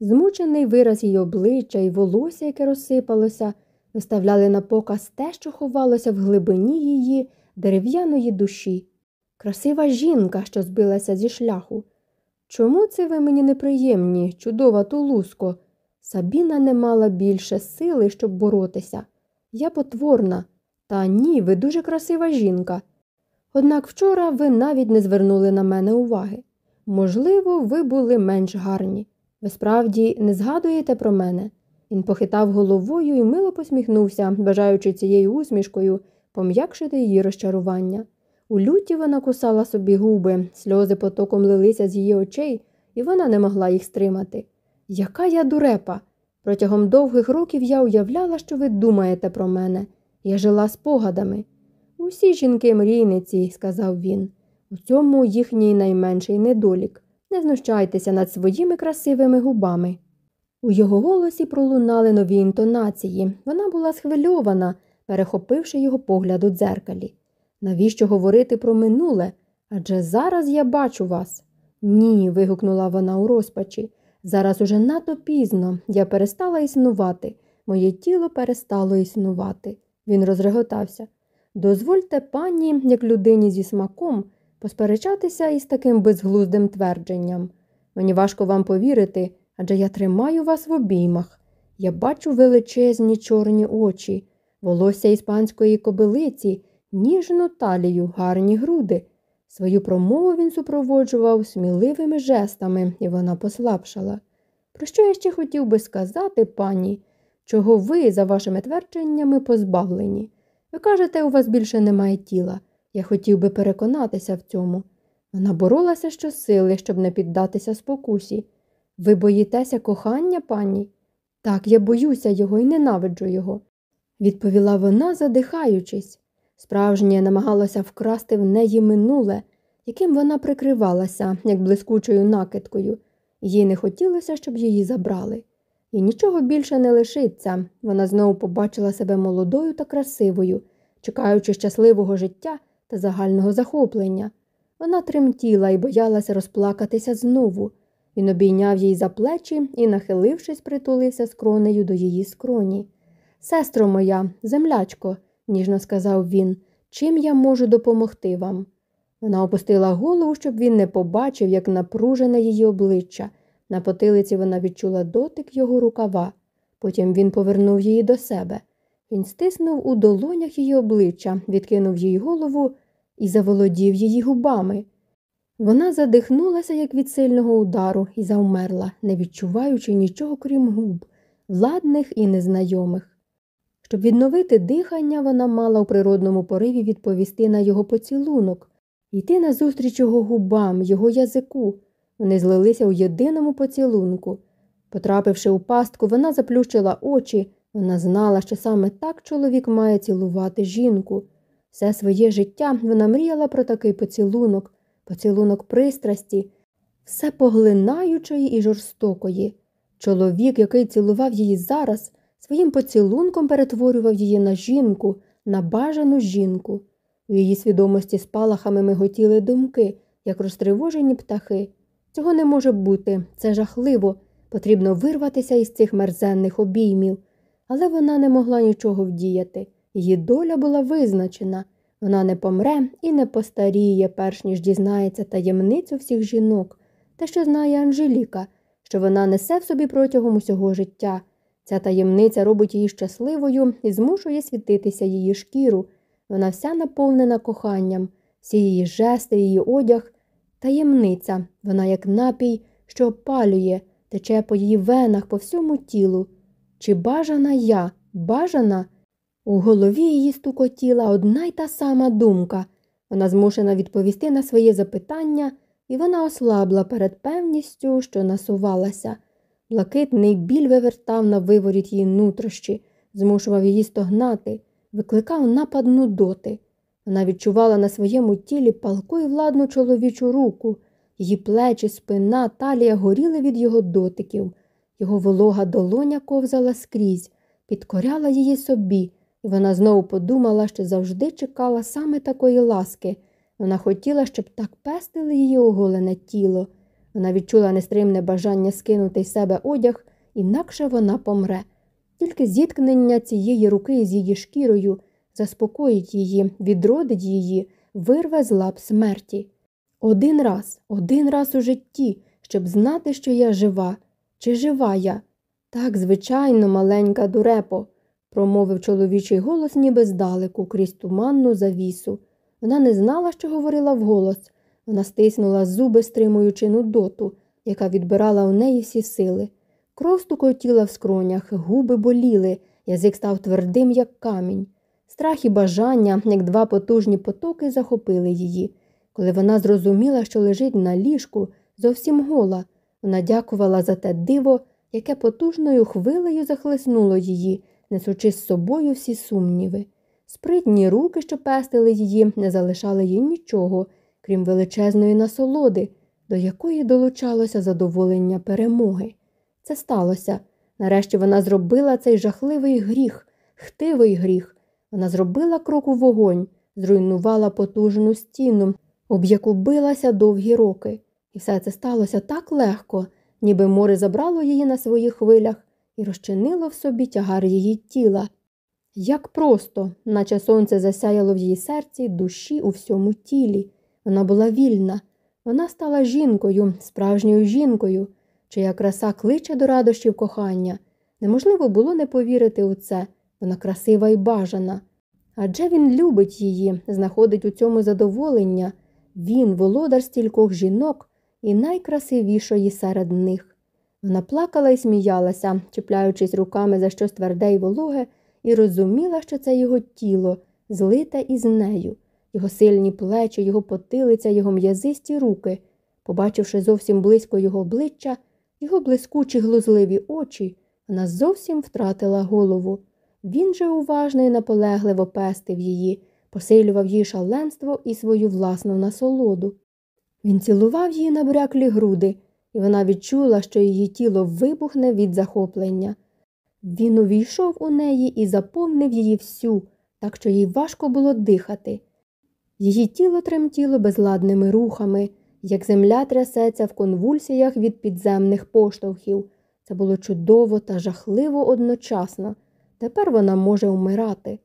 Змучений вираз її обличчя і волосся, яке розсипалося, виставляли на показ те, що ховалося в глибині її дерев'яної душі. Красива жінка, що збилася зі шляху. Чому це ви мені неприємні, чудова тулуско? Сабіна не мала більше сили, щоб боротися. Я потворна. Та ні, ви дуже красива жінка. Однак вчора ви навіть не звернули на мене уваги. Можливо, ви були менш гарні. Ви справді не згадуєте про мене? Він похитав головою і мило посміхнувся, бажаючи цією усмішкою пом'якшити її розчарування. У люті вона кусала собі губи, сльози потоком лилися з її очей, і вона не могла їх стримати. Яка я дурепа! Протягом довгих років я уявляла, що ви думаєте про мене. Я жила спогадами. Усі жінки мрійниці, сказав він. У цьому їхній найменший недолік. Не знущайтеся над своїми красивими губами. У його голосі пролунали нові інтонації. Вона була схвильована, перехопивши його погляд у дзеркалі. Навіщо говорити про минуле? Адже зараз я бачу вас. Ні, вигукнула вона у розпачі. Зараз уже надто пізно. Я перестала існувати. Моє тіло перестало існувати. Він розреготався. Дозвольте пані, як людині зі смаком, посперечатися із таким безглуздим твердженням. Мені важко вам повірити, адже я тримаю вас в обіймах. Я бачу величезні чорні очі, волосся іспанської кобилиці, ніжну талію, гарні груди. Свою промову він супроводжував сміливими жестами, і вона послабшала. Про що я ще хотів би сказати, пані, чого ви, за вашими твердженнями, позбавлені? Ви кажете, у вас більше немає тіла. Я хотів би переконатися в цьому. Вона боролася щосили, щоб не піддатися спокусі. Ви боїтеся кохання, пані? Так, я боюся його і ненавиджу його, відповіла вона, задихаючись. Справжнє намагалося вкрасти в неї минуле, яким вона прикривалася, як блискучою накидкою. Їй не хотілося, щоб її забрали. І нічого більше не лишиться. Вона знову побачила себе молодою та красивою, чекаючи щасливого життя та загального захоплення. Вона тремтіла і боялася розплакатися знову. Він обійняв їй за плечі і, нахилившись, притулився скронею до її скроні. Сестро моя, землячко, ніжно сказав він, чим я можу допомогти вам? Вона опустила голову, щоб він не побачив, як напружене її обличчя. На потилиці вона відчула дотик його рукава. Потім він повернув її до себе. Він стиснув у долонях її обличчя, відкинув їй голову і заволодів її губами. Вона задихнулася, як від сильного удару, і завмерла, не відчуваючи нічого крім губ, ладних і незнайомих. Щоб відновити дихання, вона мала у природному пориві відповісти на його поцілунок, йти назустріч його губам, його язику. Вони злилися у єдиному поцілунку. Потрапивши у пастку, вона заплющила очі, вона знала, що саме так чоловік має цілувати жінку. Все своє життя вона мріяла про такий поцілунок, поцілунок пристрасті, все поглинаючої і жорстокої. Чоловік, який цілував її зараз, своїм поцілунком перетворював її на жінку, на бажану жінку. У її свідомості спалахами миготіли думки, як розтривожені птахи. Цього не може бути, це жахливо. Потрібно вирватися із цих мерзенних обіймів. Але вона не могла нічого вдіяти. Її доля була визначена. Вона не помре і не постаріє, перш ніж дізнається таємницю всіх жінок, те, що знає Анжеліка, що вона несе в собі протягом усього життя. Ця таємниця робить її щасливою і змушує світитися її шкіру. Вона вся наповнена коханням, всі її жести, її одяг. Таємниця, вона як напій, що опалює, тече по її венах, по всьому тілу. Чи бажана я, бажана? У голові її стукотіла одна й та сама думка. Вона змушена відповісти на своє запитання, і вона ослабла перед певністю, що насувалася. Блакитний біль вивертав на виворіт її нутрощі, змушував її стогнати, викликав напад нудоти. Вона відчувала на своєму тілі палку і владну чоловічу руку, її плечі, спина, талія горіли від його дотиків. Його волога долоня ковзала скрізь, підкоряла її собі, і вона знову подумала, що завжди чекала саме такої ласки. Вона хотіла, щоб так пестили її оголене тіло. Вона відчула нестримне бажання скинути з себе одяг, інакше вона помре. Тільки зіткнення цієї руки з її шкірою заспокоїть її, відродить її, вирве з лап смерті. Один раз, один раз у житті, щоб знати, що я жива. Чи жива я? Так, звичайно, маленька дурепо, промовив чоловічий голос ніби здалеку, крізь туманну завісу. Вона не знала, що говорила вголос. Вона стиснула зуби, стримуючи нудоту, яка відбирала у неї всі сили. Кров стукотіла в скронях, губи боліли, язик став твердим, як камінь. Страх і бажання, як два потужні потоки, захопили її. Коли вона зрозуміла, що лежить на ліжку, зовсім гола, вона дякувала за те диво, яке потужною хвилею захлеснуло її, несучи з собою всі сумніви. Спритні руки, що пестили її, не залишали їй нічого, крім величезної насолоди, до якої долучалося задоволення перемоги. Це сталося. Нарешті вона зробила цей жахливий гріх, хтивий гріх. Вона зробила крок у вогонь, зруйнувала потужну стіну, об яку билася довгі роки. І все це сталося так легко, ніби море забрало її на своїх хвилях і розчинило в собі тягар її тіла. Як просто, наче сонце засяяло в її серці, душі у всьому тілі. Вона була вільна. Вона стала жінкою, справжньою жінкою, чия краса кличе до радощів кохання. Неможливо було не повірити у це. Вона красива і бажана. Адже він любить її, знаходить у цьому задоволення. Він, володар стількох жінок і найкрасивішої серед них. Вона плакала і сміялася, чіпляючись руками за щось тверде й вологе, і розуміла, що це його тіло, злите із нею, його сильні плечі, його потилиця, його м'язисті руки. Побачивши зовсім близько його обличчя, його блискучі глузливі очі, вона зовсім втратила голову. Він же уважно і наполегливо пестив її, посилював її шаленство і свою власну насолоду. Він цілував її на бряклі груди, і вона відчула, що її тіло вибухне від захоплення. Він увійшов у неї і заповнив її всю, так що їй важко було дихати. Її тіло тремтіло безладними рухами, як земля трясеться в конвульсіях від підземних поштовхів. Це було чудово та жахливо одночасно. Тепер вона може вмирати.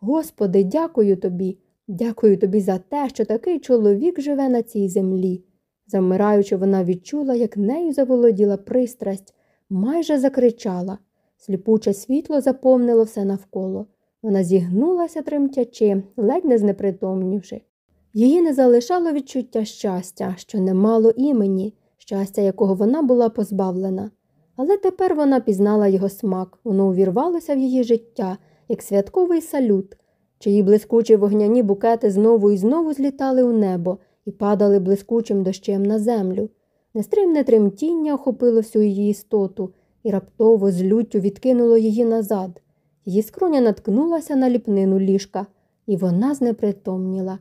Господи, дякую тобі, дякую тобі за те, що такий чоловік живе на цій землі. Завмираючи, вона відчула, як нею заволоділа пристрасть, майже закричала. Сліпуче світло заповнило все навколо. Вона зігнулася тремтячи, ледь не знепритомнівши. Її не залишало відчуття щастя, що не мало імені, щастя, якого вона була позбавлена. Але тепер вона пізнала його смак, воно увірвалося в її життя, як святковий салют, чиї блискучі вогняні букети знову і знову злітали у небо і падали блискучим дощем на землю. Нестримне тремтіння охопило всю її істоту і раптово з люттю відкинуло її назад. Її скроня наткнулася на ліпнину ліжка, і вона знепритомніла.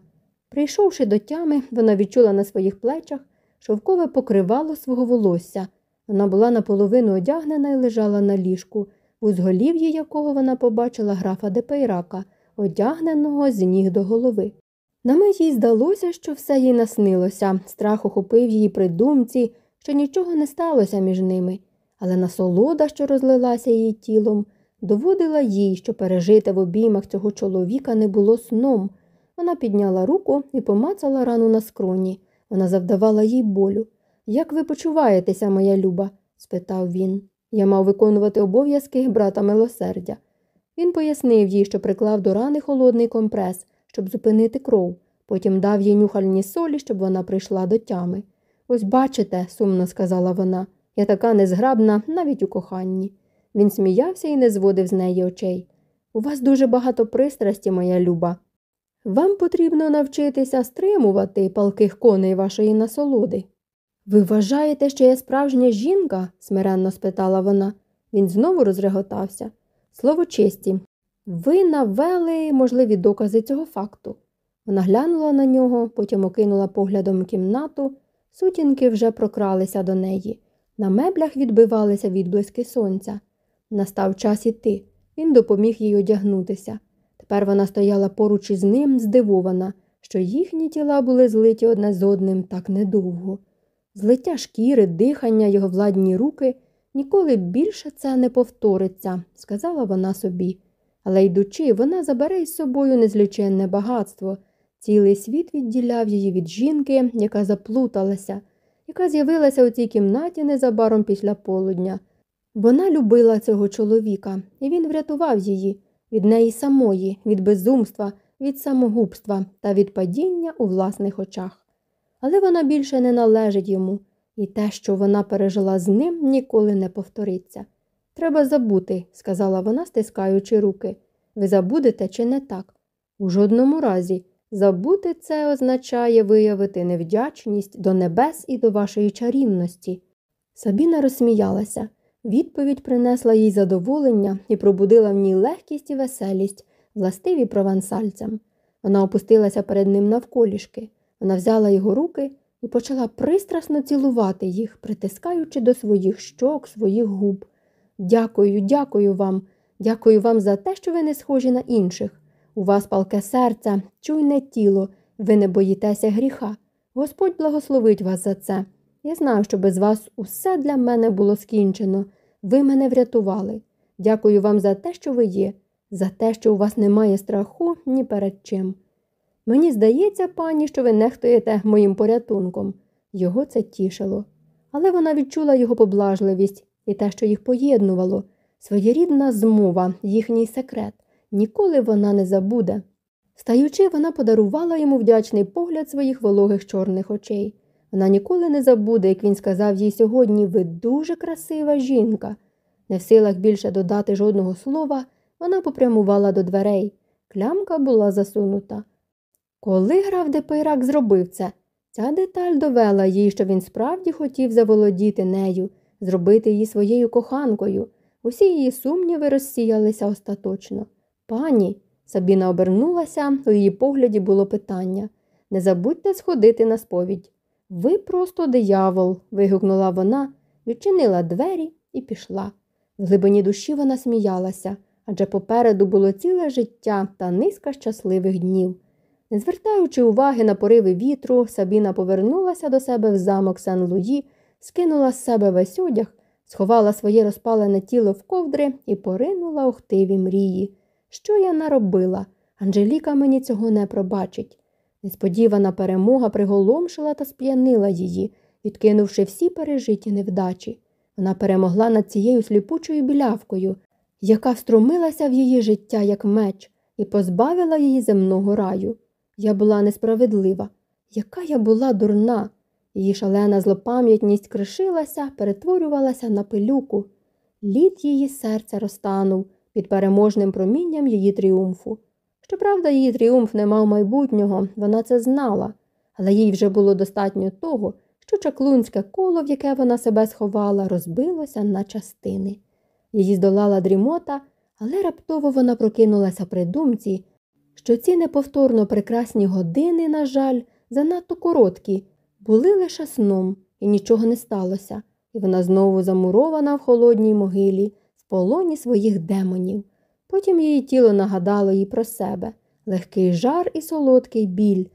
Прийшовши до тями, вона відчула на своїх плечах шовкове покривало свого волосся. Вона була наполовину одягнена і лежала на ліжку, в узголів'ї якого вона побачила графа Депейрака, одягненого з ніг до голови. На мить їй здалося, що все їй наснилося, страх охопив її при думці, що нічого не сталося між ними, але насолода, що розлилася її тілом, доводила їй, що пережити в обіймах цього чоловіка не було сном. Вона підняла руку і помацала рану на скроні. Вона завдавала їй болю. Як ви почуваєтеся, моя люба? спитав він. Я мав виконувати обов'язки брата милосердя. Він пояснив їй, що приклав до рани холодний компрес, щоб зупинити кров, потім дав їй нюхальні солі, щоб вона прийшла до тями. Ось бачите, сумно сказала вона, я така незграбна навіть у коханні. Він сміявся і не зводив з неї очей. У вас дуже багато пристрасті, моя люба. Вам потрібно навчитися стримувати палких коней вашої насолоди. Ви вважаєте, що я справжня жінка? смиренно спитала вона. Він знову розреготався. Слово честі, ви навели можливі докази цього факту. Вона глянула на нього, потім окинула поглядом кімнату, сутінки вже прокралися до неї. На меблях відбивалися відблиски сонця. Настав час іти. Він допоміг їй одягнутися. Тепер вона стояла поруч із ним, здивована, що їхні тіла були злиті одне з одним так недовго. Злиття шкіри, дихання, його владні руки ніколи більше це не повториться, сказала вона собі. Але йдучи, вона забере із собою незліченне багатство. Цілий світ відділяв її від жінки, яка заплуталася, яка з'явилася у цій кімнаті незабаром після полудня. Вона любила цього чоловіка, і він врятував її від неї самої, від безумства, від самогубства та від падіння у власних очах. Але вона більше не належить йому, і те, що вона пережила з ним, ніколи не повториться. Треба забути, сказала вона, стискаючи руки. Ви забудете чи не так? У жодному разі. Забути це означає виявити невдячність до небес і до вашої чарівності. Сабіна розсміялася. Відповідь принесла їй задоволення і пробудила в ній легкість і веселість, властиві провансальцям. Вона опустилася перед ним навколішки. Вона взяла його руки і почала пристрасно цілувати їх, притискаючи до своїх щок, своїх губ. Дякую, дякую вам, дякую вам за те, що ви не схожі на інших. У вас палке серце, чуйне тіло, ви не боїтеся гріха. Господь благословить вас за це. Я знаю, що без вас усе для мене було скінчено. Ви мене врятували. Дякую вам за те, що ви є, за те, що у вас немає страху ні перед чим. Мені здається, пані, що ви нехтуєте моїм порятунком. Його це тішило. Але вона відчула його поблажливість і те, що їх поєднувало, своєрідна змова, їхній секрет. Ніколи вона не забуде. Встаючи, вона подарувала йому вдячний погляд своїх вологих чорних очей. Вона ніколи не забуде, як він сказав їй сьогодні ви дуже красива жінка. Не в силах більше додати жодного слова, вона попрямувала до дверей. Клямка була засунута. Коли граф де Пейрак зробив це, ця деталь довела їй, що він справді хотів заволодіти нею, зробити її своєю коханкою. Усі її сумніви розсіялися остаточно. Пані, Сабіна обернулася, у її погляді було питання. Не забудьте сходити на сповідь. Ви просто диявол. вигукнула вона, відчинила двері і пішла. В глибині душі вона сміялася, адже попереду було ціле життя та низка щасливих днів. Не звертаючи уваги на пориви вітру, Сабіна повернулася до себе в замок Сен Луї, скинула з себе весь одяг, сховала своє розпалене тіло в ковдри і поринула у хтиві мрії. Що я наробила? Анжеліка мені цього не пробачить. Несподівана перемога приголомшила та сп'янила її, відкинувши всі пережиті невдачі. Вона перемогла над цією сліпучою білявкою, яка встромилася в її життя як меч, і позбавила її земного раю. Я була несправедлива. Яка я була дурна. Її шалена злопам'ятність кришилася, перетворювалася на пилюку. Лід її серця розтанув, під переможним промінням її тріумфу. Щоправда, її тріумф не мав майбутнього, вона це знала, але їй вже було достатньо того, що чаклунське коло, в яке вона себе сховала, розбилося на частини. Її здолала дрімота, але раптово вона прокинулася при думці, що ці неповторно прекрасні години, на жаль, занадто короткі, були лише сном, і нічого не сталося, і вона знову замурована в холодній могилі, в полоні своїх демонів. Потім її тіло нагадало їй про себе. Легкий жар і солодкий біль,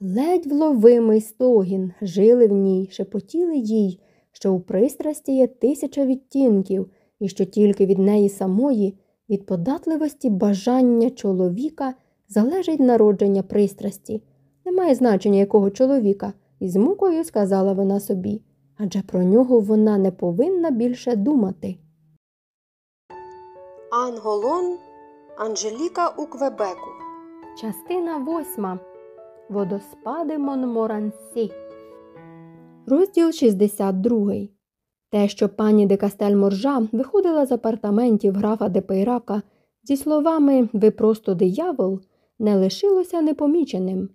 ледь вловимий стогін, жили в ній, шепотіли їй, що у пристрасті є тисяча відтінків, і що тільки від неї самої, від податливості бажання чоловіка залежить народження пристрасті. Немає значення якого чоловіка, і з мукою сказала вона собі, адже про нього вона не повинна більше думати. Анголон Анжеліка у Квебеку. Частина восьма. Водоспади Монморансі. Розділ 62. Те, що пані де Кастель Моржа виходила з апартаментів графа де Пейрака зі словами Ви просто диявол, не лишилося непоміченим.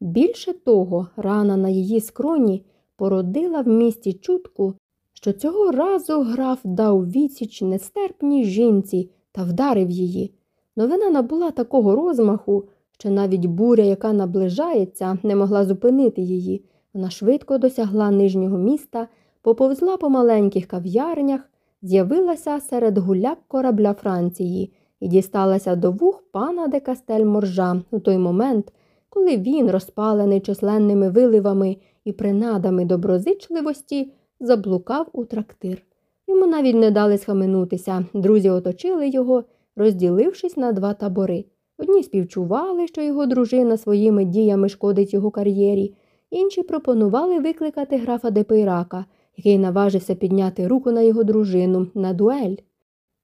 Більше того, рана на її скроні породила в місті чутку, що цього разу граф дав відсіч нестерпній жінці та вдарив її. Новина набула такого розмаху, що навіть буря, яка наближається, не могла зупинити її. Вона швидко досягла нижнього міста, поповзла по маленьких кав'ярнях, з'явилася серед гуляк корабля Франції і дісталася до вух пана де Кастель Моржа у той момент, коли він, розпалений численними виливами і принадами доброзичливості, заблукав у трактир. Йому навіть не дали схаменутися. Друзі оточили його, розділившись на два табори. Одні співчували, що його дружина своїми діями шкодить його кар'єрі, інші пропонували викликати графа де Пейрака, який наважився підняти руку на його дружину на дуель.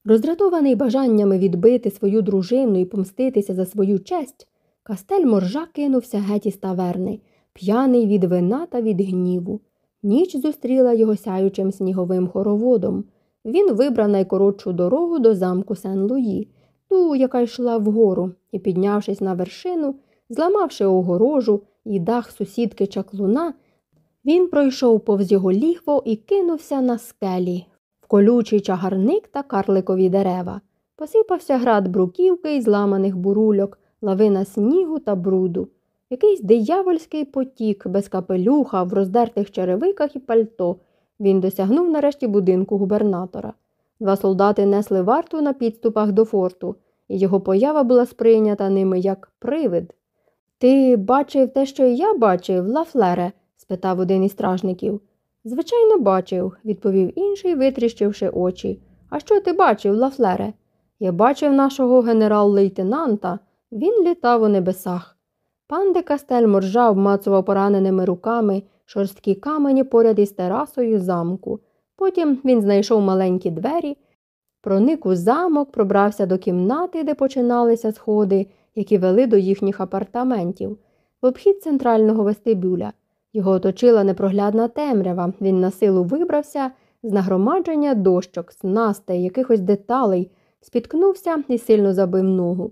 Роздратований бажаннями відбити свою дружину і помститися за свою честь, Кастель-Моржа кинувся геть із таверни, п'яний від вина та від гніву. Ніч зустріла його сяючим сніговим хороводом. Він вибрав найкоротшу дорогу до замку Сен-Луї, ту, яка йшла вгору, і, піднявшись на вершину, зламавши огорожу і дах сусідки чаклуна, він пройшов повз його лігво і кинувся на скелі, колючий чагарник та карликові дерева. Посипався град бруківки і зламаних бурульок, лавина снігу та бруду. Якийсь диявольський потік без капелюха в роздертих черевиках і пальто. Він досягнув нарешті будинку губернатора. Два солдати несли варту на підступах до форту, і його поява була сприйнята ними як привид. Ти бачив те, що я бачив, Лафлере? спитав один із стражників. Звичайно, бачив, відповів інший, витріщивши очі. А що ти бачив, Лафлере? Я бачив нашого генерал-лейтенанта. Він літав у небесах. Пан де Кастель моржа обмацував пораненими руками шорсткі камені поряд із терасою замку. Потім він знайшов маленькі двері, проник у замок, пробрався до кімнати, де починалися сходи, які вели до їхніх апартаментів, в обхід центрального вестибюля. Його оточила непроглядна темрява. Він на силу вибрався з нагромадження дощок, снастей, якихось деталей, спіткнувся і сильно забив ногу.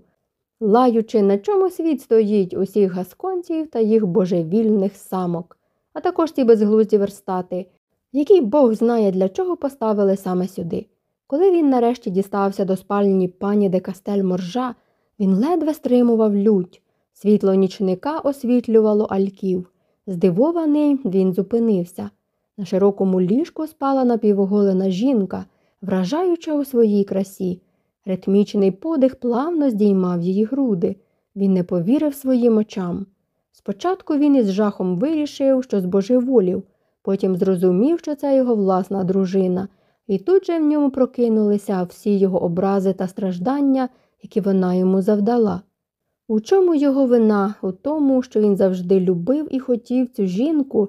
Лаючи, на чому світ стоїть усіх гасконців та їх божевільних самок, а також ті безглузді верстати, які Бог знає, для чого поставили саме сюди. Коли він нарешті дістався до спальні пані де Кастель Моржа, він ледве стримував лють. Світло нічника освітлювало альків. Здивований, він зупинився. На широкому ліжку спала напівоголена жінка, вражаюча у своїй красі. Ритмічний подих плавно здіймав її груди. Він не повірив своїм очам. Спочатку він із жахом вирішив, що збожеволів, потім зрозумів, що це його власна дружина, і тут же в ньому прокинулися всі його образи та страждання, які вона йому завдала. У чому його вина? У тому, що він завжди любив і хотів цю жінку,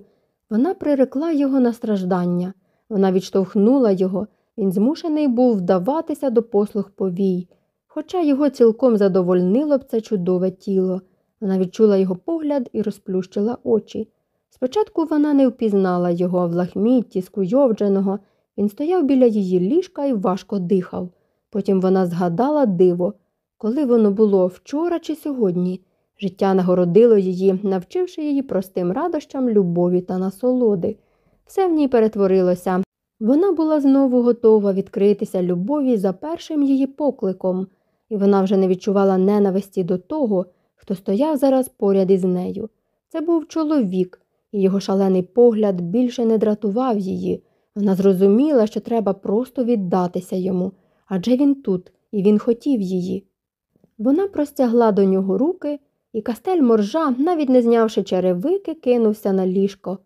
вона прирекла його на страждання, вона відштовхнула його, він змушений був вдаватися до послуг повій, хоча його цілком задовольнило б це чудове тіло. Вона відчула його погляд і розплющила очі. Спочатку вона не впізнала його в лахмітті, скуйовдженого. Він стояв біля її ліжка і важко дихав. Потім вона згадала диво, коли воно було вчора чи сьогодні. Життя нагородило її, навчивши її простим радощам любові та насолоди. Все в ній перетворилося. Вона була знову готова відкритися любові за першим її покликом, і вона вже не відчувала ненависті до того, хто стояв зараз поряд із нею. Це був чоловік, і його шалений погляд більше не дратував її. Вона зрозуміла, що треба просто віддатися йому, адже він тут, і він хотів її. Вона простягла до нього руки, і кастель моржа, навіть не знявши черевики, кинувся на ліжко.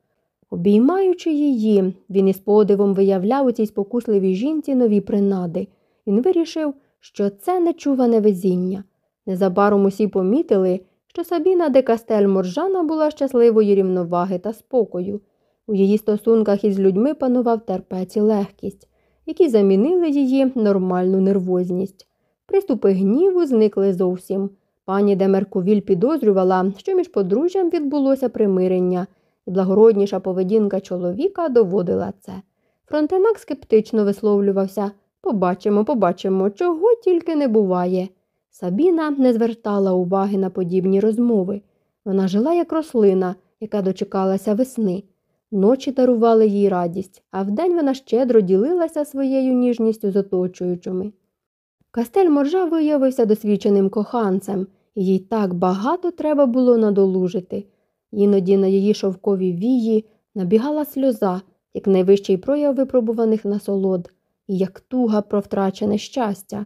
Обіймаючи її, він із подивом виявляв у цій спокусливій жінці нові принади. Він вирішив, що це нечуване везіння. Незабаром усі помітили, що Сабіна де Кастель Моржана була щасливої рівноваги та спокою. У її стосунках із людьми панував терпець і легкість, які замінили її нормальну нервозність. Приступи гніву зникли зовсім. Пані де Меркувіль підозрювала, що між подружжям відбулося примирення, і благородніша поведінка чоловіка доводила це. Фронтенак скептично висловлювався побачимо, побачимо, чого тільки не буває. Сабіна не звертала уваги на подібні розмови. Вона жила як рослина, яка дочекалася весни. Ночі дарували їй радість, а вдень вона щедро ділилася своєю ніжністю з оточуючими. Кастель моржа виявився досвідченим коханцем, їй так багато треба було надолужити. Іноді на її шовкові вії набігала сльоза, як найвищий прояв випробуваних насолод, і як туга про втрачене щастя.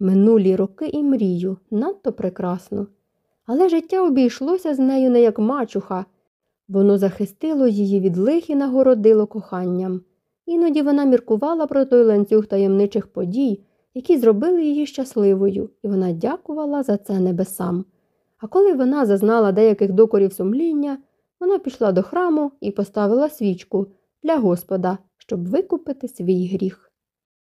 Минулі роки і мрію надто прекрасно. Але життя обійшлося з нею не як мачуха. Воно захистило її від лих і нагородило коханням. Іноді вона міркувала про той ланцюг таємничих подій, які зробили її щасливою, і вона дякувала за це небесам. А коли вона зазнала деяких докорів сумління, вона пішла до храму і поставила свічку для Господа, щоб викупити свій гріх.